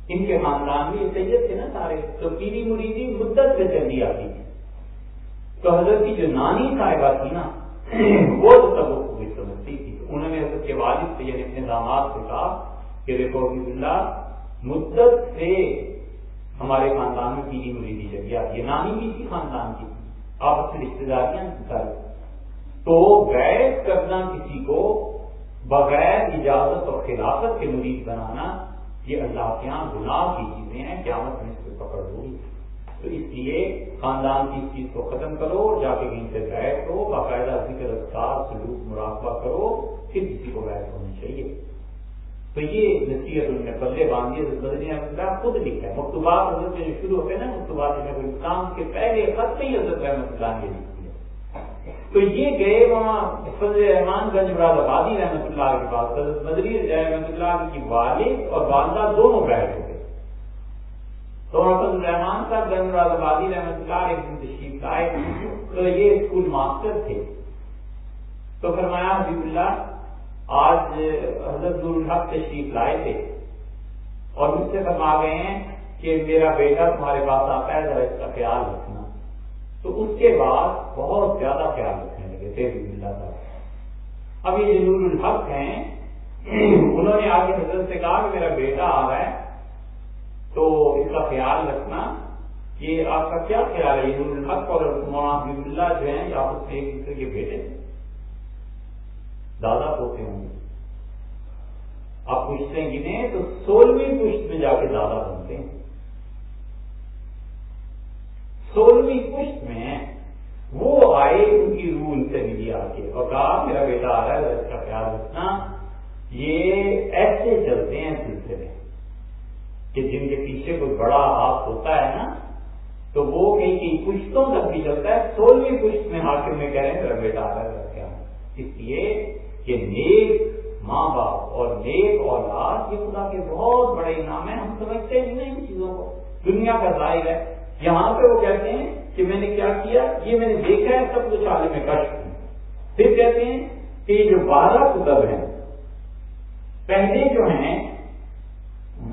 ان کے خاندان میں یہ سید تھے نا سارے۔ تو پیری مریدی مدت سے چلی آتی تھی۔ تو حضرت کی جو نانی صاحبہ تھی نا، وہ تو سب خوبی سمجھتی تھی۔ انہوں نے حضرت کے والد سے یعنی اپنے داماد سے کہا کہ دیکھو اللہ مدت سے ہمارے خاندان میں پیلی مریدی چلی آتی ہے نانی بھی تھی خاندان کی آپ سے رشتے داریاں تو غیر کرنا کسی کو بغیر اجازت اور خلافت کے مرید بنانا، یہ اللہ کے یہاں گناہ کی چیزیں ہیں۔ قیامت میں اس کو پکڑ ہوئی تو اس لیے خاندان کی اس چیز کو ختم کرو، جا کے کہیں سے بیٹھ کرو باقاعدہ ذکر اذکار، سلوک، مراقبہ کرو، پھر کسی کو بیٹھ ہونی چاہیے۔ تو یہ نصیحت ان نے پلے باندھی بدلنے اللہ خود لکھا ہے۔ مکتوبات حضرت میں شروع ہوتے ہیں نا مکتوبات اسلام کے پہلے خط میں ہی حضرت رحمت اللہ نے لکھی ہے۔ تو یہ گئے وہاں فضل رحمان گنج مراد آبادی رحمت اللہ کے پاس حضرت مدری رحمت اللہ کی والد اور والدہ دونوں بیٹھ ہو گئے۔ تو فضل الرحمان کا گنج آبادی رحمت اللہ ایک دن تشریف لائے تو یہ اسکول ماسٹر تھے۔ تو فرمایا، حبیب اللہ، آج حضرت الحق تشریف لائے تھے۔ اور مجھ سے فرما گئے ہیں کہ میرا بیٹا تمہارے پاس آتا ہے، ذرا اس کا خیال رکھنا۔ تو اس کے بعد بہت زیادہ خیال رکھنے لگے تھے اللہ تعالیٰ اب یہ نور الحق ہیں۔ انہوں نے آگے حضرت سے کہا کہ میرا بیٹا آ رہا ہے۔ تو اس کا خیال رکھنا یہ آپ کا کیا خیال ہے؟ یہ نور الحق اور مولانا حبیب اللہ جو ہیں، یہ آپس میں ایک دوسرے کے بیٹے دادا پوتے ہوں گے۔ آپ پوچھتے ہیں گنے تو سولہویں پشت میں جا کے دادا بنتے ہیں۔ سولہویں پشت میں وہ آئے، ان کی روح سے ملی آ کے اور کہا، میرا بیٹا آ رہا ہے اس کا خیال رکھنا۔ یہ ایسے چلتے ہیں کہ جن کے پیچھے کوئی بڑا ہاتھ ہوتا ہے نا، تو وہ کئی پشتوں تک بھی چلتا ہے، سولہویں پشت میں حاکم میں کہہ رہے ہیں بیٹا آ رہا ہے اس لیے کہ نیک ماں باپ اور نیک اولاد، یہ خدا کے بہت بڑے انعام ہیں، ہم سمجھتے نہیں ان چیزوں کو۔ دنیا کا ظاہر ہے۔ یہاں پہ وہ کہتے ہیں کہ میں نے کیا کیا؟ یہ میں نے دیکھا ہے، سب کچھ عالم میں کشف پھر کہتے ہیں کہ یہ جو بارہ کتب ہیں، پہلے جو ہیں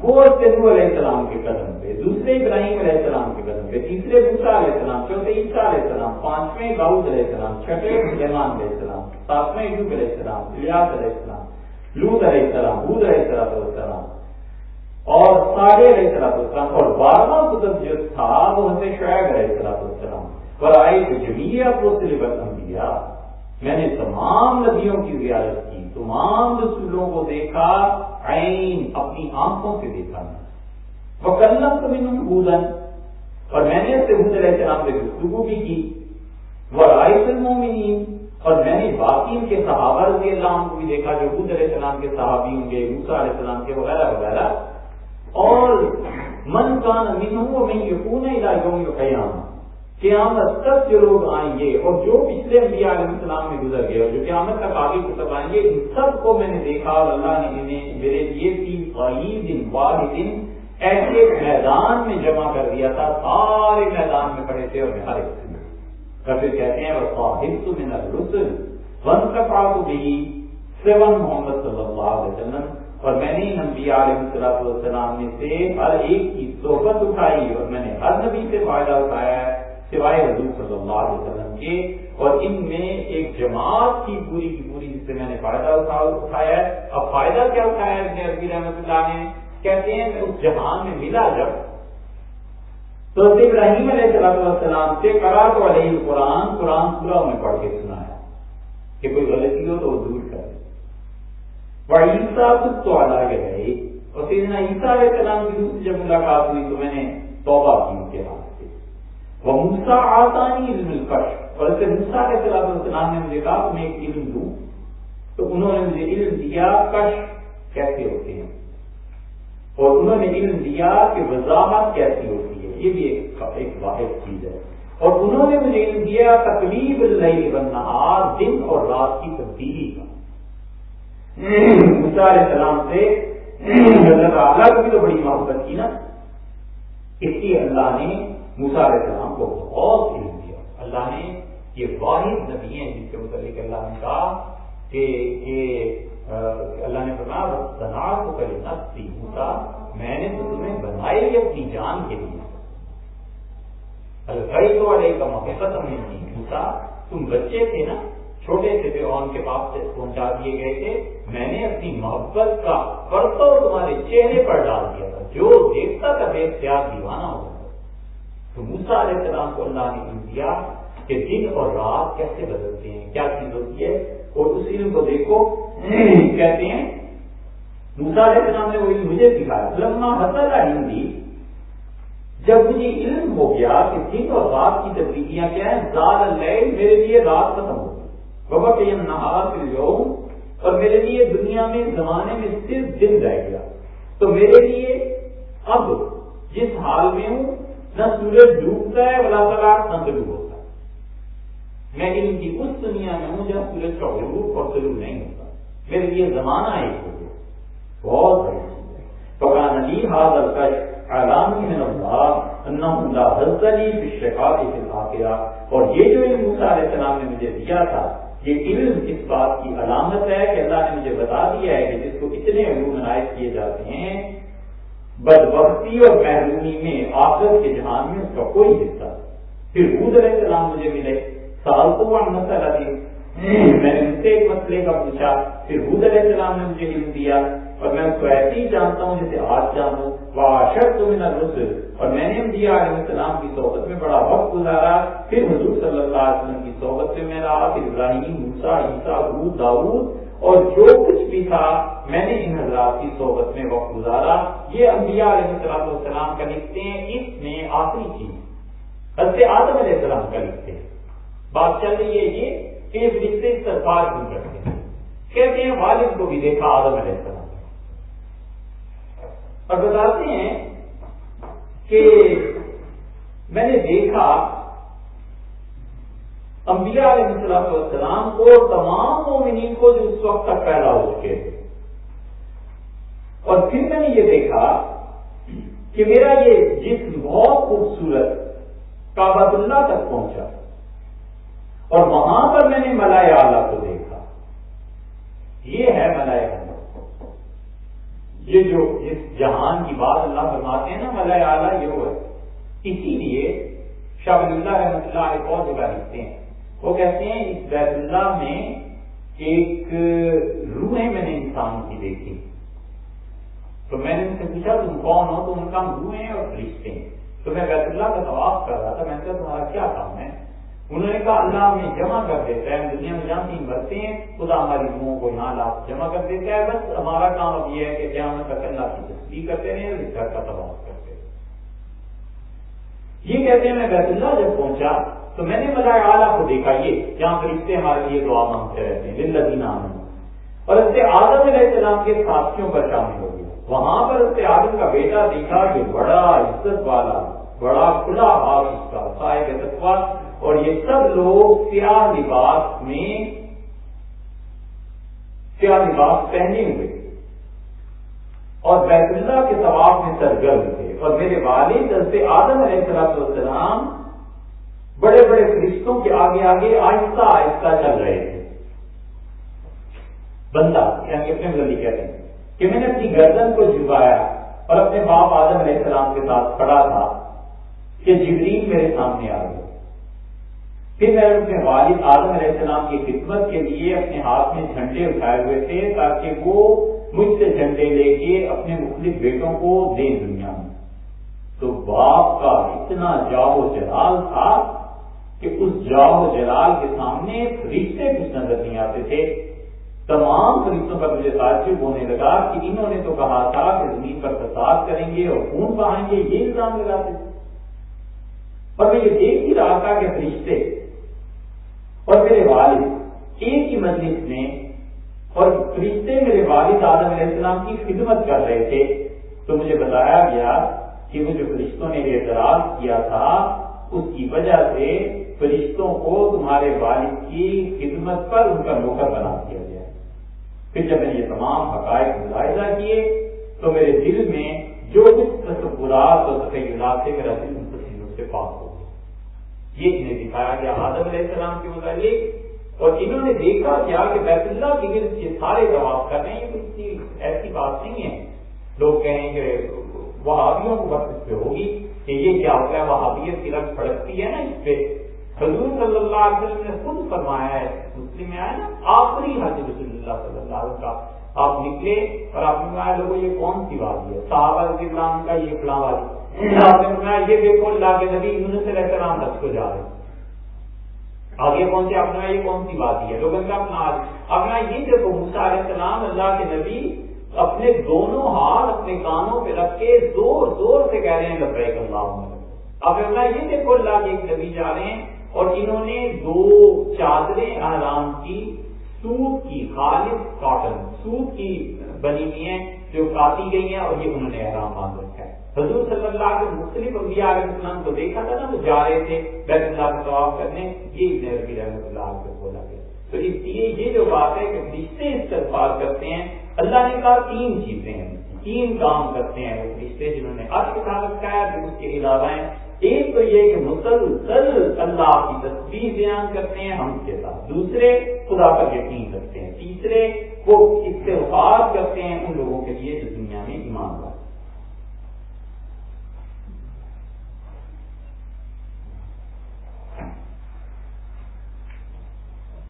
وہ تلو علیہ السلام کے قدم پہ، دوسرے ابراہیم علیہ السلام کے قدم پہ، تیسرے بوسا علیہ السلام، چوتھے عیسیٰ علیہ السلام، پانچویں داؤد علیہ السلام، چھٹے سلیمان علیہ السلام، ساتویں یوگ علیہ السلام الیاس علیہ السلام لوت علیہ السلام بود علیہ السلام السلام اور ساڑھے علیہ السلام السلام اور بارہواں قدم جو تھا وہ ہمیں شعیب علیہ السلام السلام پر آئے تو جمیہ کو سلیبس دیا میں نے تمام نبیوں کی زیارت کی، تمام رسولوں کو دیکھا عین اپنی آنکھوں سے دیکھا میں وہ کلم تو میں بودن اور میں نے حد علیہ السلام سے گفتگو بھی کی۔ وہ رائے المومنین۔ اور میں نے باقی ان کے صحابہ رضی اللہ عنہ کو بھی دیکھا جو حد علیہ السلام کے صحابی ہوں گے موسا علیہ السلام کے وغیرہ وغیرہ۔ اور من کان من ہوں میں یقون یوم قیام قیامت تک جو لوگ آئیں گے اور جو پچھلے انبیاء علیہ السلام میں گزر گئے اور جو قیامت تک آگے کتب آئیں گے، ان سب کو میں نے دیکھا اور اللہ نے انہیں میرے لیے تین قریب دن، واحد دن ایسے میدان میں جمع کر دیا تھا، سارے میدان میں کھڑے تھے اور ہر ایک کہتے ہیں اور وہ من الرسل ون کپڑا کو بھی سیون محمد صلی اللہ علیہ وسلم۔ اور میں نے انبیاء علیہ السلام میں سے ہر ایک کی صحبت اٹھائی اور میں نے ہر نبی سے فائدہ اٹھایا۔ ہے سوائے حضور صلی اللہ علیہ وسلم کے، اور ان میں ایک جماعت کی پوری کی پوری جس سے میں نے فائدہ اٹھایا ہے۔ اب فائدہ کیا اٹھایا ہے عربی رحمت اللہ نے؟ کہتے ہیں اس جہان میں ملا جب تو ابراہیم علیہ السلام سے کرا تو علیہ قرآن قرآن پورا انہیں پڑھ کے سنا ہے کہ کوئی غلطی ہو تو وہ دور کرے وہ عیسا خود تو الگ ہے اور سیدنا عیسیٰ علیہ السلام کی دوسری جب ملاقات ہوئی تو میں نے توبہ کی ان کے ہاتھ وہ موسا آسانی علم الکش اور اسے موسا علیہ السلام نے مجھے کہا تمہیں ایک علم دوں۔ تو انہوں نے مجھے علم دیا کش کیسے ہوتے ہیں؟ اور انہوں نے علم دیا کہ وضاحت کیسی ہوتی ہے۔ یہ بھی ایک ایک واحد چیز ہے۔ اور انہوں نے مجھے علم دیا تکلیف نہیں بننا دن اور رات کی تبدیلی کا۔ علیہ السلام سے اللہ بھی تو بڑی محبت کی نا۔ اس لیے اللہ نے علیہ السلام کو بہت علم دیا۔ اللہ نے یہ واحد نبی ہیں جن کے متعلق اللہ نے کہا کہ یہ اللہ نے بنا کو کرے نفسی موسا میں نے تو تمہیں بنائی اپنی جان کے لیے۔ الغی تو والے کا محبت ہم نے کی موسا تم بچے تھے نا؟ چھوٹے سے فرعون کے پاس سے پہنچا دیے گئے تھے۔ میں نے اپنی محبت کا پرتو تمہارے چہرے پر ڈال دیا تھا۔ جو دیکھتا تھا بے اختیار دیوانہ ہو تو موسا علیہ السلام کو اللہ نے علم دیا کہ دن اور رات کیسے بدلتے ہیں؟ کیا چیز ہوتی ہے؟ اور اس علم کو دیکھو۔ کہتے ہیں موسا علیہ السلام نے وہ علم مجھے سکھایا۔ لما حسد ہندی جب مجھے علم ہو گیا کہ دن اور رات کی تبدیلیاں کیا ہیں زال اللیل میرے لیے رات ختم ہو بابا کہ یہ نہار پھر اور میرے لیے دنیا میں، زمانے میں صرف دن رہ گیا۔ تو میرے لیے اب جس حال میں ہوں نہ سورج ڈوبتا ہے بلا سلا سنگ ہوتا ہے۔ میں علم کی اس دنیا میں ہوں جہاں سورج کا غروب اور سلو نہیں ہوتا۔ میرے لیے زمانہ ایک ہو گیا بہت بڑی چیز ہے۔ پکا ندی حاضر اعلان من اللہ انہم لا حضلی فی الشقاق فی الآخرہ۔ اور یہ جو علم موسیٰ علیہ السلام نے مجھے دیا تھا، یہ علم اس بات کی علامت ہے کہ اللہ نے مجھے بتا دیا ہے کہ جس کو اتنے علوم عنایت کیے جاتے ہیں بدبختی اور محرومی میں آخر کے جہان میں اس کا کوئی حصہ پھر حود علیہ السلام مجھے ملے۔ سال تو وہ مسئلہ دی میں نے ان سے ایک مسئلے کا پوچھا۔ پھر حود علیہ السلام نے مجھے علم دیا۔ اور میں اس کو ایسے ہی جانتا ہوں جیسے آج جانوں۔ وہ شرط تو میرا رسل اور میں نے دیا علیہ السلام کی صحبت میں بڑا وقت گزارا۔ پھر حضور صلی اللہ علیہ وسلم کی صحبت میں میں رہا۔ پھر ابراہیم موسا عیسا ابود داود اور جو کچھ بھی تھا، میں نے ان حضرات کی صحبت میں وقت گزارا۔ یہ انبیاء علیہ السلام کا لکھتے ہیں، اس میں آخری چیز حضرت آدم علیہ السلام کا لکھتے ہیں۔ بات چل رہی ہے یہ کہ اس رشتے سرکار کیوں کرتے ہیں؟ کہتے ہیں، والد کو بھی دیکھا آدم علیہ السلام۔ اور بتاتے ہیں کہ میں نے دیکھا انبیاء علیہ السلام کو تمام مومنین کو جو اس وقت تک پیدا ہو چکے اور پھر میں نے یہ دیکھا کہ میرا یہ جسم بہت خوبصورت کابت اللہ تک پہنچا۔ اور وہاں پر میں نے ملائے آلہ کو دیکھا۔ یہ ہے ملائے یہ جو اس جہان کی بات اللہ فرماتے ہیں نا، ملائے آلہ یہ ہے۔ اسی لیے شاہ اللہ رحمۃ اللہ ایک اور جگہ لکھتے ہیں۔ وہ کہتے ہیں، اس بیت اللہ میں ایک روحیں میں نے انسان کی دیکھی۔ تو میں نے ان سے پوچھا، تم کون ہو؟ تو ان کا روحیں اور فرشتے ہیں۔ تو میں بیت اللہ کا طواف کر رہا تھا، میں نے کہا، تمہارا کیا کام ہے؟ انہوں نے کہا، اللہ ہمیں جمع کر دیتا ہے دنیا میں جہاں تین بڑھتے ہیں، خدا ہماری روحوں کو یہاں لا جمع کر دیتا ہے۔ بس ہمارا کام اب یہ ہے کہ کیا ہم اللہ کی تصویر کرتے رہے اس گھر کا طواف کرتے یہ کہتے ہیں، میں بیت اللہ جب پہنچا تو میں نے بتایا اعلیٰ کو دیکھا یہ جہاں فرشتے ہمارے لیے دعا مانگتے رہتے ہیں دل اور اس سے آدم علیہ السلام کے ساتھیوں پر شامل ہو گیا؟ وہاں پر اس سے آدم کا بیٹا دیکھا کہ بڑا عزت والا، بڑا کھلا ہاتھ اس کا، صاحب اور یہ سب لوگ سیاہ لباس میں سیاہ لباس پہنے ہوئے۔ اور بیت اللہ کے ثواب میں سرگرم تھے۔ اور میرے والد حضرت آدم علیہ السلام بڑے بڑے فرشتوں کے آگے آگے آہستہ آہستہ چل رہے تھے۔ بندہ یعنی اپنے گلی کہتے ہیں کہ میں نے اپنی گردن کو جھکایا اور اپنے باپ آدم علیہ السلام کے ساتھ کھڑا تھا کہ جبریل میرے سامنے آ گئے۔ پھر میں اپنے والد آدم علیہ السلام کی خدمت کے لیے اپنے ہاتھ میں جھنڈے اٹھائے ہوئے تھے تاکہ وہ مجھ سے جھنڈے لے کے اپنے مختلف بیٹوں کو دے دنیا میں۔ تو باپ کا اتنا جاؤ جلال تھا کہ اس جاؤ جلال کے سامنے رشتے کچھ نظر نہیں آتے تھے۔ تمام فرشتوں پر مجھے تعجب ہونے لگا کہ انہوں نے تو کہا تھا کہ زمین پر فساد کریں گے اور خون بہائیں گے، یہ الزام لگاتے تھے۔ اور میں یہ دیکھ ہی رہا تھا کہ فرشتے اور میرے والد ایک ہی مجلس میں اور فرشتے میرے والد آدم علیہ السلام کی خدمت کر رہے تھے۔ تو مجھے بتایا گیا کہ وہ جو فرشتوں نے اعتراض کیا تھا، اس کی وجہ سے فرشتوں کو تمہارے والد کی خدمت پر ان کا نوکر بنا دیا گیا۔ پھر جب میں نے یہ تمام حقائق ملاحظہ کیے، تو میرے دل میں جو کچھ تصورات اور تخیلات تھے، میرا دل ان تصویروں سے پاک ہو گیا۔ یہ انہیں دکھایا گیا آدم علیہ السلام کے متعلق، اور انہوں نے دیکھا کیا کہ بیت اللہ کے گرد یہ سارے جواب کر رہے ہیں یہ ایسی بات نہیں ہے۔ لوگ کہیں گے، وہابیوں کو وقت اس پہ ہوگی کہ یہ کیا ہوتا ہے، وہابیت کی رنگ پھڑکتی ہے نا اس پہ۔ حضور صلی اللہ علیہ وسلم نے خود فرمایا ہے، مسلم میں آیا نا، آخری حج رسول اللہ صلی اللہ علیہ وسلم کا۔ آپ نکلے اور آپ نے کہا لوگوں، یہ کون سی بات ہے؟ صحابہ رضی اللہ عنہ کا یہ فلاں والی۔ آپ نے فرمایا، یہ دیکھو اللہ کے نبی انہوں سے رہتے رام رکھ کو جا رہے آگے کون سے اپنا یہ کون سی بات ہے؟ لوگوں کا اپنا اپنا یہ دیکھو موسیٰ علیہ السلام اللہ کے نبی اپنے دونوں ہاتھ اپنے کانوں پہ رکھ کے زور زور سے کہہ رہے ہیں، لبیک اللہ اب اپنا یہ دیکھو اللہ کے ایک نبی جا رہے ہیں اور انہوں نے دو چادریں احرام کی، سوت کی، خالص کاٹن سوت کی بنی ہوئی ہیں جو کاٹی گئی ہیں اور یہ انہوں نے احرام باندھ رکھا ہے۔ حضور صلی اللہ کے مختلف انبیاء علیہ السلام کو دیکھا تھا نا، وہ جا رہے تھے بیت اللہ کا طواف کرنے، یہ نبی رحمۃ اللہ کو بولا گیا۔ تو اس لیے یہ جو بات ہے کہ رشتے استفاد کرتے ہیں، اللہ نے کہا تین چیزیں ہیں، تین کام کرتے ہیں وہ رشتے جنہوں نے آج کے ساتھ رکھا ہے اس کے علاوہ ہیں ایک تو یہ کہ مسلسل اللہ کی تصویر بیان کرتے ہیں، ہم کے ساتھ دوسرے خدا پر یقین کرتے ہیں، تیسرے وہ استفاد کرتے ہیں ان لوگوں کے لیے جو دنیا میں ایمان